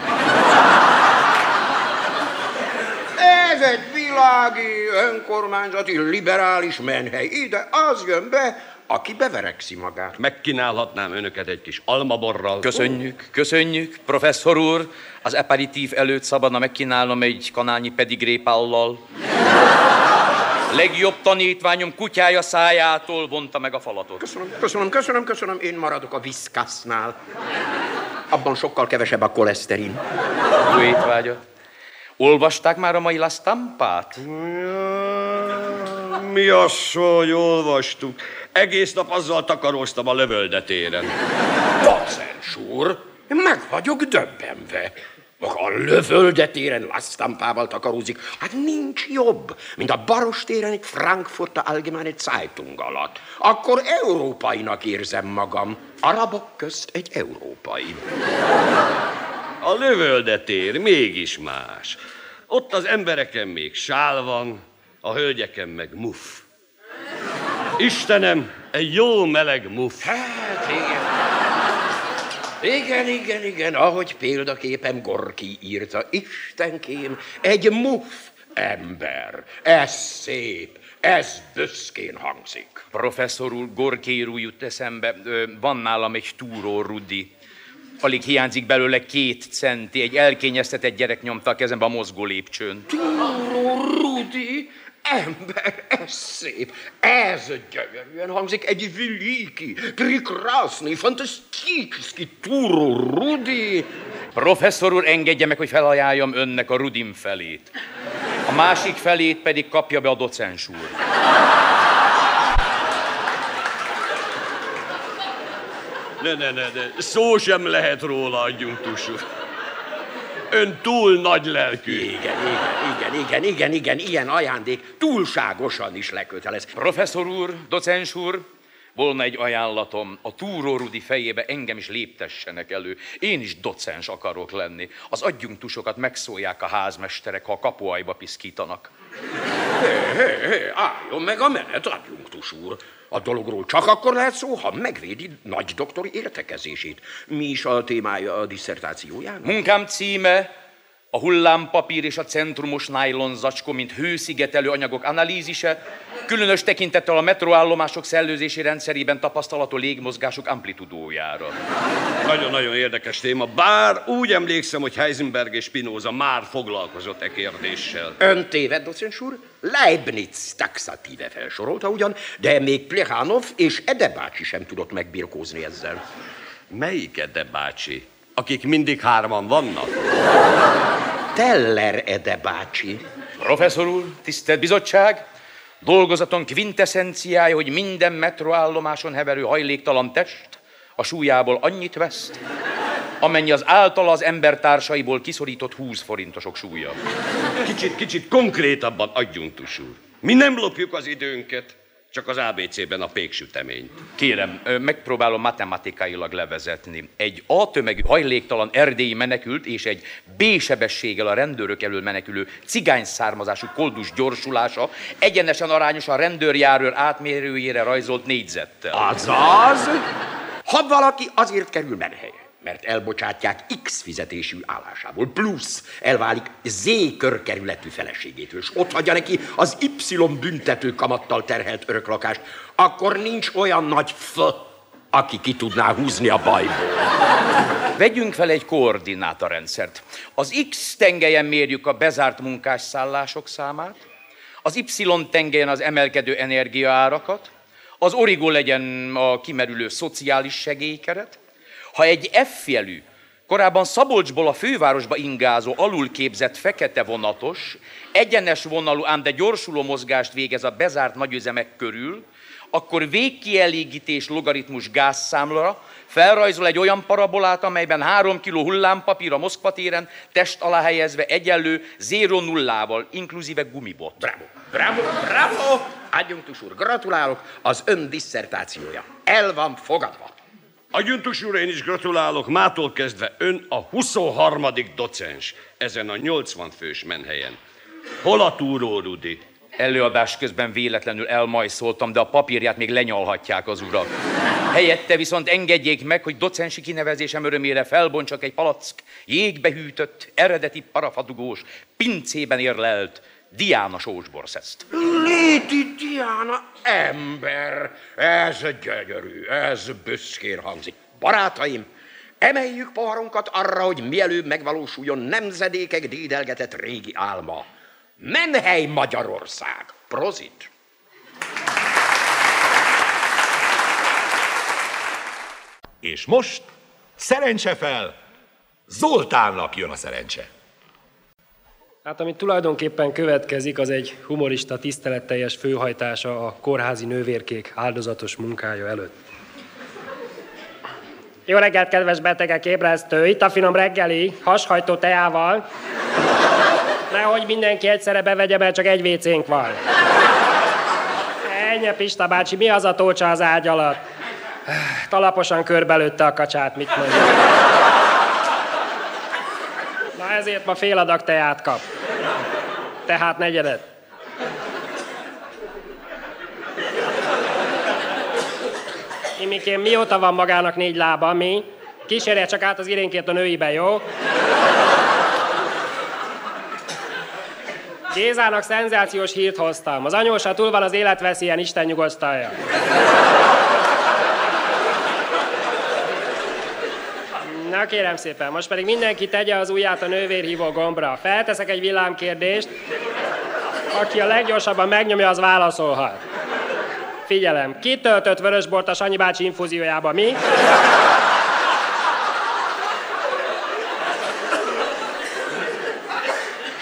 Ez egy világi, önkormányzati, liberális menhely. Ide az jön be, aki beverekszi magát. Megkínálhatnám önöket egy kis almaborral. Köszönjük, köszönjük, professzor úr. Az aperitív előtt szabadna megkínálnom egy kanálnyi pedigrépállal. Legjobb tanítványom kutyája szájától vonta meg a falatot. Köszönöm, köszönöm, köszönöm, köszönöm. Én maradok a viszkásznál. Abban sokkal kevesebb a koleszterin. Jó étvágyat. Olvasták már a mai La Stampát? Mi az, hogy olvastuk? Egész nap azzal takaróztam a lövöldetéren. Docens úr, meg vagyok döbbenve. Maga a lövöldetéren lasztampával takarózik. Hát nincs jobb, mint a Barostéren egy Frankfurter Allgemeine Zeitung alatt. Akkor európainak érzem magam. Arabok közt egy európai. A lövöldetér mégis más. Ott az embereken még sál van, a hölgyeken meg muff. Istenem, egy jó meleg muff. Hát igen. Igen, igen, igen, ahogy példaképem Gorki írta. Istenkém, egy muff ember. Ez szép, ez büszkén hangzik. Professzor úr, Gorkéru jut eszembe, van nálam egy túró Rudi. Alig hiányzik belőle két centi, egy elkényeztetett gyerek nyomta a kezembe a mozgó lépcsőn. Rudi, ember, ez szép, ez gyönyörűen hangzik, egy veliki, prekrasny, fantasztikiszki Túró Rudi. Professzor úr, engedje meg, hogy felajánljam önnek a Rudim felét. A másik felét pedig kapja be a docens úr. Ne, ne, ne, ne, szó sem lehet róla, adjunktus úr. Ön túl nagy lelkű. Igen, igen, igen, igen, igen, igen, ilyen ajándék túlságosan is lekötelez. Professzor úr, docens úr, volna egy ajánlatom, a túró Rudi fejébe engem is léptessenek elő. Én is docens akarok lenni. Az adjunktusokat megszólják a házmesterek, ha a kapuajba piszkítanak. Hé, hé, hé, álljon meg a menet, adjunktus úr. A dologról csak akkor lehet szó, ha megvédi nagy doktori értekezését. Mi is a témája a disszertációjának? Munkám címe a hullámpapír és a centrumos nájlon zacskó, mint hőszigetelő anyagok analízise, különös tekintettel a metroállomások szellőzési rendszerében tapasztalható légmozgások amplitudójára. Nagyon-nagyon érdekes téma, bár úgy emlékszem, hogy Heisenberg és Spinoza már foglalkozott e kérdéssel. Ön téved, docens úr? Leibniz taxatíve felsorolta ugyan, de még Plekhanov és Ede bácsi sem tudott megbirkózni ezzel. Melyik Ede bácsi? Akik mindig hárman vannak? Teller Ede bácsi. Professzor úr, tisztelt bizottság, Dolgozaton quintessenciája, hogy minden metroállomáson heverő hajléktalan test a súlyából annyit veszt, amennyi az általa az embertársaiból kiszorított 20 forintosok súlya. Kicsit, kicsit konkrétabban adjunk, úr. Mi nem lopjuk az időnket, csak az ABC-ben a péksüteményt. Kérem, megpróbálom matematikailag levezetni. Egy A tömegű hajléktalan erdélyi menekült és egy B sebességgel a rendőrök elől menekülő cigány származású koldus gyorsulása egyenesen arányos a rendőrjárőr átmérőjére rajzolt négyzettel. Azaz, ha valaki azért kerül menhelye, mert elbocsátják X fizetésű állásából, plusz elválik Z körkerületű feleségétől, és ott hagyja neki az Y büntető kamattal terhelt öröklakást, akkor nincs olyan nagy F, aki ki tudná húzni a bajból. Vegyünk fel egy koordinátorrendszert. Az X tengelyen mérjük a bezárt munkásszállások számát, az Y tengelyen az emelkedő energiaárakat, az origó legyen a kimerülő szociális segélykeret, ha egy F jelű, korábban Szabolcsból a fővárosba ingázó, alulképzett fekete vonatos, egyenes vonalú, ám de gyorsuló mozgást végez a bezárt nagyüzemek körül, akkor végkielégítés logaritmus gázszámlara felrajzol egy olyan parabolát, amelyben 3 kg hullámpapír a Moszkva téren test alá helyezve egyenlő 0 nullával, inkluzíve gumibot. Bravo, bravo, bravo! Adjunktus úr, gratulálok, az ön disszertációja el van fogadva. Adjuntus úr, én is gratulálok, mától kezdve ön a 23. docens ezen a 80 fős menhelyen. Hol a túró, Rudi? Előadás közben véletlenül elmajszoltam, de a papírját még lenyalhatják az urak. Helyette viszont engedjék meg, hogy docensi kinevezésem örömére felbontsak egy palack jégbe hűtött, eredeti parafadugós, pincében érlelt Diana sósborszeszt. Léti Diana ember, ez gyönyörű, ez büszkén hangzik. Barátaim, emeljük poharunkat arra, hogy mielőbb megvalósuljon nemzedékek dédelgetett régi álma. Menhely Magyarország. Prozit! És most szerencse fel, Zoltánnak jön a szerencse. Hát ami tulajdonképpen következik, az egy humorista tiszteletteljes főhajtása a kórházi nővérkék áldozatos munkája előtt. Jó reggelt, kedves betegek, ébresztő! Itt a finom reggeli, hashajtó teával. Nehogy mindenki egyszerre bevegye, mert csak egy vécénk van. Ennyi, Pista bácsi, mi az a tócsa az ágy alatt? Talaposan körbelőtte a kacsát, mit mondja. Ezért ma fél adag teát kap. Tehát negyedet. Imikém, mióta van magának négy lába, mi? Kísérje csak át az irénkét a nőibe, jó? Gézának szenzációs hírt hoztam. Az anyósa túl van az életveszélyen, Isten nyugosztalja. Na kérem szépen, most pedig mindenki tegye az ujját a nővérhívó gombra. Felteszek egy villámkérdést, aki a leggyorsabban megnyomja, az válaszolhat. Figyelem, ki töltött vörösbort a Sanyi bácsi infúziójába? Mi?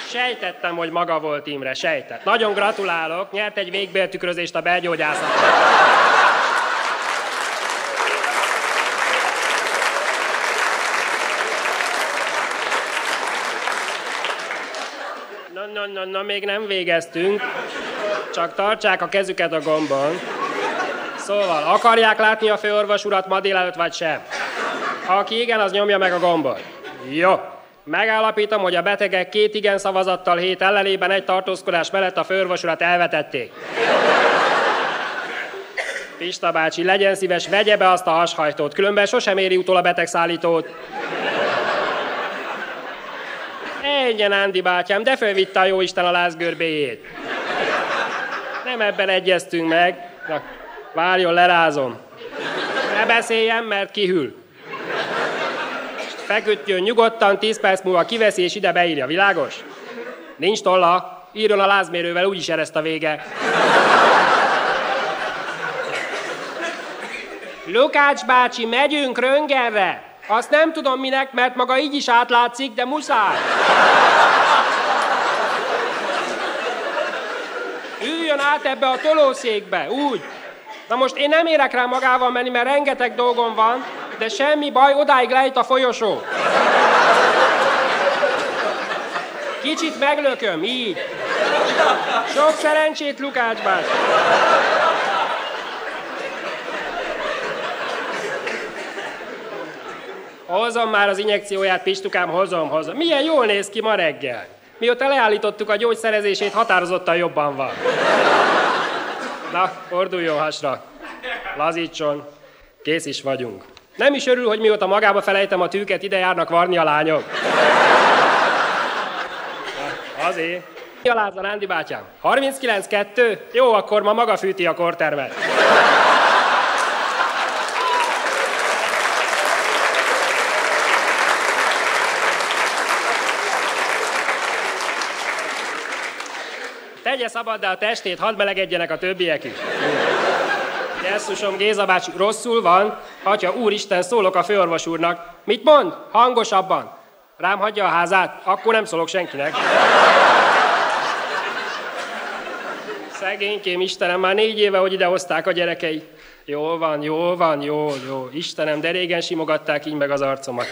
Sejtettem, hogy maga volt Imre, sejtett. Nagyon gratulálok, nyert egy végbéltükrözést a belgyógyászatban. Na, na, még nem végeztünk. Csak tartsák a kezüket a gombon. Szóval, akarják látni a főorvos urat ma délelőtt, vagy sem? Aki igen, az nyomja meg a gombot. Jó. Megállapítom, hogy a betegek két igen szavazattal hét ellenében egy tartózkodás mellett a főorvos urat elvetették. Pista bácsi, legyen szíves, vegye be azt a hashajtót, különben sosem éri utol a betegszállítót. Egyen, Ándi bátyám, de fölvitte a jóisten a lázgörbéjét. Nem ebben egyeztünk meg. Na, várjon, lerázom. Ne beszéljen, mert kihűl. Feküdjön nyugodtan, 10 perc múlva kiveszi és ide beírja, világos? Nincs tolla, írjon a lázmérővel, úgyis ereszt a vége. Lukács bácsi, megyünk röngelre. Azt nem tudom minek, mert maga így is átlátszik, de muszáj. Üljön át ebbe a tolószékbe, úgy. Na most én nem érek rá magával menni, mert rengeteg dolgom van, de semmi baj, odáig lejt a folyosó. Kicsit meglököm, így. Sok szerencsét, Lukács bácsi. Hozom már az injekcióját, Pistukám, hozom, hozom. Milyen jól néz ki ma reggel. Mióta leállítottuk a gyógyszerezését, határozottan jobban van. Na, forduljon hasra. Lazítson. Kész is vagyunk. Nem is örül, hogy mióta magába felejtem a tűket, ide járnak varni a lányok. Na, azért. Mi a lázan, Ándi bátyám? 39-2? Jó, akkor ma maga fűti a kortermet. Tegye szabaddá a testét, hadd melegedjenek a többiek is. Jesszusom, Géza bácsi, rosszul van, atya úristen, szólok a főorvos úrnak. Mit mond? Hangosabban. Rám hagyja a házát, akkor nem szólok senkinek. Szegénykém, Istenem, már négy éve, hogy idehozták a gyerekei. Jól van, jól van, jó, jó. Istenem, de régen simogatták így meg az arcomat.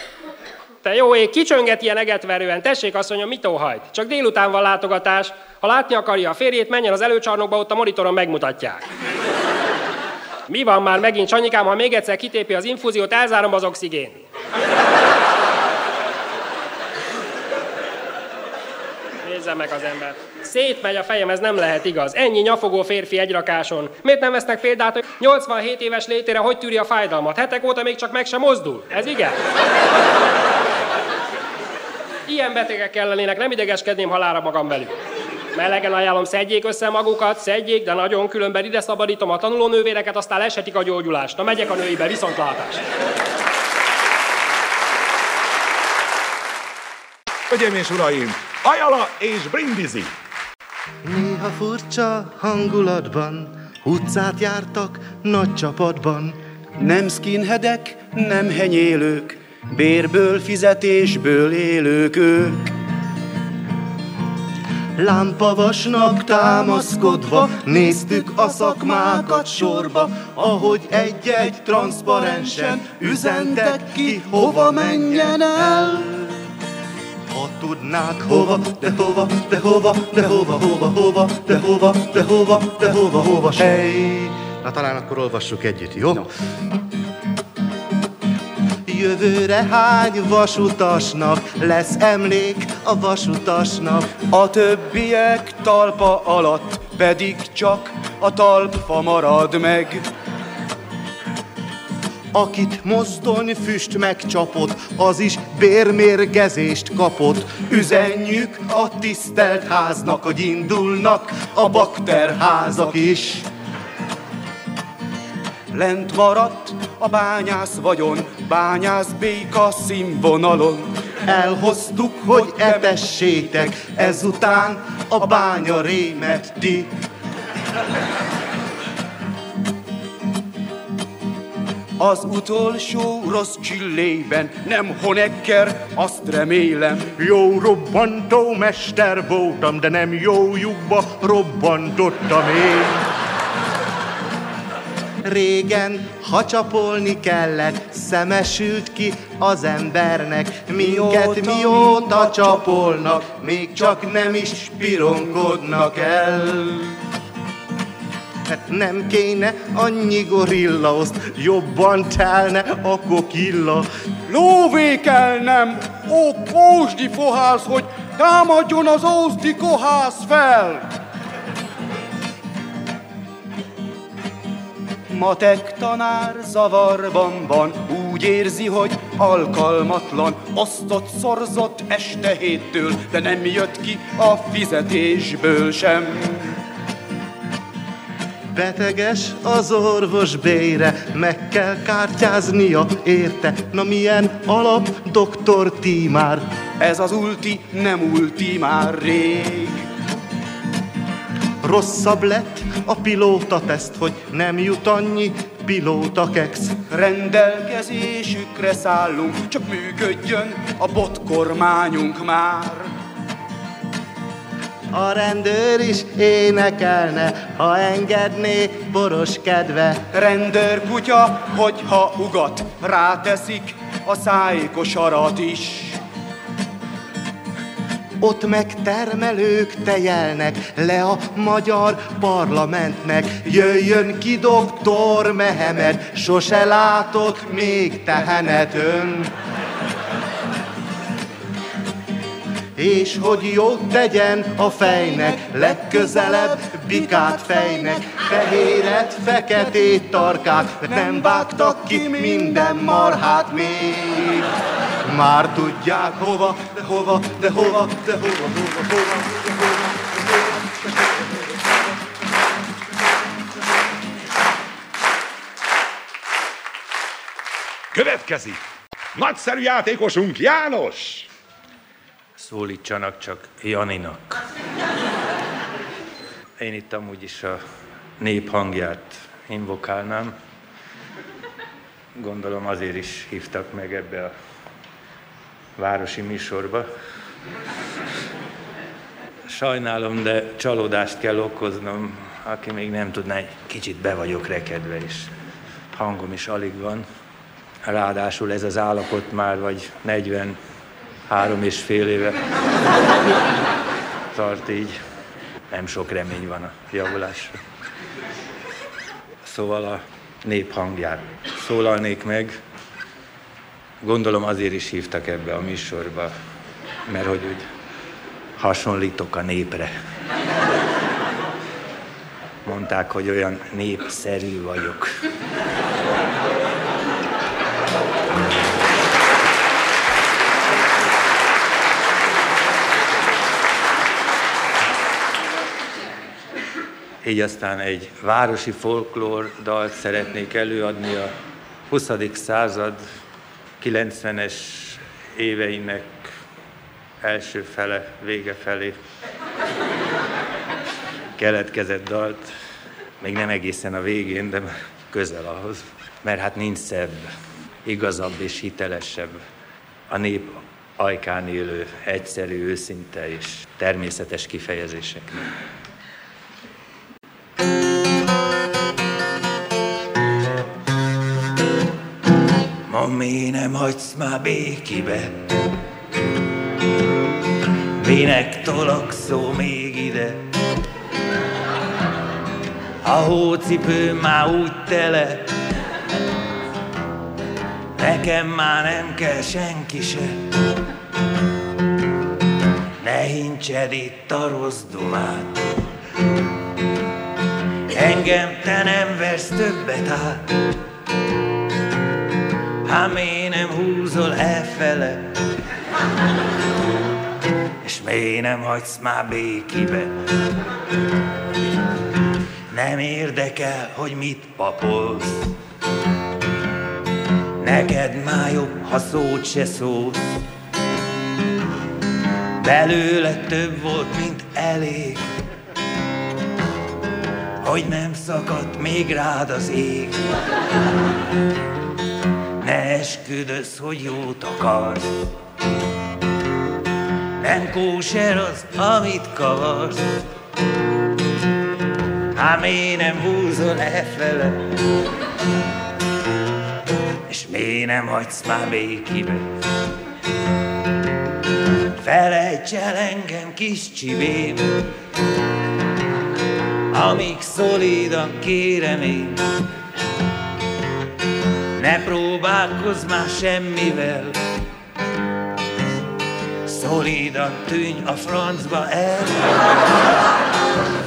Te jó ég, kicsönget ilyen egetverően. Tessék, azt mondja, mit óhajt? Csak délután van látogatás. Ha látni akarja a férjét, menjen az előcsarnokba, ott a monitoron megmutatják. Mi van már megint, Sanyikám, ha még egyszer kitépi az infúziót, elzárom az oxigén. Nézze meg az ember. Szétmegy a fejem, ez nem lehet igaz. Ennyi nyafogó férfi egy rakáson. Miért nem vesznek példát, hogy 87 éves létére hogy tűri a fájdalmat? Hetek óta még csak meg sem mozdul. Ez igen? Ilyen betegek lennének, nem idegeskedném halára magam velük. Melegen ajánlom, szedjék össze magukat, szedjék, de nagyon különben ide szabadítom a tanulónővéreket, aztán lesetik a gyógyulást. Na megyek a nőibe, viszontlátás. Hölgyeim és uraim, Ajala és Brindisi! Néha furcsa hangulatban, utcát jártak nagy csapatban. Nem skinheadek, nem henyélők, bérből, fizetésből élők ők. Lámpavasnak támaszkodva néztük a szakmákat sorba, ahogy egy-egy transzparensen üzentek ki, hova menjen el. Ha tudnák hova, de hova, de hova, de hova, hova, hova, de hova, de hova, de hova, hova, hey. Na talán akkor olvassuk együtt, jó? No. Jövőre hány vasutasnak lesz emlék a vasutasnak? A többiek talpa alatt pedig csak a talpfa marad meg. Akit mozdony füst megcsapott, az is bérmérgezést kapott. Üzenjük a tisztelt háznak, hogy indulnak a bakterházak is. Lent maradt a bányász vagyon, bányász béka színvonalon. Elhoztuk, hogy etessétek, ezután a bánya rémet ti. Az utolsó rossz csillében nem Honecker, azt remélem. Jó robbantó mester voltam, de nem jó lyukba robbantottam én. Régen, ha csapolni kellett, szemesült ki az embernek. Minket mióta, mióta csapolnak, még csak nem is pirongodnak el. Hát nem kéne annyi gorilla, azt jobban telne a kokilla. Lóvé kell nem, ó ósdi fohász, hogy támadjon az ósdi kohász fel! Matek tanár zavarban van, úgy érzi, hogy alkalmatlan, osztott, szorzott este héttől, de nem jött ki a fizetésből sem. Beteges az orvos bére, meg kell kártyáznia érte. Na milyen alap, doktor Tímár? Ez az ulti, nem ulti már rég. Rosszabb lett a pilóta teszt, hogy nem jut annyi pilóta kex. Rendelkezésükre szállunk, csak működjön a botkormányunk már. a rendőr is énekelne, ha engedné boros kedve. Rendőr kutya, hogyha ugat, ráteszik a szájkosarat is. Ott meg termelők tejelnek le a magyar parlamentnek. Jöjjön ki doktor Mehemed, sose látott még tehenet ön. És hogy jót tegyen a fejnek, legközelebb bikát fejnek, fehéret, feketét tarkát, nem vágtak ki minden marhát még. Már tudják hova, de hova, de hova, de hova, hova, hova, de hova. Következik nagyszerű játékosunk János! Szólítsanak csak Janinak. Én itt amúgy is a nép hangját invokálnám. Gondolom azért is hívtak meg ebbe a városi műsorba. Sajnálom, de csalódást kell okoznom, aki még nem tudná, kicsit be vagyok rekedve, és hangom is alig van. Ráadásul ez az állapot már vagy 40 három és fél éve tart így. Nem sok remény van a javulásra. Szóval a nép hangját szólalnék meg. Gondolom azért is hívtak ebbe a műsorba, mert hogy úgy hasonlítok a népre. Mondták, hogy olyan népszerű vagyok. Így aztán egy városi folklór dalt szeretnék előadni a 20. század 90-es éveinek első fele, vége felé keletkezett dalt. Még nem egészen a végén, de közel ahhoz. Mert hát nincs szebb, igazabb és hitelesebb a nép ajkán élő, egyszerű, őszinte és természetes kifejezéseknek. Ma mi nem hagysz már békibe? Minek szó még ide? A hócipő már úgy tele, Nekem már nem kell senki se. Ne hincsed itt a rossz dumát, Engem te nem vesz többet át, Hát miért nem húzol elfele? És miért nem hagysz már békibe? Nem érdekel, hogy mit papolsz, Neked már jobb, ha szót se szólsz. Belőle több volt, mint elég, hogy nem szakadt még rád az ég. Ne esküdöz, hogy jót akarsz, nem kóser az, amit kavarsz. Hát miért nem húzol fele, és miért nem hagysz már békibe? Felejts el engem, kis csibém, amíg szolidan kérem én. Ne próbálkozz már semmivel, szolidan tűnj a francba el.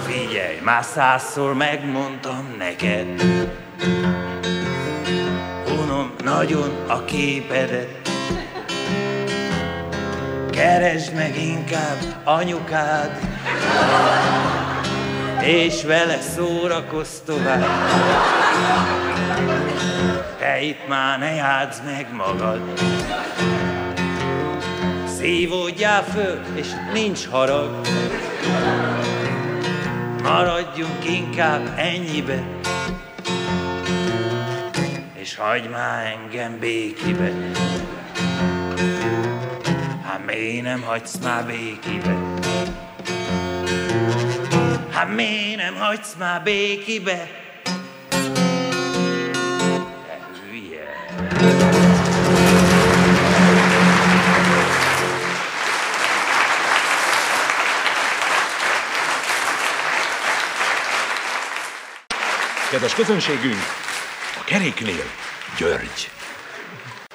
Figyelj, már százszor megmondtam neked, unom nagyon a képedet. Keresd meg inkább anyukád, és vele szórakozz tovább. Te itt már ne játsz meg magad. Szívódjál föl, és nincs harag. Maradjunk inkább ennyibe, és hagyd már engem békibe. Hát miért nem hagysz már békibe? Hát miért nem hagysz már békibe? Kedves közönségünk, a keréknél György.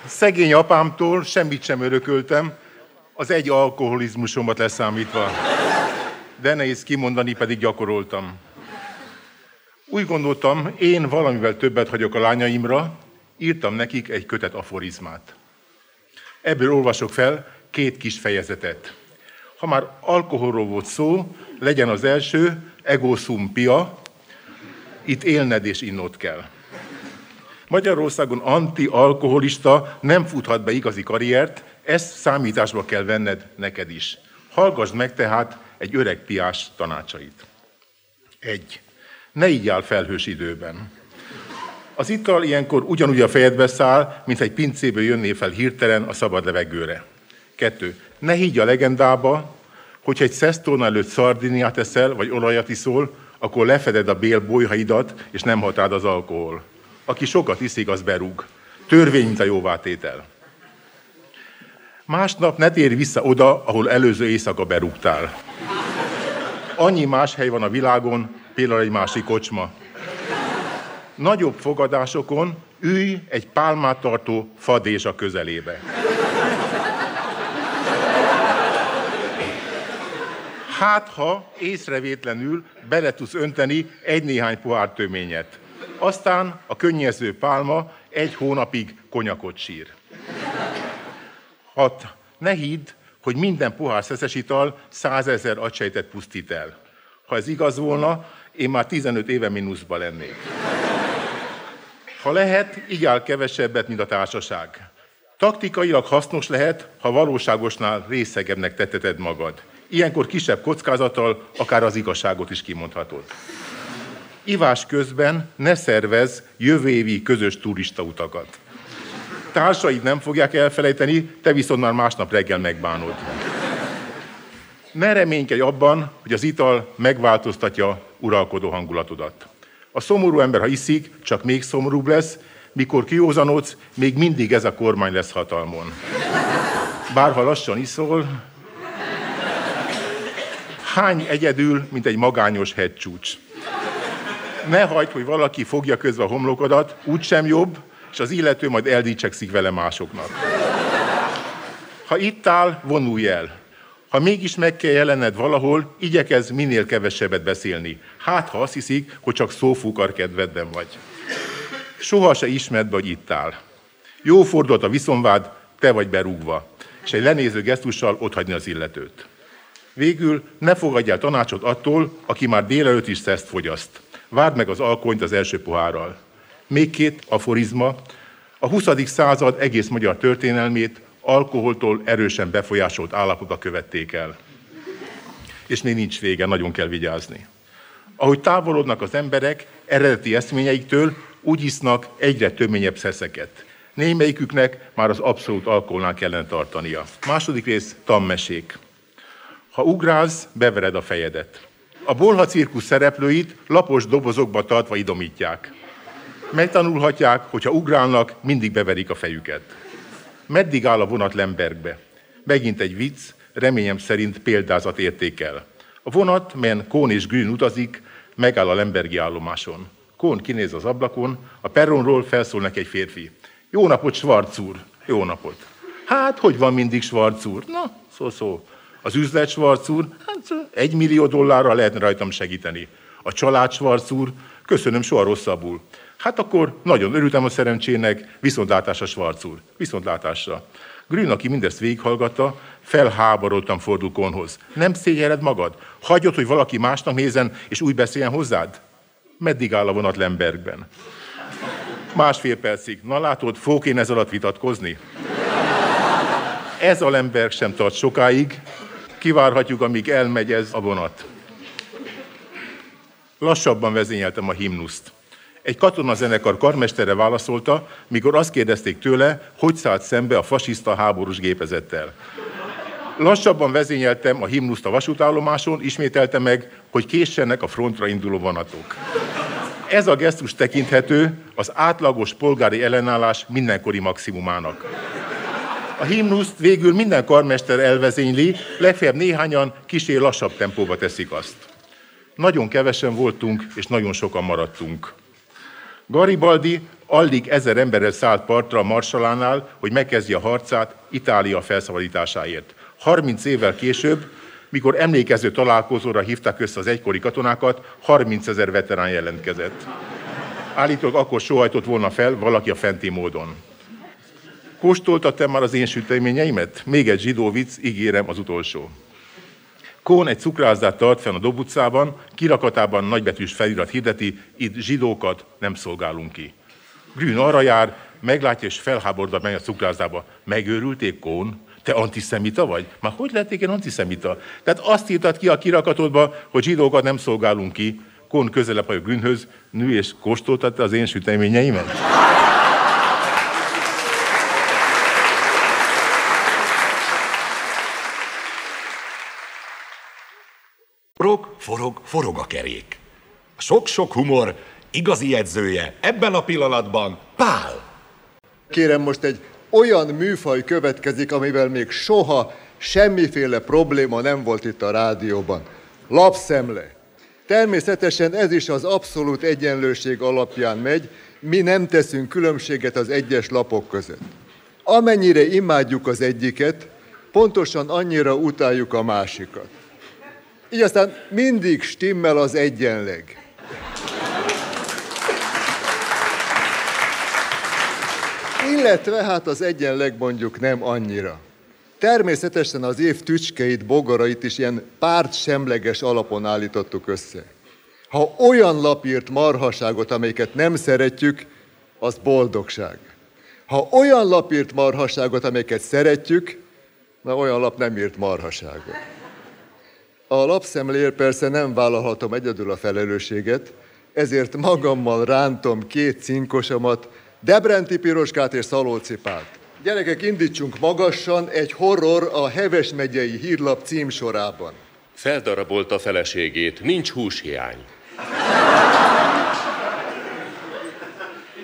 Szegény apámtól semmit sem örököltem, az egy alkoholizmusomat leszámítva. De nehéz kimondani, pedig gyakoroltam. Úgy gondoltam, én valamivel többet hagyok a lányaimra, írtam nekik egy kötet aforizmát. Ebből olvasok fel két kis fejezetet. Ha már alkoholról volt szó, legyen az első, ego itt élned és innod kell. Magyarországon anti-alkoholista nem futhat be igazi karriert, ezt számításba kell venned neked is. Hallgassd meg tehát egy öreg piás tanácsait. Egy. Ne áll felhős időben. Az ital ilyenkor ugyanúgy a fejedbe száll, mint egy pincéből jönné fel hirtelen a szabad levegőre. Kettő. Ne higgy a legendába, hogy egy szesztóna előtt szardiniát eszel, vagy olajat iszol, akkor lefeded a bélbolyhaidat, és nem hat rád az alkohol. Aki sokat iszik, az berúg. Törvény, mint a jóvátétel. Másnap ne térj vissza oda, ahol előző éjszaka berúgtál. Annyi más hely van a világon, például egy másik kocsma. Nagyobb fogadásokon ülj egy pálmát tartó fadésa közelébe. Hát, ha észrevétlenül bele tudsz önteni egy-néhány pohár töményet. Aztán a könnyező pálma egy hónapig konyakot sír. Hat, ne hidd, hogy minden pohár szeszes ital százezer agysejtet pusztít el. Ha ez igaz volna, én már 15 éve mínuszba lennék. Ha lehet, igyál kevesebbet, mint a társaság. Taktikailag hasznos lehet, ha valóságosnál részegebbnek tetteted magad. Ilyenkor kisebb kockázattal akár az igazságot is kimondhatod. Ivás közben ne szervez jövő évi közös turistautakat. Társaid nem fogják elfelejteni, te viszont már másnap reggel megbánod. Ne reménykedj abban, hogy az ital megváltoztatja uralkodó hangulatodat. A szomorú ember, ha iszik, csak még szomorúbb lesz, mikor kiózanodsz, még mindig ez a kormány lesz hatalmon. Bárha lassan iszol, hány egyedül, mint egy magányos hegycsúcs. Ne hagyd, hogy valaki fogja közbe a homlokodat, úgysem jobb, és az illető majd eldicsekszik vele másoknak. Ha itt áll, vonulj el. Ha mégis meg kell jelenned valahol, igyekezz minél kevesebbet beszélni. Hát, ha azt hiszik, hogy csak szófúkar kedvedben vagy. Soha se ismerd be, itt áll. Jó fordult a viszonvád, te vagy berúgva, és egy lenéző gesztussal otthagyni az illetőt. Végül ne fogadjál tanácsot attól, aki már délelőtt is szeszt fogyaszt. Várd meg az alkonyt az első pohárral. Még két aforizma. A 20. század egész magyar történelmét alkoholtól erősen befolyásolt állapota követték el. És még nincs vége, nagyon kell vigyázni. Ahogy távolodnak az emberek eredeti eszményeiktől, úgy isznak egyre töményebb szeszeket. Némelyiküknek már az abszolút alkoholnál kellene tartania. Második rész, tammesék. Ha ugrálsz, bevered a fejedet. A bolha cirkusz szereplőit lapos dobozokba tartva idomítják. Megtanulhatják, hogyha ugrálnak, mindig beverik a fejüket. Meddig áll a vonat Lembergbe? Megint egy vicc, reményem szerint példázat értékel. A vonat, melyen Kón és Grün utazik, megáll a Lembergi állomáson. Kón kinéz az ablakon, a perronról felszól neki egy férfi. Jó napot, Schwarz úr! Jó napot! Hát, hogy van mindig Schwarz úr? Na, szó-szó. Az üzlet Schwarz úr, hát egy millió dollárra lehetne rajtam segíteni. A család Schwarz úr, köszönöm, soha rosszabbul. Hát akkor nagyon örültem a szerencsének, viszontlátásra Schwarz úr, viszontlátásra. Grün, aki mindezt végighallgatta, felháborodtam fordulkonhoz. Nem szégyeled magad? Hagyod, hogy valaki másnak nézen, és úgy beszéljen hozzád? Meddig áll a vonat Lembergben? Másfél percig. Na látod, fog én ez alatt vitatkozni? Ez a Lemberg sem tart sokáig, kivárhatjuk, amíg elmegy ez a vonat. Lassabban vezényeltem a himnuszt. Egy katonazenekar karmestere válaszolta, mikor azt kérdezték tőle, hogy szállt szembe a fasiszta háborús gépezettel. Lassabban vezényeltem a himnuszt a vasútállomáson, ismételte meg, hogy késsenek a frontra induló vonatok. Ez a gesztus tekinthető az átlagos polgári ellenállás mindenkori maximumának. A himnuszt végül minden karmester elvezényli, legfeljebb néhányan kisé lassabb tempóba teszik azt. Nagyon kevesen voltunk, és nagyon sokan maradtunk. Garibaldi alig ezer emberrel szállt partra a Marsalánál, hogy megkezdje a harcát Itália felszabadításáért. 30 évvel később, mikor emlékező találkozóra hívták össze az egykori katonákat, 30 ezer veterán jelentkezett. Állítólag akkor sohajtott volna fel valaki a fenti módon. Kóstoltad te már az én süteményeimet? Még egy zsidó vicc, ígérem az utolsó. Kón egy cukrázdát tart fenn a Dob utcában, kirakatában nagybetűs felirat hirdeti, itt zsidókat nem szolgálunk ki. Grün arra jár, meglátja és felháborda meg a cukrászdába. Megőrülték, Kón? Te antiszemita vagy? Már hogy lették én antiszemita? Tehát azt írtad ki a kirakatodba, hogy zsidókat nem szolgálunk ki. Kón közelebb a Grünhöz, nő és kóstoltatta az én süteményeimet? Forog, forog, forog a kerék. Sok-sok humor, igazi jegyzője ebben a pillanatban Pál. Kérem, most egy olyan műfaj következik, amivel még soha semmiféle probléma nem volt itt a rádióban. Lapszemle. Természetesen ez is az abszolút egyenlőség alapján megy, mi nem teszünk különbséget az egyes lapok között. Amennyire imádjuk az egyiket, pontosan annyira utáljuk a másikat. Így aztán mindig stimmel az egyenleg. Illetve hát az egyenleg mondjuk nem annyira. Természetesen az év tücskeit, bogarait is ilyen pártsemleges alapon állítottuk össze. Ha olyan lap írt marhaságot, amelyiket nem szeretjük, az boldogság. Ha olyan lap írt marhaságot, amelyiket szeretjük, na olyan lap nem írt marhaságot. A lapszemlér persze nem vállalhatom egyedül a felelősséget, ezért magammal rántom két cinkosomat, Debrenti Piroskát és Szalócipát. Gyerekek, indítsunk magassan egy horror a Heves megyei hírlap címsorában. Feldarabolta feleségét, nincs húshiány.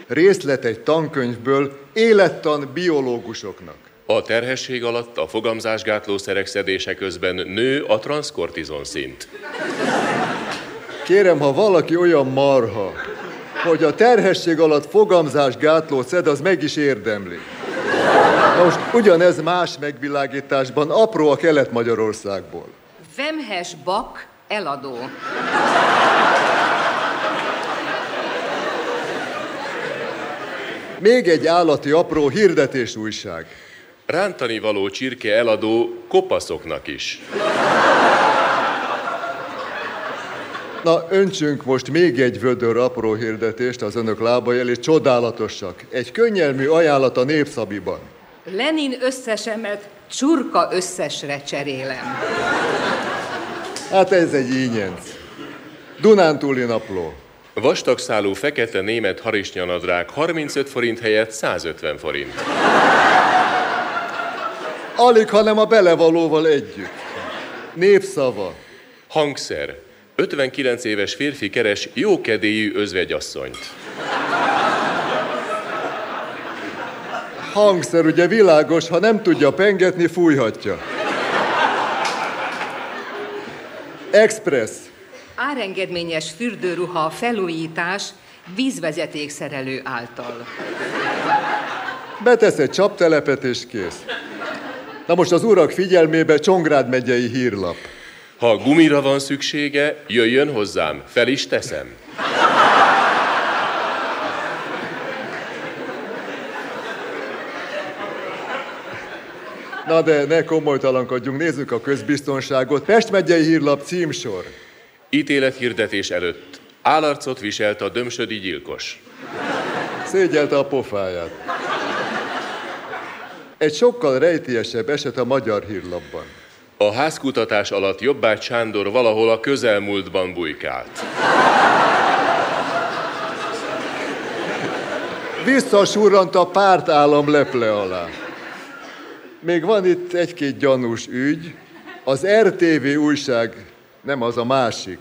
Részlet egy tankönyvből élettan biológusoknak. A terhesség alatt a fogamzásgátló szerek szedése közben nő a transzkortizon szint. Kérem, ha valaki olyan marha, hogy a terhesség alatt fogamzás gátlót szed, az meg is érdemli. Na most ugyanez más megvilágításban apró a Kelet-Magyarországból. Vemhes bak eladó. Még egy állati apró hirdetés újság. Rántani való csirke eladó kopaszoknak is. Na, öntsünk most még egy vödör apró hirdetést az önök lábai elé, csodálatosak. Egy könnyelmű ajánlat a népszabiban. Lenin összesemet csurka összesre cserélem. Hát ez egy ínyenc. Dunántúli napló. Vastagszálú fekete német harisnyanadrág 35 forint helyett 150 forint. Alig, hanem a belevalóval együtt. Népszava. Hangszer. 59 éves férfi keres jókedélyű özvegyasszonyt. Hangszer ugye világos, ha nem tudja pengetni, fújhatja. Express. Árengedményes fürdőruha felújítás vízvezetékszerelő által. Betesz egy csaptelepet és kész. Na most az urak figyelmébe Csongrád megyei hírlap. Ha gumira van szüksége, jöjjön hozzám, fel is teszem. Na de ne komolytalankodjunk, nézzük a közbiztonságot. Pest megyei hírlap címsor. Ítélethirdetés előtt állarcot viselt a dömsödi gyilkos. Szégyelte a pofáját. Egy sokkal rejtélyesebb eset a magyar hírlapban. A házkutatás alatt Jobbágy Sándor valahol a közelmúltban bujkált. Visszasurrant a pártállam leple alá. Még van itt egy-két gyanús ügy. Az RTV újság nem az a másik.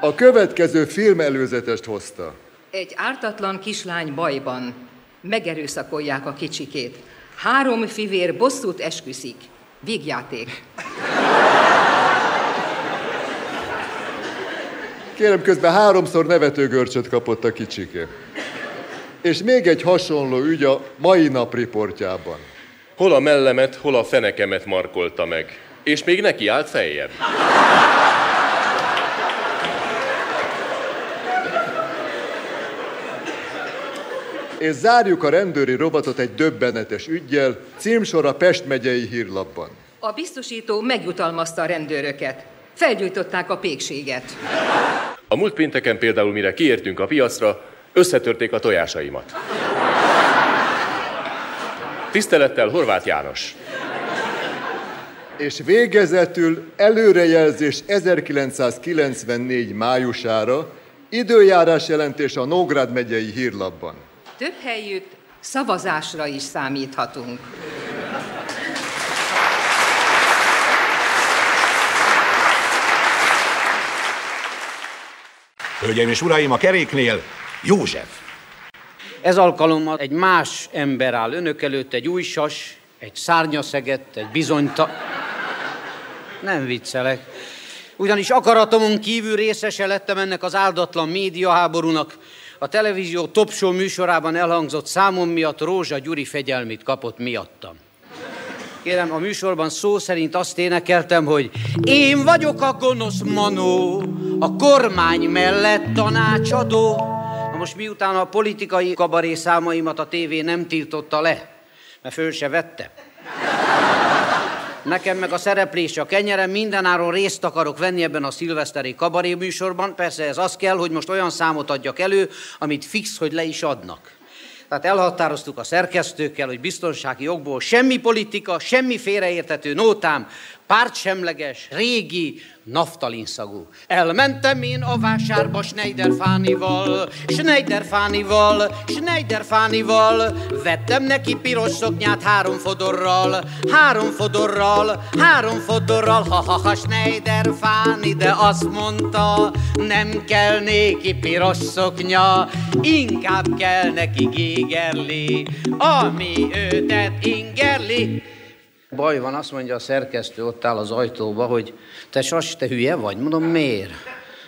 A következő film előzetest hozta. Egy ártatlan kislány bajban. Megerőszakolják a kicsikét. Három fivér bosszút esküszik. Vígjáték. Kérem, közben háromszor nevetőgörcsöt kapott a kicsike. És még egy hasonló ügy a mai nap riportjában. Hol a mellemet, hol a fenekemet markolta meg. És még neki állt feljebb. És zárjuk a rendőri robotot egy döbbenetes ügyjel, címsor a Pest megyei hírlapban. A biztosító megjutalmazta a rendőröket. Felgyújtották a pékséget. A múlt pénteken például, mire kiértünk a piacra, összetörték a tojásaimat. Tisztelettel Horváth János. És végezetül előrejelzés 1994 májusára, időjárás jelentés a Nógrád megyei hírlapban. Több helyütt szavazásra is számíthatunk. Hölgyeim és uraim, a keréknél József. Ez alkalommal egy más ember áll önök előtt, egy új sas, egy szárnyaszegett, egy bizonyta... Nem viccelek. Ugyanis akaratomon kívül részese lettem ennek az áldatlan médiaháborúnak. A televízió Top Show műsorában elhangzott számom miatt Rózsa Gyuri fegyelmit kapott miattam. Kérem, a műsorban szó szerint azt énekeltem, hogy én vagyok a gonosz manó, a kormány mellett tanácsadó. Na most miután a politikai kabaré számaimat a tévé nem tiltotta le, mert föl se vette. Nekem meg a szereplés a kenyerem, mindenáron részt akarok venni ebben a szilveszteri kabaré műsorban. Persze ez az kell, hogy most olyan számot adjak elő, amit fix, hogy le is adnak. Tehát elhatároztuk a szerkesztőkkel, hogy biztonsági jogból semmi politika, semmi félreértető nótám, pártsemleges, régi, naftalinszagú. Elmentem én a vásárba Schneider Fánival, Schneider Fánival, Schneider Fánival, vettem neki piros szoknyát három fodorral, három fodorral, három fodorral, ha-ha-ha Schneider Fáni, de azt mondta, nem kell néki piros szoknya, inkább kell neki gégerli, ami őtet ingerli. Baj van, azt mondja a szerkesztő, ott áll az ajtóba, hogy te sas, te hülye vagy? Mondom, miért?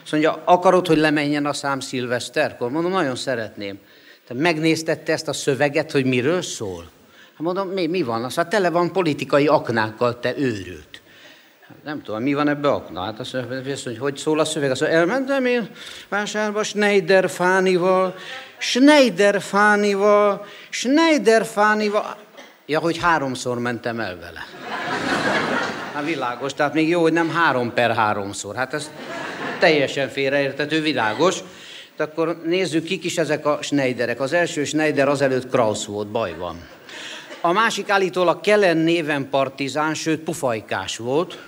Azt mondja, akarod, hogy lemenjen a szám szilveszterkor? Mondom, nagyon szeretném. Te megnézted te ezt a szöveget, hogy miről szól? Hát mondom, mi, mi van? Azt hát tele van politikai aknákkal, te őrült. Nem tudom, mi van ebbe akna? Hát azt mondja, hogy hogy szól a szöveg? Azt mondja, elmentem én vásárba Schneider Fánival, Schneider Fánival, Schneider Fánival. Ja, hogy háromszor mentem el vele. Hát világos, tehát még jó, hogy nem három per háromszor. Hát ez teljesen félreértető, világos. De akkor nézzük, kik is ezek a Schneiderek. Az első Schneider azelőtt Krausz volt, baj van. A másik állítólag Kellen néven partizán, sőt pufajkás volt.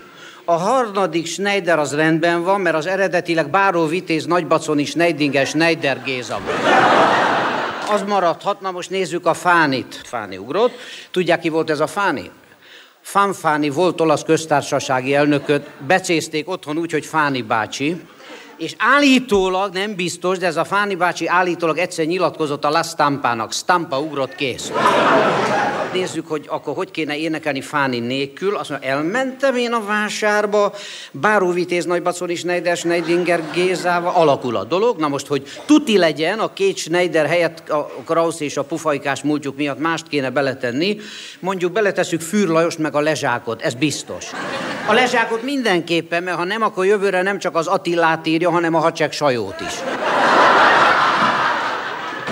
A harmadik Schneider az rendben van, mert az eredetileg Báró Vitéz Nagybaconi Schneidinges Schneider Géza volt az maradhat. Na most nézzük a Fánit. Fáni ugrott. Tudják, ki volt ez a Fáni? Fanfáni volt olasz köztársasági elnököt, becézték otthon úgy, hogy Fáni bácsi, és állítólag, nem biztos, de ez a Fáni bácsi állítólag egyszer nyilatkozott a La Stampának. Stampa ugrott kész. Nézzük, hogy akkor hogy kéne énekelni Fáni nélkül. Azt mondja, elmentem én a vásárba, Báró Vitéz Nagybacon Schneider, Schneidinger Gézával, alakul a dolog. Na most, hogy tuti legyen, a két Schneider helyett a Krausz és a pufajkás múltjuk miatt mást kéne beletenni, mondjuk beleteszük Fűr Lajost meg a lezsákot, ez biztos. A lezsákot mindenképpen, mert ha nem, akkor jövőre nem csak az Attilát írja, hanem a Hacsek Sajót is.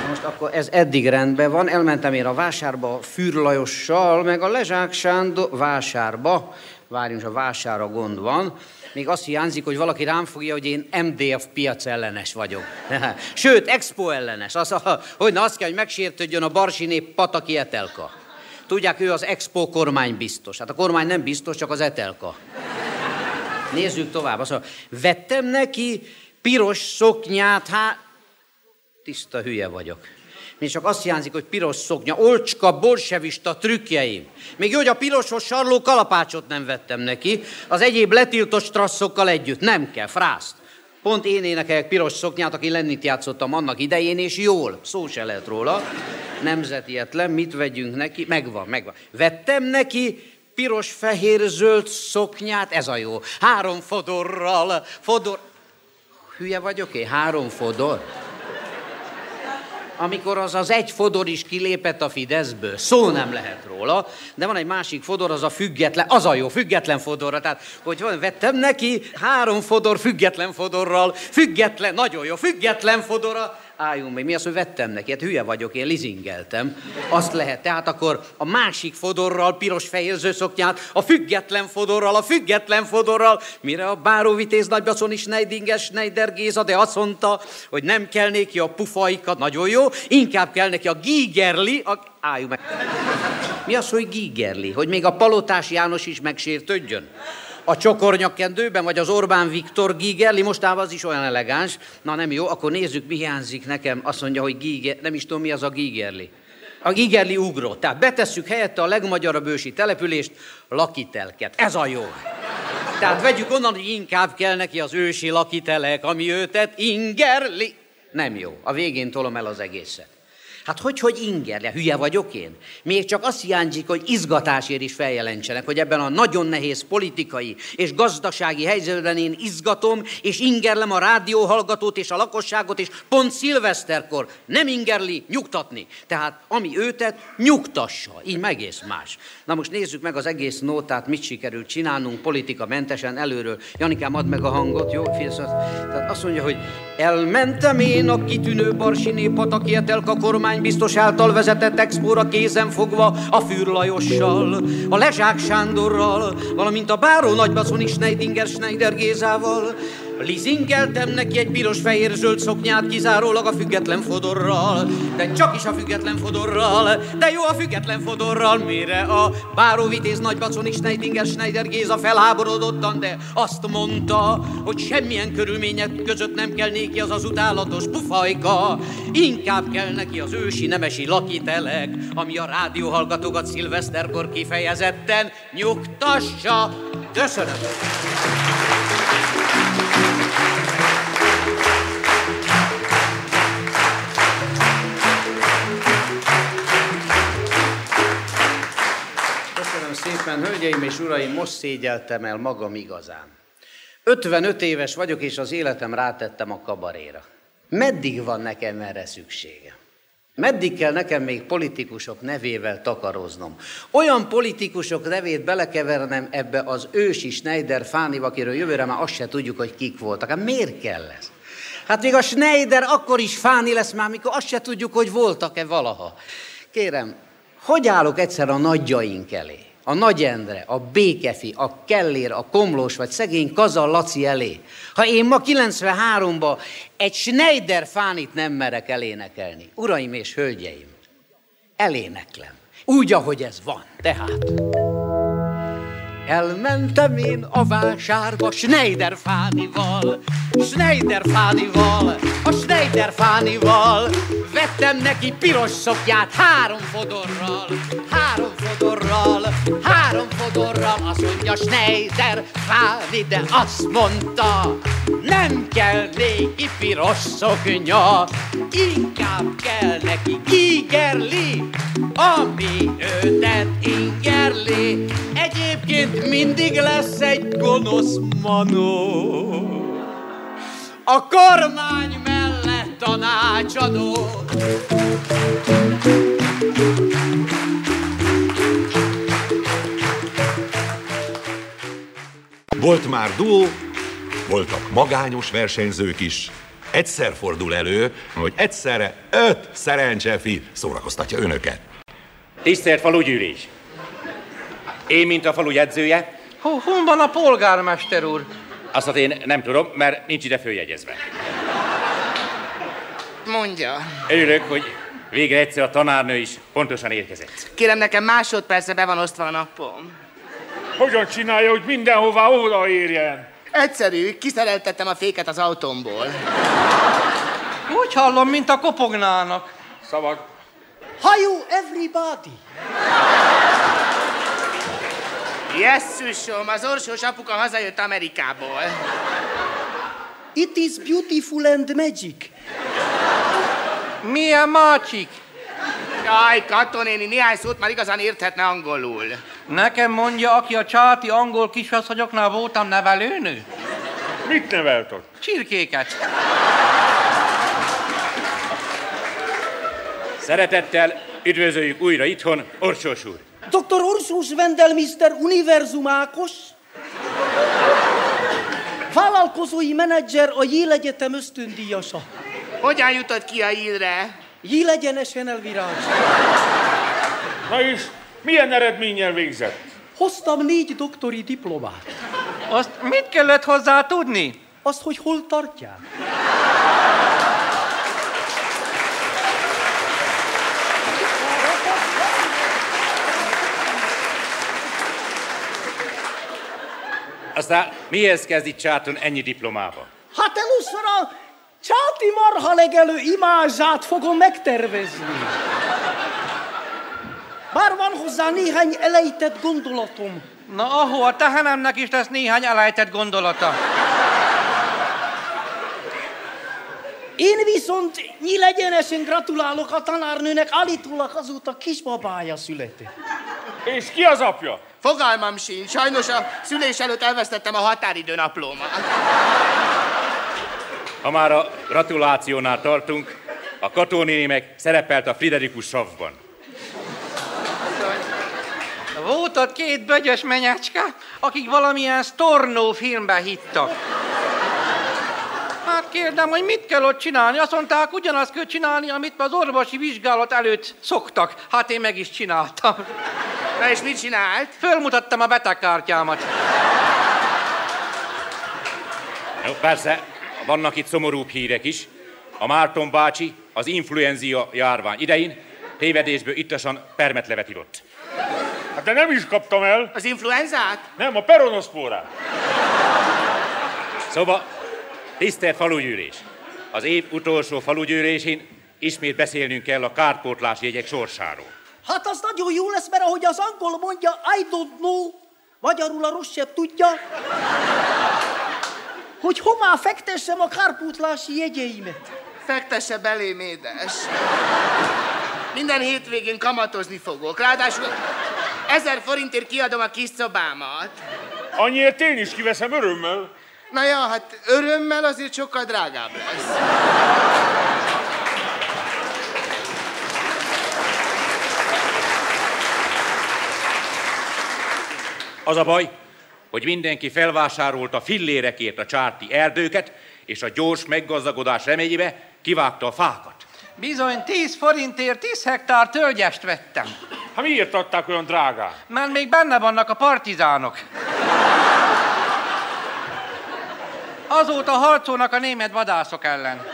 Most akkor ez eddig rendben van. Elmentem én a vásárba Fűr Lajossal, meg a Lezsák Sándor vásárba. Várjunk, a vására gond van. Még azt hiányzik, hogy valaki rám fogja, hogy én MDF piac ellenes vagyok. [laughs] Sőt, expo ellenes. Az, hogy na, azt kell, hogy megsértődjön a barsi nép Pataki Etelka. Tudják, ő az expo kormány biztos. Hát a kormány nem biztos, csak az Etelka. Nézzük tovább. Azt vettem neki piros szoknyát, hát tiszta hülye vagyok. Még csak azt hiányzik, hogy piros szoknya, olcska, bolsevista trükkjeim. Még jó, hogy a piroshoz sarló kalapácsot nem vettem neki, az egyéb letiltott strasszokkal együtt. Nem kell, frászt. Pont én énekelek piros szoknyát, aki lennit játszottam annak idején, és jól. Szó se lehet róla. Nemzetietlen, mit vegyünk neki? Megvan, megvan. Vettem neki piros, fehér, zöld szoknyát, ez a jó. Három fodorral, fodor... Hülye vagyok én? Három fodor? amikor az az egy fodor is kilépett a Fideszből. Szó nem lehet róla, de van egy másik fodor, az a független, az a jó, független fodorra. Tehát, hogy van, vettem neki három fodor független fodorral, független, nagyon jó, független fodorra, álljunk meg. Mi az, hogy vettem neki? Hát hülye vagyok, én lizingeltem. Azt lehet. Tehát akkor a másik fodorral, piros fehér szoknyát, a független fodorral, a független fodorral, mire a báróvitéz nagybacon is Neidinges Schneider Géza, de azt mondta, hogy nem kell neki a pufaikat, nagyon jó, inkább kell neki a gígerli, a... álljunk meg. Mi az, hogy gígerli? Hogy még a Palotás János is megsértődjön? A csokornyakkendőben, vagy az Orbán Viktor Gigerli, mostában az is olyan elegáns. Na nem jó, akkor nézzük, mi hiányzik nekem. Azt mondja, hogy Giger, nem is tudom, mi az a Gigerli. A Gigerli ugró. Tehát betesszük helyette a legmagyarabb ősi települést, lakitelket. Ez a jó. Tehát vegyük onnan, hogy inkább kell neki az ősi lakitelek, ami őtet Ingerli. Nem jó. A végén tolom el az egészet. Hát hogy, hogy ingerle? Hülye vagyok én? Még csak azt hiányzik, hogy izgatásért is feljelentsenek, hogy ebben a nagyon nehéz politikai és gazdasági helyzetben én izgatom, és ingerlem a rádióhallgatót és a lakosságot, és pont szilveszterkor nem ingerli, nyugtatni. Tehát ami őtet, nyugtassa. Így megész más. Na most nézzük meg az egész nótát, mit sikerült csinálnunk politika mentesen előről. Janikám, add meg a hangot, jó? Félsz, tehát azt mondja, hogy elmentem én a kitűnő barsi néphatakért a kormány kormány biztos által vezetett expóra kézen fogva a Fürlajossal, a Lezsák Sándorral, valamint a Báró nagybaszoni Schneidinger Schneider Gézával, Lizingeltem neki egy piros-fehér-zöld szoknyát kizárólag a független fodorral, de csak is a független fodorral, de jó a független fodorral, mire a báró vitéz nagybacon is Schneidinger Schneider Géza felháborodottan, de azt mondta, hogy semmilyen körülmények között nem kell néki az az utálatos pufajka, inkább kell neki az ősi nemesi lakitelek, ami a rádióhallgatókat szilveszterkor kifejezetten nyugtassa. Köszönöm! Szépen, hölgyeim és uraim, most szégyeltem el magam igazán. 55 éves vagyok, és az életem rátettem a kabaréra. Meddig van nekem erre szüksége? Meddig kell nekem még politikusok nevével takaroznom? Olyan politikusok nevét belekevernem ebbe az ősi Schneider Fániba, akiről jövőre már azt se tudjuk, hogy kik voltak. Hát miért kell ez? Hát még a Schneider akkor is Fáni lesz már, mikor azt se tudjuk, hogy voltak-e valaha. Kérem, hogy állok egyszer a nagyjaink elé? A Nagy Endre, a Békefi, a Kellér, a Komlós vagy szegény Kazal Laci elé. Ha én ma 93-ban egy Schneider fánit nem merek elénekelni, uraim és hölgyeim, eléneklem. Úgy, ahogy ez van. Tehát... Elmentem én a vásárba Schneider Fánival, Schneider Fánival, a Schneider Fánival. Vettem neki piros szokját három fodorral, három fodorral, három fodorral. Azt mondja Schneider Fáni, de azt mondta, nem kell néki piros szoknya, inkább kell neki igerli, ami őtet ingerli. Egyébként mindig lesz egy gonosz manó. A kormány mellett tanácsadó. Volt már duó, voltak magányos versenyzők is. Egyszer fordul elő, hogy egyszerre öt szerencsefi szórakoztatja önöket. Tisztelt falugyűlés! Én, mint a falu jegyzője, Hol, hol van a polgármester úr? azt hát én nem tudom, mert nincs ide följegyezve. Mondja. Örülök, hogy végre egyszer a tanárnő is pontosan érkezett. Kérem, nekem másodperce be van osztva a napom. Hogyan csinálja, hogy mindenhová odaérjen? Egyszerű, kiszereltettem a féket az autómból. Úgy hallom, mint a kopognának. Szavak. You everybody? Jesszusom, az orsós apuka hazajött Amerikából. It is beautiful and magic. Milyen másik? Jaj, katonéni, néhány szót már igazán érthetne angolul. Nekem mondja, aki a csáti angol kisasszonyoknál voltam nevelőnő? Mit nevelt ott? Csirkéket. Szeretettel üdvözöljük újra itthon Orsós úr. Dr. Ursus Wendel, Mr. Univerzum Ákos. Vállalkozói menedzser a Yale Egyetem ösztöndíjasa. Hogyan jutott ki a Yale-re? Yale egyenesen elvirág. Na és milyen eredménnyel végzett? Hoztam négy doktori diplomát. Azt mit kellett hozzá tudni? Azt, hogy hol tartják. Aztán mihez kezd itt csáton ennyi diplomával? Hát először a csáti marha legelő imázsát fogom megtervezni. Bár van hozzá néhány elejtett gondolatom. Na, ahol a tehenemnek is lesz néhány elejtett gondolata. Én viszont nyílegyenesen gratulálok a tanárnőnek, állítólag azóta kisbabája született. És ki az apja? Fogalmam sincs, sajnos a szülés előtt elvesztettem a határidőnaplómat. Ha már a gratulációnál tartunk, a Katónéni meg szerepelt a Friderikus savban. Volt ott két bögyös menyecske, akik valamilyen Stornó filmbe hittak. Hát kérdem, hogy mit kell ott csinálni? Azt mondták, ugyanazt kell csinálni, amit az orvosi vizsgálat előtt szoktak. Hát én meg is csináltam. Na és mit csinált? Fölmutattam a betegkártyámat. Jó, persze, vannak itt szomorúbb hírek is. A Márton bácsi az influenzia járvány idején tévedésből ittasan permetlevet ivott. Hát de nem is kaptam el. Az influenzát? Nem, a peronoszpórát. Szóval, tisztelt falugyűlés! Az év utolsó falugyűlésén ismét beszélnünk kell a kárpótlási jegyek sorsáról. Hát az nagyon jó lesz, mert ahogy az angol mondja, I don't know, magyarul a rosszabb tudja, hogy hová fektessem a kárpótlási jegyeimet. Fektesse belém, édes. Minden hétvégén kamatozni fogok. Ráadásul ezer forintért kiadom a kis szobámat. Annyiért én is kiveszem örömmel. Na ja, hát örömmel azért sokkal drágább lesz. Az a baj, hogy mindenki felvásárolta fillérekért a csárti erdőket, és a gyors meggazdagodás reményébe kivágta a fákat. Bizony 10 forintért 10 hektár tölgyest vettem. Hát miért adták olyan drágán? Mert még benne vannak a partizánok. Azóta harcolnak a német vadászok ellen.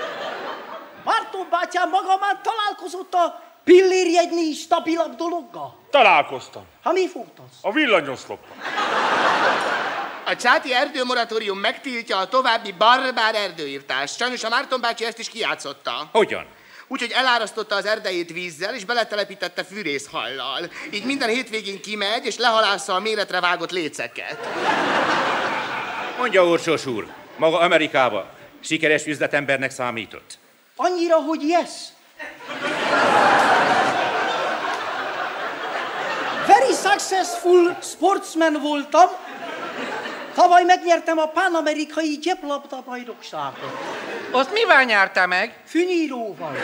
Márton bátyám maga már találkozott a pillérjegynél stabilabb dologgal? Találkoztam. Ha mi az? A villanyoszloppal. A csáti erdőmoratórium megtiltja a további barbár erdőírtást. Sajnos a Márton bácsi ezt is kijátszotta. Hogyan? Úgyhogy elárasztotta az erdejét vízzel, és beletelepítette fűrészhallal. Így minden hétvégén kimegy, és lehalásza a méretre vágott léceket. Mondja Orsós úr, maga Amerikába sikeres üzletembernek számított. Annyira, hogy yes. Very successful sportsman voltam. Tavaly megnyertem a pánamerikai gyeplabda bajnokságot. Azt mivel nyerte meg? Fűnyíróval.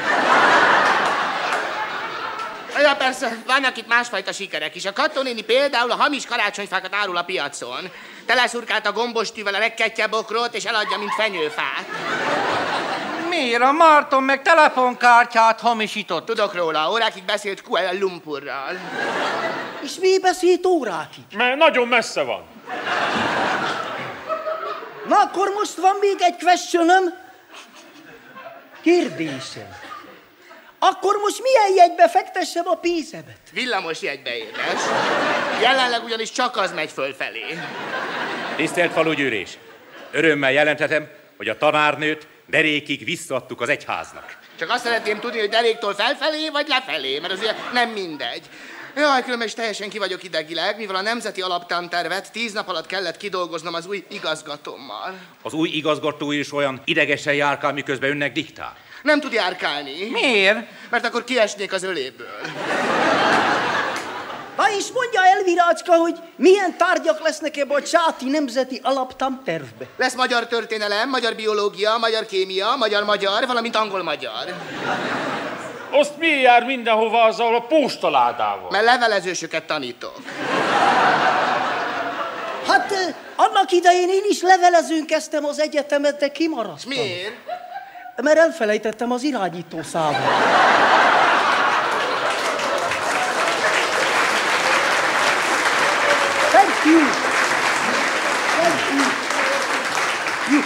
Ja, persze, vannak itt másfajta sikerek is. A katonéni például a hamis karácsonyfákat árul a piacon. Teleszurkált a gombostűvel a legkettye bokrot, és eladja, mint fenyőfát. Miért? A Márton meg telefonkártyát hamisított. Tudok róla, órákig beszélt Kuala Lumpurral. És mi beszélt órákig? Mert nagyon messze van. Na akkor most van még egy questionöm. Kérdésem. Akkor most milyen jegybe fektessem a pénzemet? Villamos jegybe édes. Jelenleg ugyanis csak az megy fölfelé. Tisztelt falugyűrés! Örömmel jelenthetem, hogy a tanárnőt derékig visszaadtuk az egyháznak. Csak azt szeretném tudni, hogy deréktől felfelé vagy lefelé, mert azért nem mindegy. Jaj, különben is teljesen ki vagyok idegileg, mivel a Nemzeti Alaptantervet tíz nap alatt kellett kidolgoznom az új igazgatómmal. Az új igazgató is olyan idegesen járkál, miközben önnek diktál. Nem tud járkálni. Miért? Mert akkor kiesnék az öléből. Na és mondja Elvirácska, hogy milyen tárgyak lesznek ebbe a Csáti Nemzeti Alaptantervbe. Lesz magyar történelem, magyar biológia, magyar kémia, magyar-magyar, valamint angol-magyar. Azt mi jár mindenhova azzal a postaládával? Mert levelezősöket tanítok. Hát eh, annak idején én is levelezőn kezdtem az egyetemet, de kimaradtam. Miért? Mert elfelejtettem az irányító számot. Thank you. Thank you.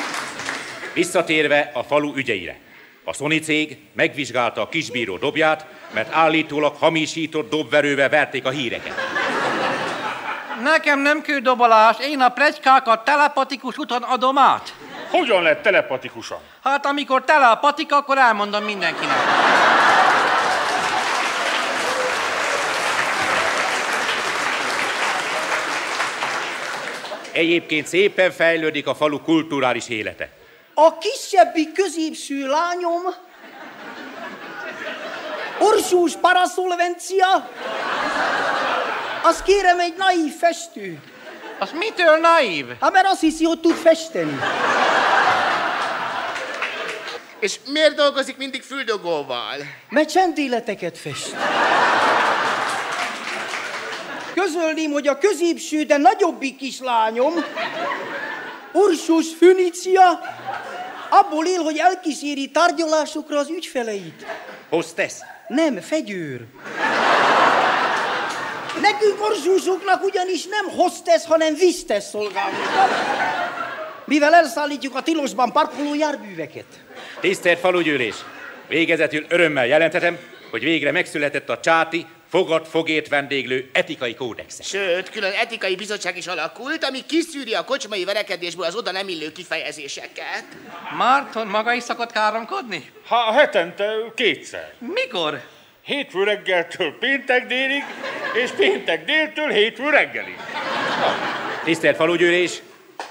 Visszatérve a falu ügyeire. A Sony cég megvizsgálta a kisbíró dobját, mert állítólag hamisított dobverővel verték a híreket. Nekem nem kell dobolás, én a plegykákat telepatikus úton adom át. Hogyan lett telepatikusan? Hát amikor tele a patika, akkor elmondom mindenkinek. Egyébként szépen fejlődik a falu kulturális élete. A kisebbi középső lányom, Orsús paraszolvencia, az kérem egy naív festő. Az mitől naív? Hát mert azt hiszi, hogy tud festeni. És miért dolgozik mindig füldogóval? Mert csendéleteket fest. Közölném, hogy a középső, de nagyobbik kislányom, Ursus Fünicia, abból él, hogy elkíséri tárgyalásokra az ügyfeleit. Hostess? Nem, fegyőr. Nekünk orzsúsoknak ugyanis nem hostess, hanem visztes szolgálunk. Mivel elszállítjuk a tilosban parkoló járműveket. Tisztelt falugyűlés! Végezetül örömmel jelentetem, hogy végre megszületett a csáti fogad fogét vendéglő etikai kódexe. Sőt, külön etikai bizottság is alakult, ami kiszűri a kocsmai verekedésből az oda nem illő kifejezéseket. Márton maga is szokott káromkodni? Ha hetente kétszer. Mikor? Hétfő reggeltől péntek délig, és péntek déltől hétfő reggelig. Tisztelt falugyűlés!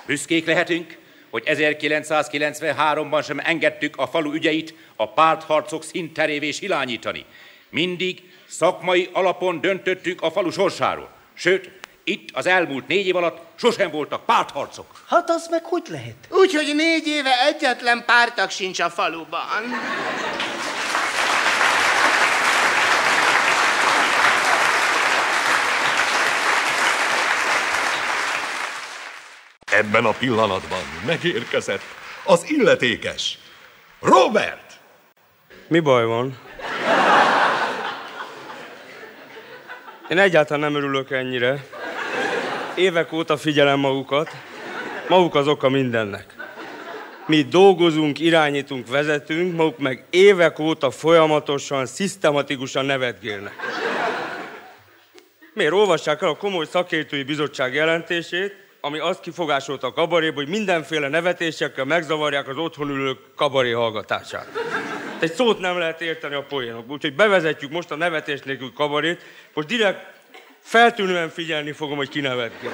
Büszkék lehetünk, hogy 1993-ban sem engedtük a falu ügyeit a pártharcok színterévé silányítani. Mindig szakmai alapon döntöttük a falu sorsáról. Sőt, itt az elmúlt négy év alatt sosem voltak pártharcok. Hát az meg hogy lehet? Úgyhogy négy éve egyetlen pártak sincs a faluban. Ebben a pillanatban megérkezett az illetékes. Robert! Mi baj van? Én egyáltalán nem örülök ennyire. Évek óta figyelem magukat. Maguk az oka mindennek. Mi dolgozunk, irányítunk, vezetünk, maguk meg évek óta folyamatosan, szisztematikusan nevetgélnek. Miért olvassák el a komoly szakértői bizottság jelentését, ami azt kifogásolta a kabaréba, hogy mindenféle nevetésekkel megzavarják az otthon ülők kabaré hallgatását. Egy szót nem lehet érteni a poénok, úgyhogy bevezetjük most a nevetés nélkül kabarét, most direkt feltűnően figyelni fogom, hogy ki nevetke.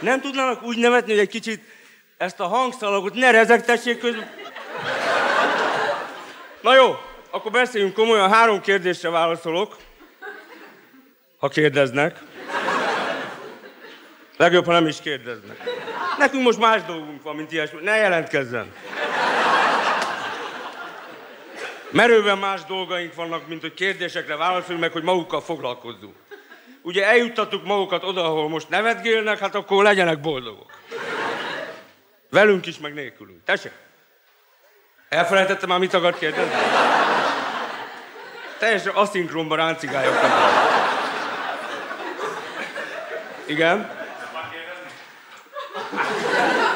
Nem tudnának úgy nevetni, hogy egy kicsit ezt a hangszalagot ne rezektessék közben? Na jó, akkor beszéljünk komolyan, három kérdésre válaszolok. Ha kérdeznek. Legjobb, ha nem is kérdeznek. Nekünk most más dolgunk van, mint ilyesmi. Ne jelentkezzen. Merőben más dolgaink vannak, mint hogy kérdésekre válaszoljunk meg, hogy magukkal foglalkozzunk. Ugye eljuttattuk magukat oda, ahol most nevetgélnek, hát akkor legyenek boldogok. Velünk is, meg nélkülünk. Tessék! Elfelejtettem már, mit akart kérdezni? Teljesen aszinkronban ráncigáljuk. Igen?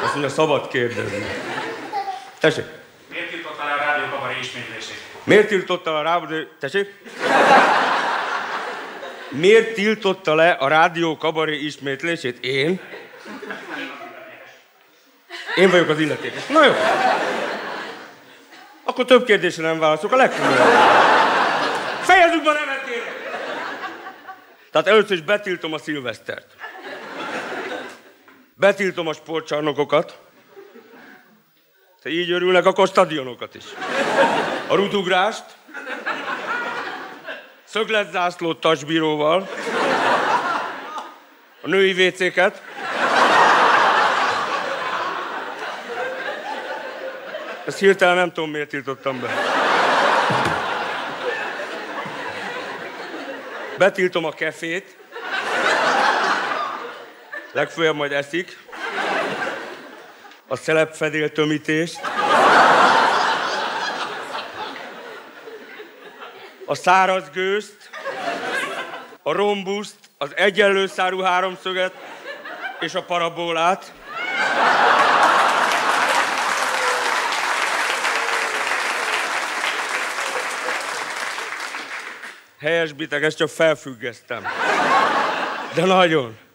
Azt mondja, szabad kérdezni. Tessék! Miért tiltotta le a rádiókabaré ismétlését? Miért tiltotta le a rádió... Tessék? Miért tiltotta le a rádió kabaré ismétlését? Én? Én vagyok az illetékes. Na jó. Akkor több kérdésre nem válaszok, a legkomolyabb. Fejezzük be nevetére! Tehát először is betiltom a szilvesztert. Betiltom a sportcsarnokokat. Ha így örülnek, akkor stadionokat is. A rutugrást, szögletzászlót tasbíróval, a női vécéket, Ezt hirtelen nem tudom, miért tiltottam be. Betiltom a kefét. Legfőjebb majd eszik. A szelepfedél tömítést. A száraz gőzt. A rombuszt. Az egyenlő szárú háromszöget. És a parabolát. Helyesbitek, ezt csak felfüggesztem. De nagyon.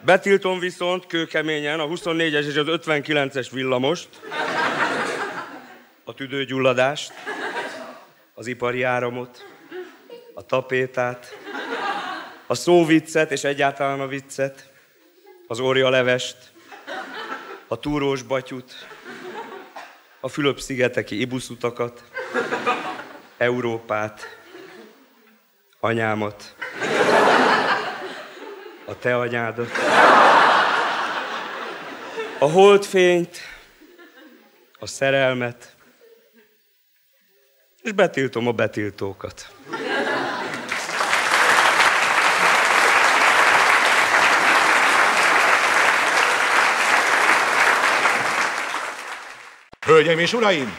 Betiltom viszont kőkeményen a 24-es és az 59-es villamost, a tüdőgyulladást, az ipari áramot, a tapétát, a szóviccet és egyáltalán a viccet, az órialevest, a túrós batyut, a Fülöp-szigeteki ibuszutakat, Európát, anyámat, a te anyádat, a holdfényt, a szerelmet, és betiltom a betiltókat. Hölgyeim és uraim,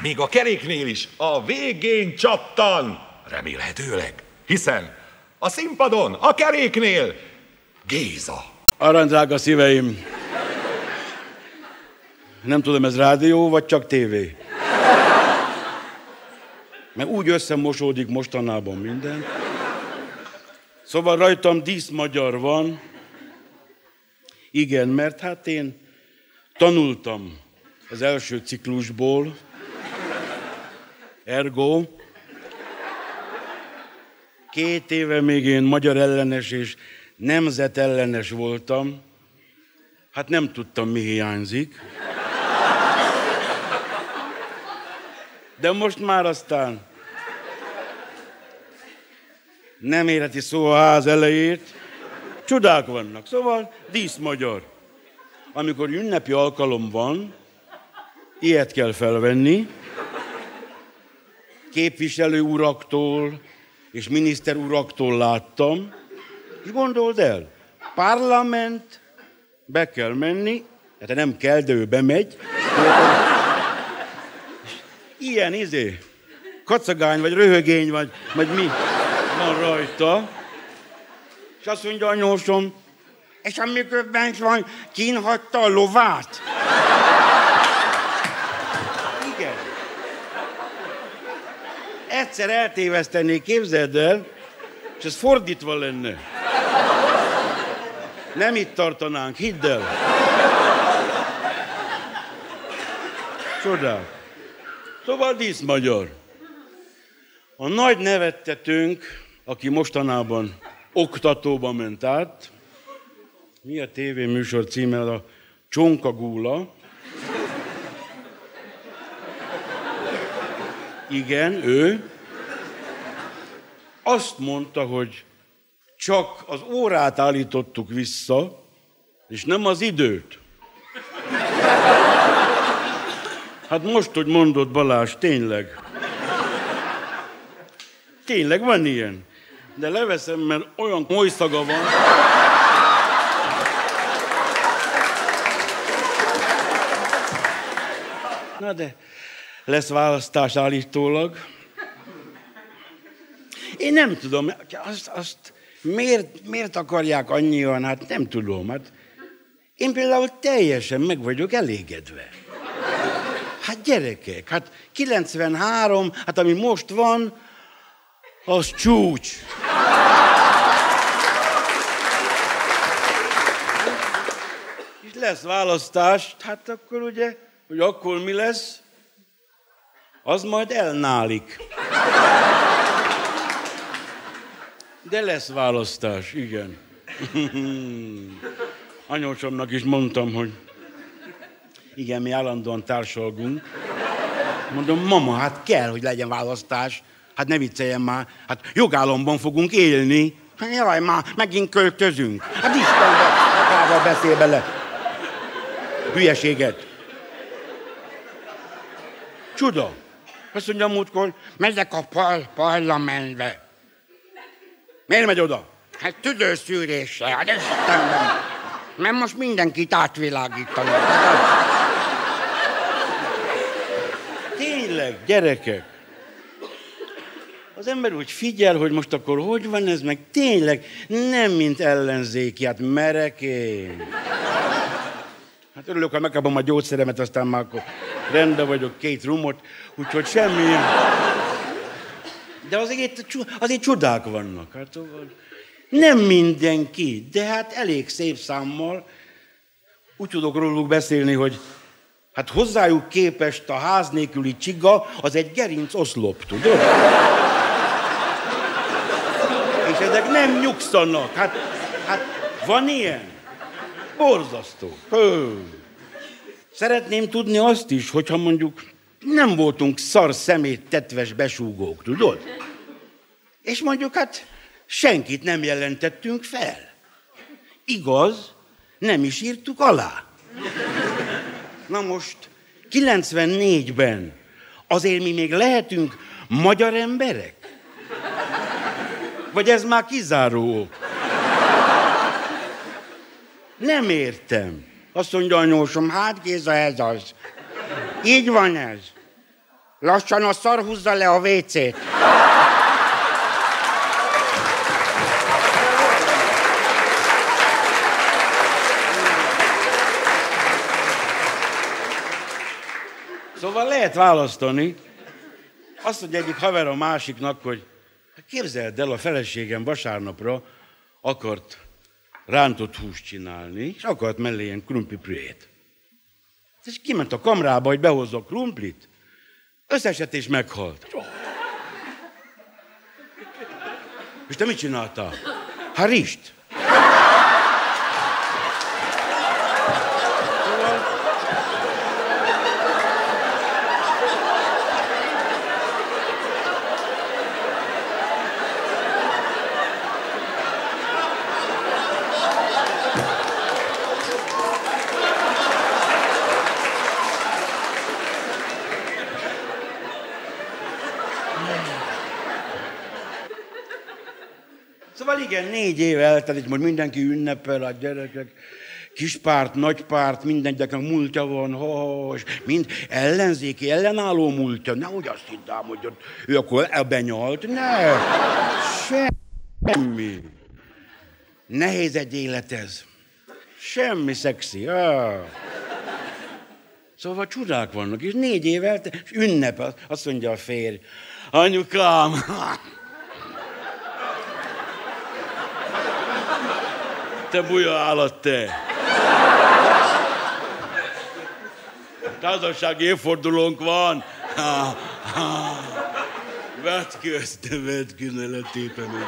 még a keréknél is a végén csattan, remélhetőleg, hiszen a színpadon, a keréknél Géza. Aranydrága szíveim, nem tudom, ez rádió, vagy csak tévé? Mert úgy összemosódik mostanában minden. Szóval rajtam dísz magyar van. Igen, mert hát én tanultam az első ciklusból, ergo két éve még én magyar ellenes és nemzetellenes voltam, hát nem tudtam, mi hiányzik. De most már aztán nem érheti szó a ház elejét. Csodák vannak. Szóval dísz magyar. Amikor ünnepi alkalom van, ilyet kell felvenni, képviselő uraktól és miniszter uraktól láttam, és gondold el, parlament, be kell menni, hát nem kell, de ő bemegy. Ilyen izé, kacagány, vagy röhögény, vagy, vagy mi van rajta. És azt mondja anyósom, és amikor bent van, kínhatta a lovát. Igen. Egyszer eltévesztenék, képzeld el, és ez fordítva lenne. Nem itt tartanánk, hidd el. Csodák. Szóval dísz magyar. A nagy nevettetőnk, aki mostanában oktatóba ment át, mi a tévéműsor címe? A Csonka Gúla. Igen, ő. Azt mondta, hogy csak az órát állítottuk vissza, és nem az időt. Hát most, hogy mondod Balázs, tényleg. Tényleg van ilyen. De leveszem, mert olyan moly szaga van. Na de lesz választás állítólag. Én nem tudom, azt, azt miért, miért akarják annyian, hát nem tudom. Hát én például teljesen meg vagyok elégedve. Hát gyerekek, hát 93, hát ami most van, az csúcs. És lesz választás, hát akkor ugye, hogy akkor mi lesz? Az majd elnálik. De lesz választás, igen. [laughs] Anyósomnak is mondtam, hogy igen, mi állandóan társalgunk. Mondom, mama, hát kell, hogy legyen választás. Hát ne vicceljen már, hát jogállamban fogunk élni. Hát jaj, már megint költözünk. Hát Istenbe, akárval beszél bele. Hülyeséget. Csuda. Azt mondja múltkor, megyek a par- parlamentbe. Miért megy oda? Hát tüdőszűrésre, hát Istenben. Mert most mindenkit átvilágítanak. Tényleg, gyerekek. Az ember úgy figyel, hogy most akkor hogy van ez, meg tényleg nem mint ellenzéki, hát merek én. Hát örülök, ha megkapom a gyógyszeremet, aztán már akkor rendben vagyok, két rumot, úgyhogy semmi. De azért, azért csodák vannak. Hát, szóval nem mindenki, de hát elég szép számmal. Úgy tudok róluk beszélni, hogy hát hozzájuk képest a ház nélküli csiga az egy gerinc oszlop, tudod? És ezek nem nyugszanak. Hát, hát van ilyen. Borzasztó. Hő. Szeretném tudni azt is, hogyha mondjuk nem voltunk szar szemét tetves besúgók, tudod? És mondjuk hát senkit nem jelentettünk fel. Igaz, nem is írtuk alá. Na most, 94-ben azért mi még lehetünk magyar emberek? Vagy ez már kizáró? Nem értem. Azt mondja anyósom, hát Géza, ez az. Így van ez. Lassan a szar húzza le a vécét. Szóval lehet választani. Azt mondja egyik haver a másiknak, hogy hát képzeld el, a feleségem vasárnapra akart rántott húst csinálni, és akart mellé ilyen krumplipürét. És kiment a kamrába, hogy behozza a krumplit. Összesett és meghalt. És te mit csináltál? Hát rist. Szóval igen, négy év eltelik, most mindenki ünnepel, a gyerekek, kispárt, nagypárt, minden gyereknek múltja van, ha, és mind ellenzéki, ellenálló múltja. Nehogy azt hiddám, hogy ott, ő akkor benyalt. Ne, semmi. Nehéz egy élet ez. Semmi szexi. Szóval csodák vannak, és négy év eltelik, és azt mondja a férj. Anyukám, Te buja állat, te! Társasági évfordulónk van. Ha, ha. Vedd ki ezt, ne vedd ki, ne letépem.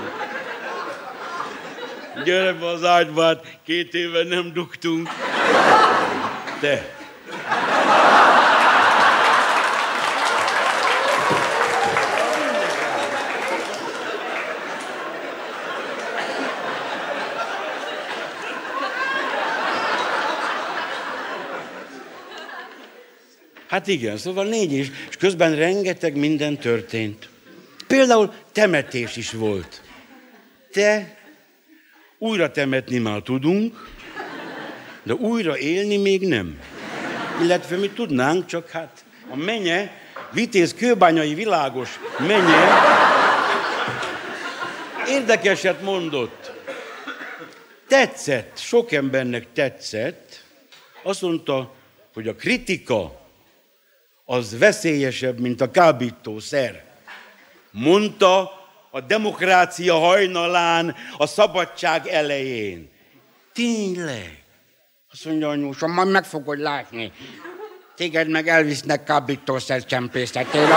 Gyere be az ágyba, hát két éve nem dugtunk. Te. Hát igen, szóval négy is, és közben rengeteg minden történt. Például temetés is volt. Te újra temetni már tudunk, de újra élni még nem. Illetve mi tudnánk, csak hát a menye, vitéz kőbányai világos menye, érdekeset mondott. Tetszett, sok embernek tetszett, azt mondta, hogy a kritika az veszélyesebb, mint a kábítószer. Mondta a demokrácia hajnalán, a szabadság elején. Tényleg. Azt mondja anyósom, majd meg fogod látni. Téged meg elvisznek kábítószer csempészetél.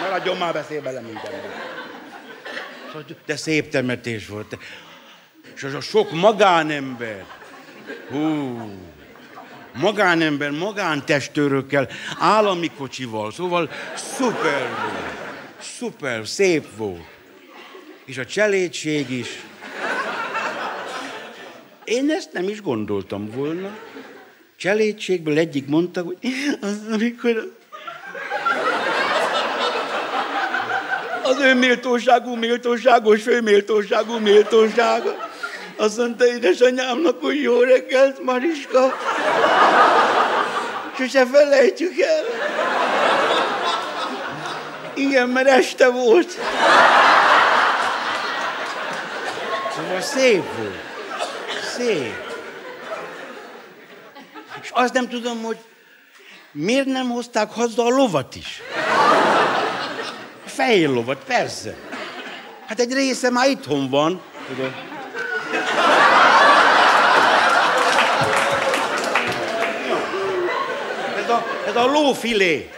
Maradjon már beszél bele mindenben. De szép temetés volt. És az a sok magánember. Hú, magánember, magántestőrökkel, állami kocsival, szóval szuper volt. Szuper, szép volt. És a cselédség is. Én ezt nem is gondoltam volna. Cselédségből egyik mondta, hogy az, amikor az ő méltóságú, méltóságos, főméltóságú, méltósága. Azt mondta édesanyámnak, hogy jó reggelt, Mariska. Sose felejtjük el. Igen, mert este volt. Szóval szép volt. Szép. És azt nem tudom, hogy miért nem hozták haza a lovat is. A fehér lovat, persze. Hát egy része már itthon van, tudod. Ez a, lófilé.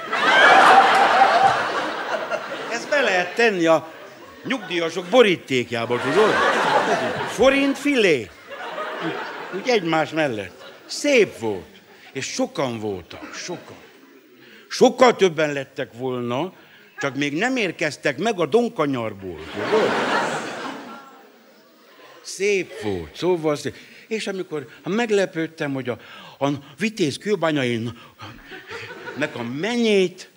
Ezt be lehet tenni a nyugdíjasok borítékjába, tudod? Forint filé. Úgy egymás mellett. Szép volt. És sokan voltak, sokan. Sokkal többen lettek volna, csak még nem érkeztek meg a donkanyarból. Tudod? Szép volt, szóval szép. És amikor meglepődtem, hogy a, a vitéz kőbányain meg a menyét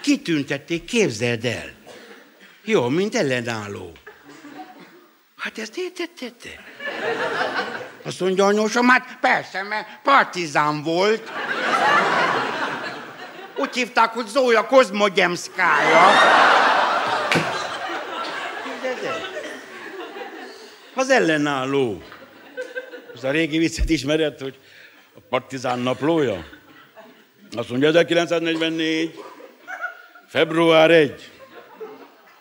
kitüntették, képzeld el. Jó, mint ellenálló. Hát ezt értetted? Azt mondja anyósom, hát persze, mert partizán volt. Úgy hívták, hogy Zója Kozmogyemszkája. Az ellenálló. Az a régi viccet ismered, hogy a partizán naplója? Azt mondja, 1944, február 1.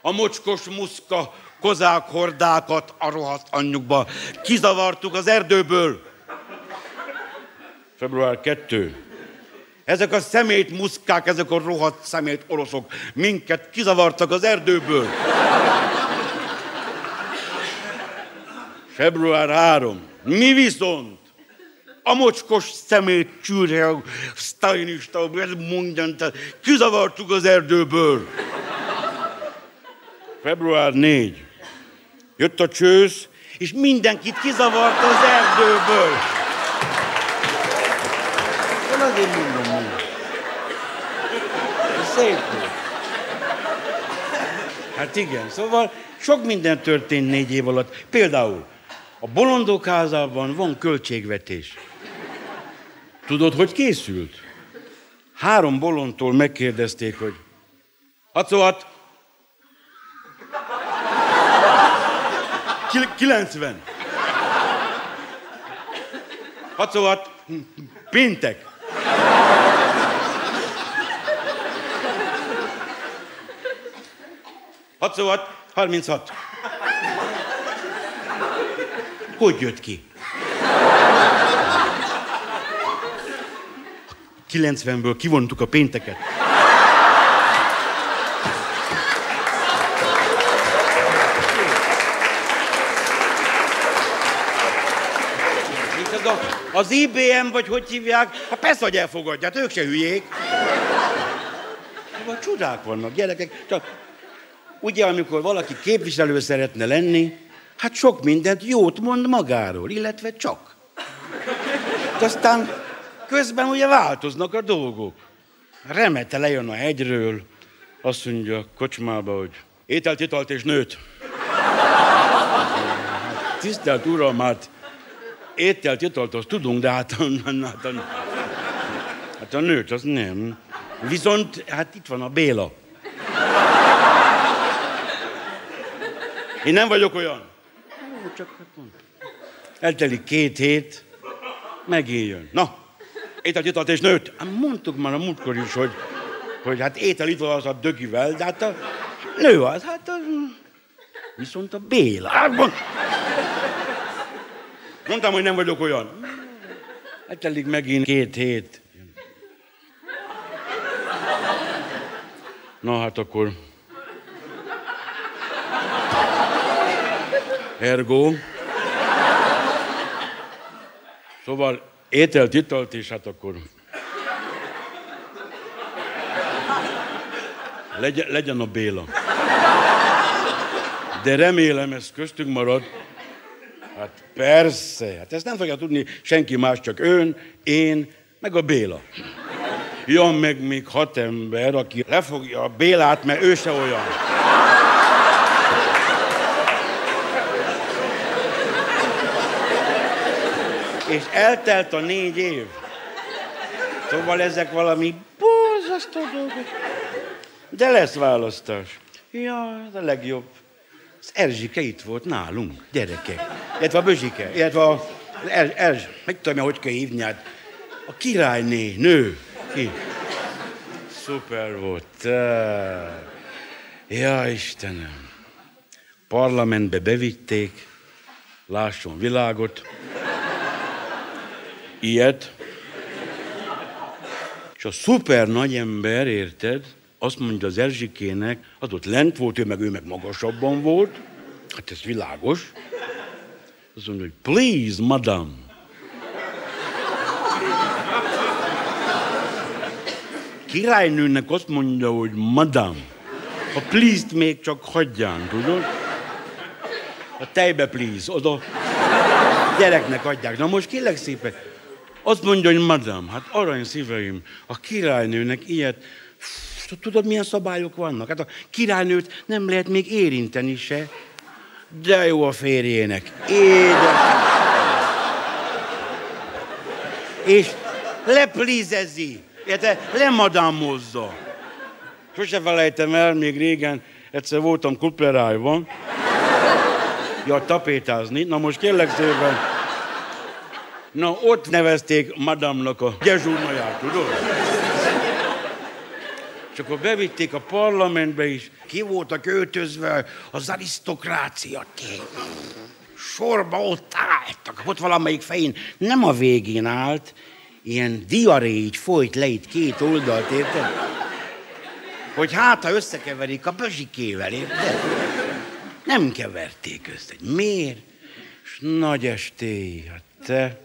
A mocskos muszka kozák hordákat a rohadt anyjukba. Kizavartuk az erdőből. Február 2. Ezek a szemét muszkák, ezek a rohadt szemét oroszok minket kizavartak az erdőből. Február 3. Mi viszont a mocskos szemét csűrje, a sztalinista, ez mondjan, kizavartuk az erdőből. Február 4. Jött a csősz, és mindenkit kizavart az erdőből. Én azért mondom, mondom. Szép. Hát igen, szóval sok minden történt négy év alatt. Például a bolondok házában van költségvetés. Tudod, hogy készült? Három bolondtól megkérdezték, hogy Hacoat, 90. Hacoat, péntek. Hacoat, 36. Hogy jött ki? 90-ből kivontuk a pénteket. Az, IBM, vagy hogy hívják, hát persze, hogy elfogadja, hát ők se hülyék. Vagy csodák vannak, gyerekek. Csak ugye, amikor valaki képviselő szeretne lenni, hát sok mindent jót mond magáról, illetve csak. De aztán közben ugye változnak a dolgok. Remete lejön a hegyről, azt mondja kocsmába, hogy ételt, italt és nőt. Tisztelt Uram, hát ételt, italt, azt tudunk, de hát a, [laughs] hát, a, hát a nőt, az nem. Viszont, hát itt van a Béla. Én nem vagyok olyan. Ó, csak hát. Eltelik két hét, megint jön. Na, ételt, italt és nőt. Hát mondtuk már a múltkor is, hogy, hogy hát étel itt az a dögivel, de hát a nő az, hát a, viszont a Béla. Hát mond, mondtam, hogy nem vagyok olyan. Eltelik megint két hét. Na hát akkor... Ergo. Szóval ételt, italt, és hát akkor... Legyen, legyen a Béla. De remélem, ez köztünk marad. Hát persze, hát ezt nem fogja tudni senki más, csak ön, én, meg a Béla. Ja, meg még hat ember, aki lefogja a Bélát, mert ő se olyan. És eltelt a négy év. Szóval ezek valami borzasztó dolgok. De lesz választás. Ja, ez a legjobb. Az Erzsike itt volt nálunk, gyerekek. Illetve a Bözsike, illetve a Erzs, Erzs, meg tudom, hogy kell hívni, hát a királyné, nő. Ki? Szuper volt. Ja, Istenem. Parlamentbe bevitték, lásson világot. Ilyet. És a szuper nagy ember, érted, azt mondja az Erzsikének, az ott lent volt, ő meg ő meg magasabban volt, hát ez világos. Azt mondja, hogy please, madam. Királynőnek azt mondja, hogy madam. A please még csak hagyján, tudod? A tejbe please, oda gyereknek adják. Na most kérlek szépen, azt mondja, hogy madam, hát arany szíveim, a királynőnek ilyet, tudod, milyen szabályok vannak? Hát a királynőt nem lehet még érinteni se. De jó a férjének. Édes. És leplízezi. Érte, lemadámozza. Sose felejtem el, még régen egyszer voltam kuplerájban. Ja, tapétázni. Na most kérlek szépen. Na, ott nevezték madamnak a gyezsúrnaját, tudod? És akkor bevitték a parlamentbe is. Ki voltak öltözve az arisztokrácia kép. Sorba ott álltak. Ott valamelyik fején nem a végén állt, ilyen diaré így folyt le itt két oldalt, érted? Hogy hát, ha összekeverik a bözsikével, érted? Nem keverték össze. Miért? És nagy estély, hát te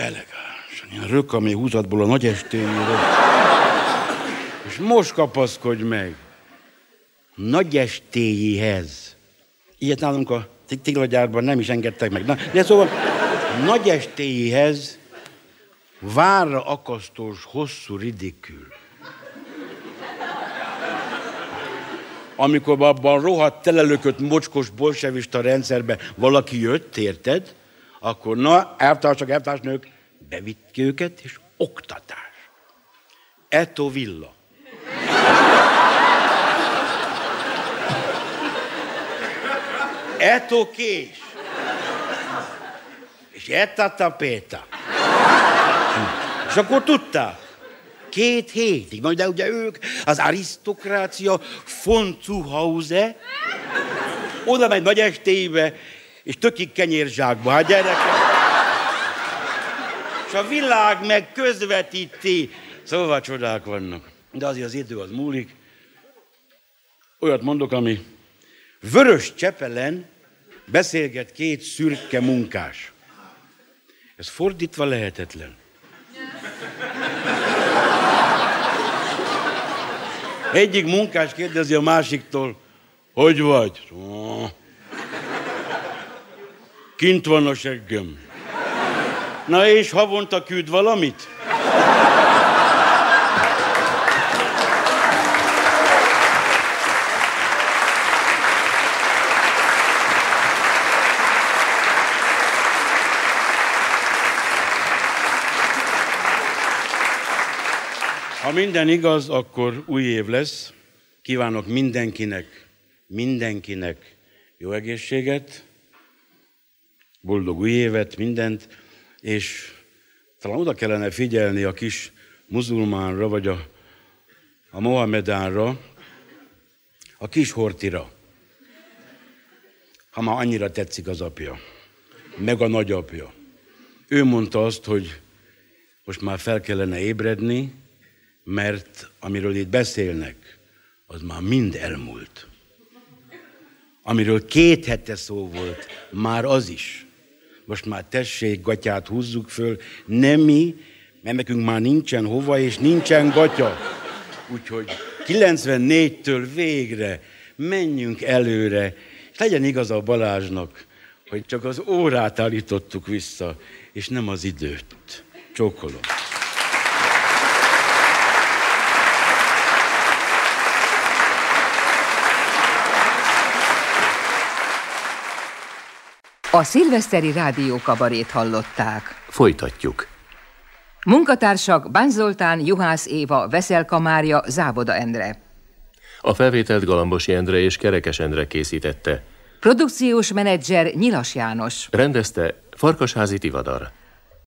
elegánsan, ilyen rökami húzatból a nagy estélyére. És most kapaszkodj meg. Nagy estélyéhez. Ilyet nálunk a téglagyárban nem is engedtek meg. Na, de szóval nagy estélyéhez várra akasztós hosszú ridikül. Amikor abban rohadt telelökött mocskos bolsevista rendszerbe valaki jött, érted? Akkor na, elvtársak, elvtársnők, bevitt ki őket, és oktatás. Eto villa. Eto kés. És etta tapéta. És akkor tudta, két hétig, majd de ugye ők, az arisztokrácia von Zuhause, oda megy nagy estébe, és tökik kenyérzsákba, hát gyerekek. És a világ meg közvetíti. Szóval csodák vannak. De azért az idő az múlik. Olyat mondok, ami vörös csepelen beszélget két szürke munkás. Ez fordítva lehetetlen. Egyik munkás kérdezi a másiktól, hogy vagy? Kint van a seggem. Na és havonta küld valamit? Ha minden igaz, akkor új év lesz. Kívánok mindenkinek, mindenkinek jó egészséget, boldog új évet, mindent, és talán oda kellene figyelni a kis muzulmánra, vagy a, a Mohamedánra, a kis hortira, ha már annyira tetszik az apja, meg a nagyapja. Ő mondta azt, hogy most már fel kellene ébredni, mert amiről itt beszélnek, az már mind elmúlt. Amiről két hete szó volt, már az is. Most már tessék, gatyát húzzuk föl, nem mi, mert nekünk már nincsen hova, és nincsen gatya. Úgyhogy 94-től végre menjünk előre, és legyen igaz a Balázsnak, hogy csak az órát állítottuk vissza, és nem az időt. Csókolom. A szilveszteri rádiókabarét hallották. Folytatjuk. Munkatársak Bán Zoltán, Juhász Éva, Veszelka Mária, Závoda Endre. A felvételt Galambosi Endre és Kerekes Endre készítette. Produkciós menedzser Nyilas János. Rendezte Farkasházi Tivadar.